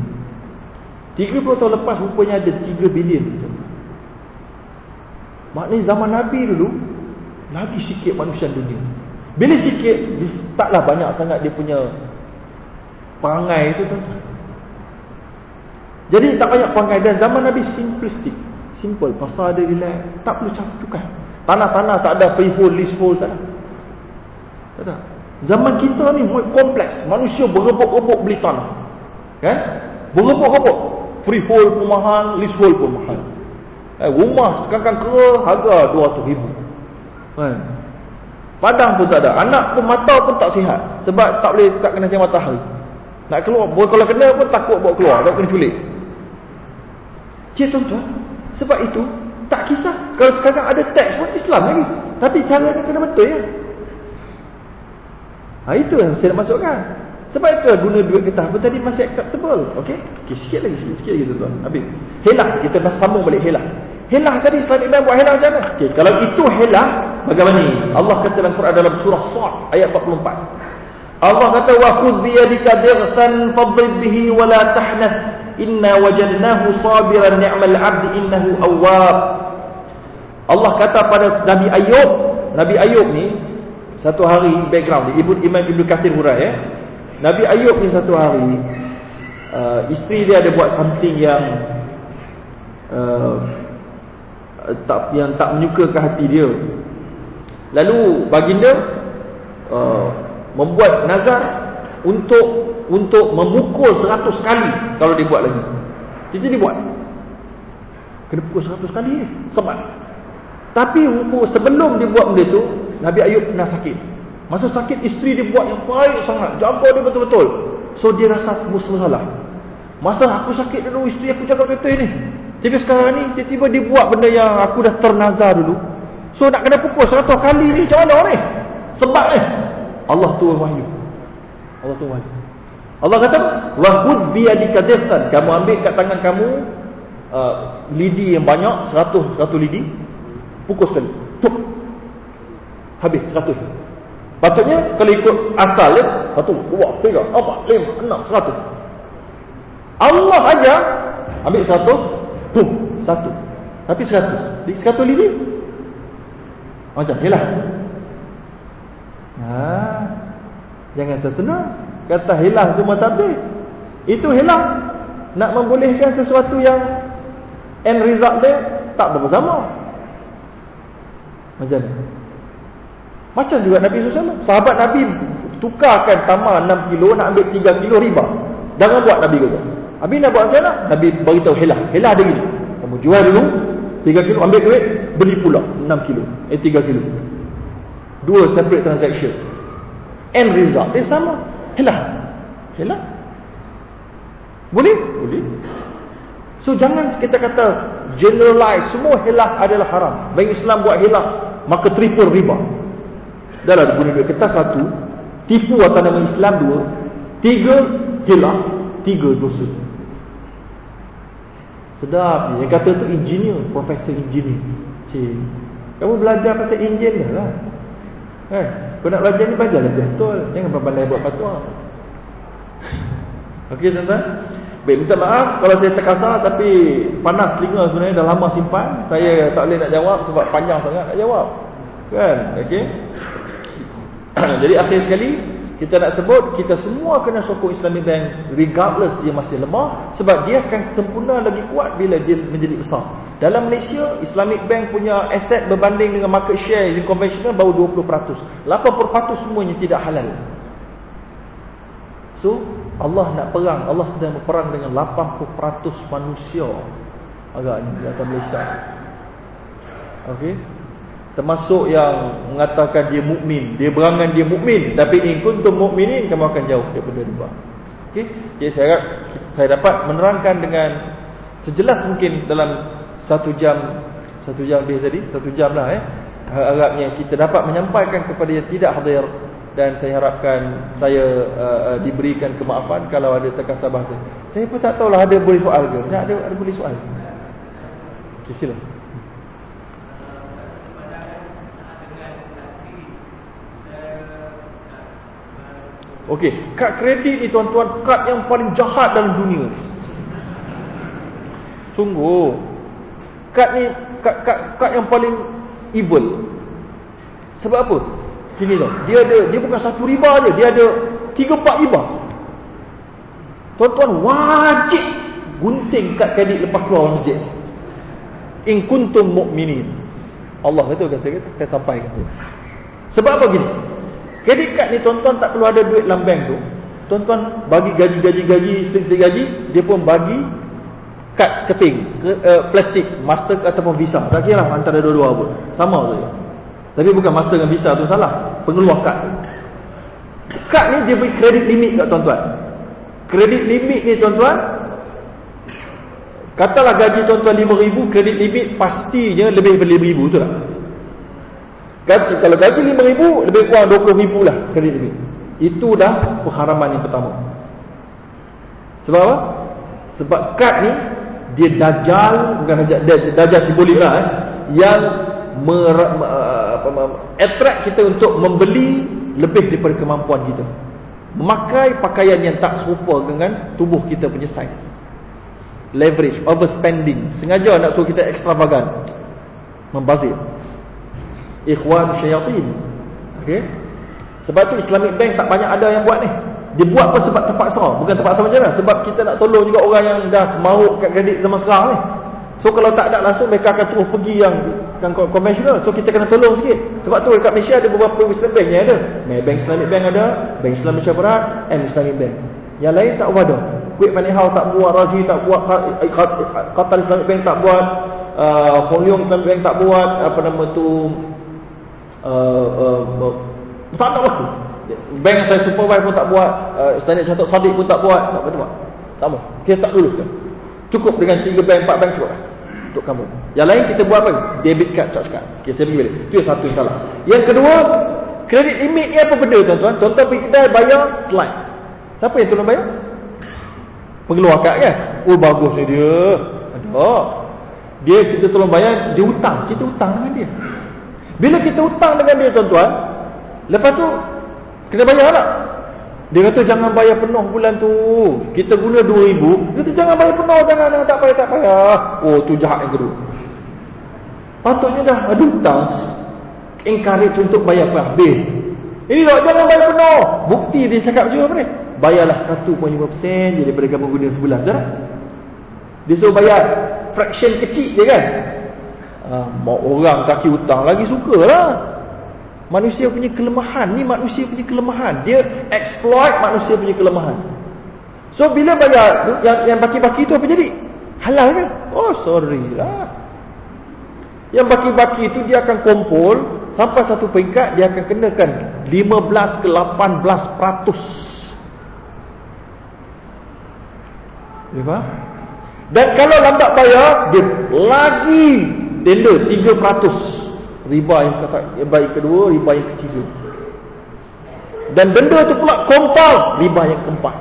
30 tahun lepas rupanya ada 3 bilion. Maknanya zaman Nabi dulu lagi sikit manusia dunia. Bila sikit taklah banyak sangat dia punya perangai itu tuan. Jadi tak banyak perangai dan zaman Nabi simplistic. Simple. Pasal ada relax. Tak perlu cakap. Tanah-tanah tak ada freehold, leasehold. Tak ada. Tak ada. Zaman kita ni kompleks. Manusia berebut-rebut beli tanah. Kan? Berebut-rebut. Freehold pun mahal, leasehold pun mahal. Eh, rumah sekarang ke harga 200 ribu. Kan? Padang pun tak ada. Anak pun mata pun tak sihat. Sebab tak boleh tak kena siang matahari. Nak keluar. Kalau kena pun takut bawa keluar. Tak kena culik. Cik tuan-tuan. Sebab itu, tak kisah. Kalau sekarang ada teks pun Islam lagi. Tapi caranya kena betul ya. Ha, itu yang saya nak masukkan. Sebab itu guna duit kita pun tadi masih acceptable. Okey? Okay, sikit lagi. Sikit, sikit lagi tuan-tuan. Habis. Helah. Kita dah sambung balik helah. Helah tadi Islam Ibn buat helah macam mana? Okay, kalau itu helah, bagaimana ni? Allah kata dalam Quran dalam surah Sa'ad ayat 44. Allah kata yadika dighsan fadrib bihi wa la tahnath inna wajadnahu sabiran ni'mal 'abd innahu awwab. Allah kata pada Nabi Ayub Nabi Ayub ni satu hari background Ibu Imam Ibnu Katsir hurai ya. Nabi Ayub ni satu hari uh, isteri dia ada buat something yang uh, tak yang tak menyukakan hati dia. Lalu baginda uh, membuat nazar untuk untuk memukul seratus kali kalau dia buat lagi. Jadi dia buat. Kena pukul seratus kali eh. Sebab. Tapi sebelum dia buat benda tu, Nabi Ayub pernah sakit. Masa sakit, isteri dia buat yang baik sangat. Jaga dia betul-betul. So dia rasa masalah. Masa aku sakit dulu, isteri aku jaga betul ni. Tapi sekarang ni, tiba-tiba dia buat benda yang aku dah ternazar dulu. So nak kena pukul seratus kali ni, macam mana ni? Sebab ni. Allah tu wahyu. Allah tu wahyu. Allah kata, "Wahud biyadika dhifan." Kamu ambil kat tangan kamu uh, lidi yang banyak, 100 100 lidi. Pukul sekali. Tuk. Habis 100. Patutnya kalau ikut asal ya, 1 2 3 4 5 6 100. Allah aja ambil 100, tuk, 1. Tapi 100. Di 100 lidi. Macam inilah. Ha. Jangan tersenang. Kata hilang semua tapi Itu hilang. Nak membolehkan sesuatu yang end result dia tak bersama. Macam ni. Macam juga Nabi SAW. Sahabat Nabi tukarkan tamar 6 kilo nak ambil 3 kilo riba. Jangan buat Nabi kata. Nabi nak buat macam mana? Nabi beritahu hilang. Hilang ada gini. Kamu jual dulu 3 kilo ambil duit beli pula 6 kilo. Eh 3 kilo. Dua separate transaction. End result dia sama. Hilang. Hilang. Boleh? Boleh. So jangan kita kata generalize semua hilang adalah haram. Bagi Islam buat hilang, maka triple riba. Dalam guna duit kertas satu, tipu atas nama Islam dua, tiga hilang, tiga dosa. Sedap ni. Yang kata tu engineer, profesor engineer. Cik. Kamu belajar pasal engineer lah. Eh, kau nak belajar ni belajar lah betul. Jangan pandai buat fatwa. Okey tuan-tuan. Baik, minta maaf kalau saya terkasar tapi panas telinga sebenarnya dah lama simpan. Saya tak boleh nak jawab sebab panjang sangat nak jawab. Kan? Okey. Jadi akhir sekali kita nak sebut kita semua kena sokong Islamic Bank regardless dia masih lemah sebab dia akan sempurna lagi kuat bila dia menjadi besar. Dalam Malaysia, Islamic Bank punya aset berbanding dengan market share yang konvensional baru 20%. 80% semuanya tidak halal. So, Allah nak perang, Allah sedang berperang dengan 80% manusia agaknya di atas Malaysia. Okey. Termasuk yang mengatakan dia mukmin, dia berangan dia mukmin, tapi in kuntum mukminin kamu akan jauh daripada riba. Okey. Jadi saya harap saya dapat menerangkan dengan sejelas mungkin dalam satu jam satu jam lebih tadi, satu jam lah eh. harapnya kita dapat menyampaikan kepada yang tidak hadir dan saya harapkan saya uh, diberikan kemaafan kalau ada terkasar bahasa. Saya pun tak tahulah ada boleh soal ke. Tak ada ada boleh soal. Okay, sila. Okey, kad kredit ni tuan-tuan kad yang paling jahat dalam dunia. Sungguh. Kad ni kad, kad, kad yang paling evil. Sebab apa? Sini tau. Dia ada dia bukan satu riba aja, dia ada tiga empat riba. Tuan-tuan wajib gunting kad kredit lepas keluar masjid. In kuntum mu'minin. Allah kata kata kata saya sampaikan tu. Sebab apa gini? Kredit kad ni tuan-tuan tak perlu ada duit dalam bank tu. Tuan-tuan bagi gaji-gaji-gaji, setengah gaji, dia pun bagi kad keping, ke, uh, plastik, master ataupun visa. Tak kira lah antara dua-dua pun. Sama saja. Tapi bukan master dengan visa tu salah. Pengeluar kad. Kad ni dia beri kredit limit kat tuan-tuan. Kredit limit ni tuan-tuan. Katalah gaji tuan-tuan RM5,000, kredit limit pastinya lebih dari RM5,000 tu lah. Gaji, kalau gaji RM5,000, lebih kurang RM20,000 lah kredit limit. Itu dah pengharaman yang pertama. Sebab apa? Sebab kad ni, dia dajal, bukan dajal, dajal simbolik lah eh, yang mer, apa, attract kita untuk membeli lebih daripada kemampuan kita. Memakai pakaian yang tak serupa dengan tubuh kita punya saiz. Leverage, overspending. Sengaja nak suruh kita extravagant. Membazir. Ikhwan syayatin. Okay. Sebab tu Islamic Bank tak banyak ada yang buat ni. Dia buat pun sebab terpaksa. Bukan terpaksa macam mana. Sebab kita nak tolong juga orang yang dah maruk kat kredit zaman sekarang ni. So kalau tak ada langsung mereka akan terus pergi yang konvensional. So kita kena tolong sikit. Sebab tu dekat Malaysia ada beberapa Islam bank yang ada. Maybank Islamic Bank ada, Bank Islam Malaysia Berat and Islamic Bank. Yang lain tak ada. Money House tak buat, Raji tak buat, Qatar Islamic Bank tak buat, uh, Hong Leong Islamic Bank tak buat, apa nama tu uh, uh, uh, tak ada waktu. Bank saya supervise pun tak buat, uh, Islamic Catat Sadiq pun tak buat, tak apa-apa. Tak mau. Kita tak dulu. Cukup dengan 3 bank, 4 bank cukup untuk kamu. Yang lain kita buat apa? Debit card, charge card. Okay, saya pergi balik. Itu yang satu salah. Yang kedua, kredit limit ni apa benda tuan-tuan? Contoh pergi kedai bayar slide. Siapa yang tolong bayar? Pengeluar kad kan? Oh bagus ni dia. Ada. Dia kita tolong bayar, dia hutang. Kita hutang dengan dia. Bila kita hutang dengan dia tuan-tuan, lepas tu kena bayar tak? Dia kata jangan bayar penuh bulan tu. Kita guna 2000, dia kata jangan bayar penuh, jangan, jangan tak payah tak payah. Oh, tu jahat yang kedua. Patutnya dah ada hutang. Encourage untuk bayar penuh. Habis. Ini tak jangan bayar penuh. Bukti dia cakap macam apa ni? Bayarlah 1.5% je daripada kamu guna sebulan. Betul Dia suruh bayar fraction kecil je kan? Uh, orang kaki hutang lagi suka lah. Manusia punya kelemahan ni manusia punya kelemahan. Dia exploit manusia punya kelemahan. So bila bayar yang yang baki-baki tu apa jadi? Halal kan? Oh sorry lah. Yang baki-baki tu dia akan kumpul sampai satu peringkat dia akan kenakan 15 ke 18 peratus. Dan kalau lambat bayar dia lagi denda 3 peratus riba yang kata baik kedua, riba yang ketiga. Dan benda tu pula compound, riba yang keempat.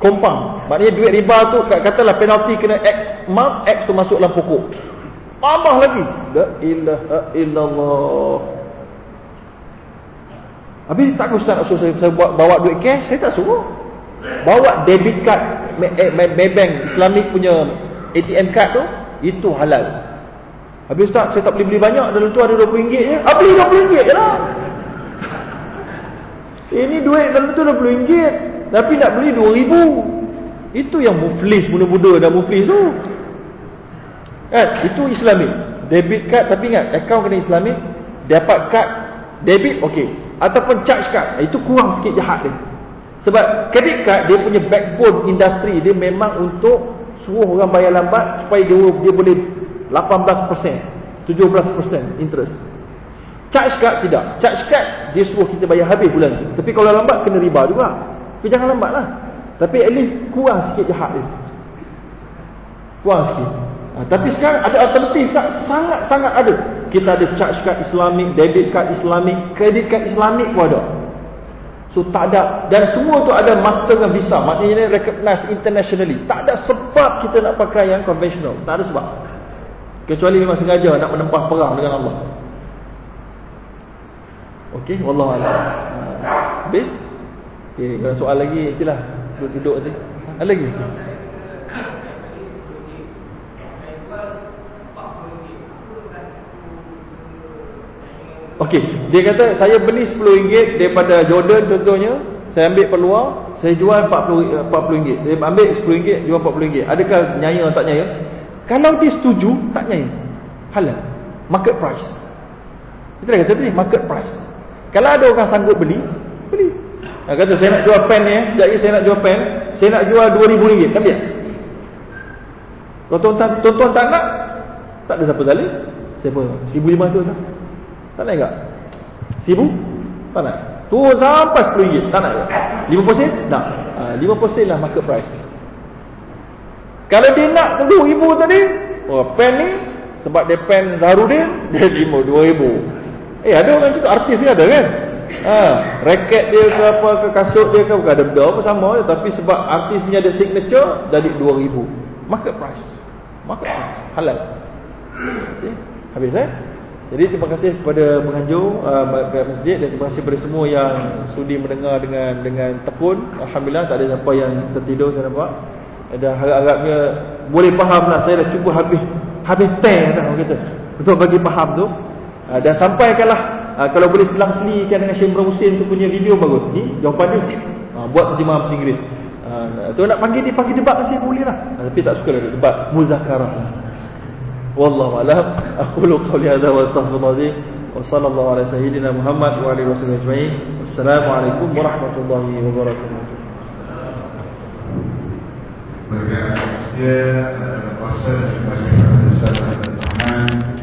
Compound. Maknanya duit riba tu katalah penalti kena X mark, X tu masuk dalam pokok. Tambah lagi. La ilaha illallah. Habis tak ustaz nak suruh saya, saya bawa duit cash, saya tak suruh. Bawa debit card Maybank Islamic punya ATM card tu, itu halal. Habis Ustaz, saya tak boleh beli banyak. Dalam tu ada RM20 je. Ah, beli RM20 je lah. Ini duit dalam tu RM20. Tapi nak beli RM2,000. Itu yang muflis, muda-muda dan muflis tu. Kan? Itu Islamik. Debit card, tapi ingat, account kena Islamik. Dapat card, debit, okey. Ataupun charge card. Itu kurang sikit jahat dia. Sebab credit card, dia punya backbone industri. Dia memang untuk suruh orang bayar lambat supaya dia, dia boleh 18%, 17% interest. Charge card tidak. Charge card dia suruh kita bayar habis bulan tu. Tapi kalau lambat kena riba juga. Tapi jangan lambatlah. Tapi at least kurang sikit jahat dia. Kurang sikit. Ha, tapi sekarang ada alternatif tak? Sangat-sangat ada. Kita ada charge card Islamik, debit card Islamik, credit card Islamik pun ada. So tak ada dan semua tu ada master dengan visa. Maknanya ini recognized internationally. Tak ada sebab kita nak pakai yang konvensional. Tak ada sebab. Kecuali memang sengaja nak menempah perang dengan Allah. Okey, wallahu a'lam. Habis? Okey, kalau soal lagi itulah duduk-duduk saja. Ada lagi? Okey, dia kata saya beli RM10 daripada Jordan contohnya, saya ambil peluang, saya jual RM40 40 Saya ambil RM10, jual RM40. Adakah nyaya atau tak nyaya? Kalau dia setuju, tak nyaya. Halal. Market price. Kita dah kata tadi, market price. Kalau ada orang sanggup beli, beli. Dia kata saya nak jual pen ni, eh. jadi saya nak jual pen, saya nak jual RM2000, tak boleh. Kalau tuan-tuan tak nak, tak ada siapa zalim. Siapa? RM1,500 tak? Tak naik tak? Seribu? Tak naik. Turun sampai sepuluh ringgit. Tak naik tak? Lima posen? Tak. Ha, lima posen lah market price. Kalau dia nak tentu ibu tadi, oh, pen ni, sebab dia pen zaru dia, dia lima, dua ribu. Eh ada orang juga, artis ni ada kan? Ha, raket dia ke apa, ke kasut dia ke, bukan ada benda apa sama je. Tapi sebab artis ni ada signature, jadi dua ribu. Market price. Market price. Halal. Okay. Habis eh? Jadi terima kasih kepada penganjur uh, masjid dan terima kasih kepada semua yang sudi mendengar dengan dengan tekun. Alhamdulillah tak ada siapa yang tertidur saya nampak dan harap-harapnya boleh faham lah saya dah cuba habis habis teh dah orang kata. Untuk bagi faham tu. Ah, dan sampaikanlah ah, kalau boleh silang selikan dengan Syekh Hussein tu punya video bagus. Ni jawapan dia ah, buat terjemah bahasa Inggeris. Tu nak panggil dia panggil debat masih boleh lah. Tapi tak suka lah debat. Muzakarah. Wallahu a'lam. اقول قولي هذا wa الله wa الله على سيدنا محمد وعلى اله وصحبه اجمعين والسلام عليكم ورحمه Berkat dia, ada kuasa dan kuasa yang berusaha dan berusaha.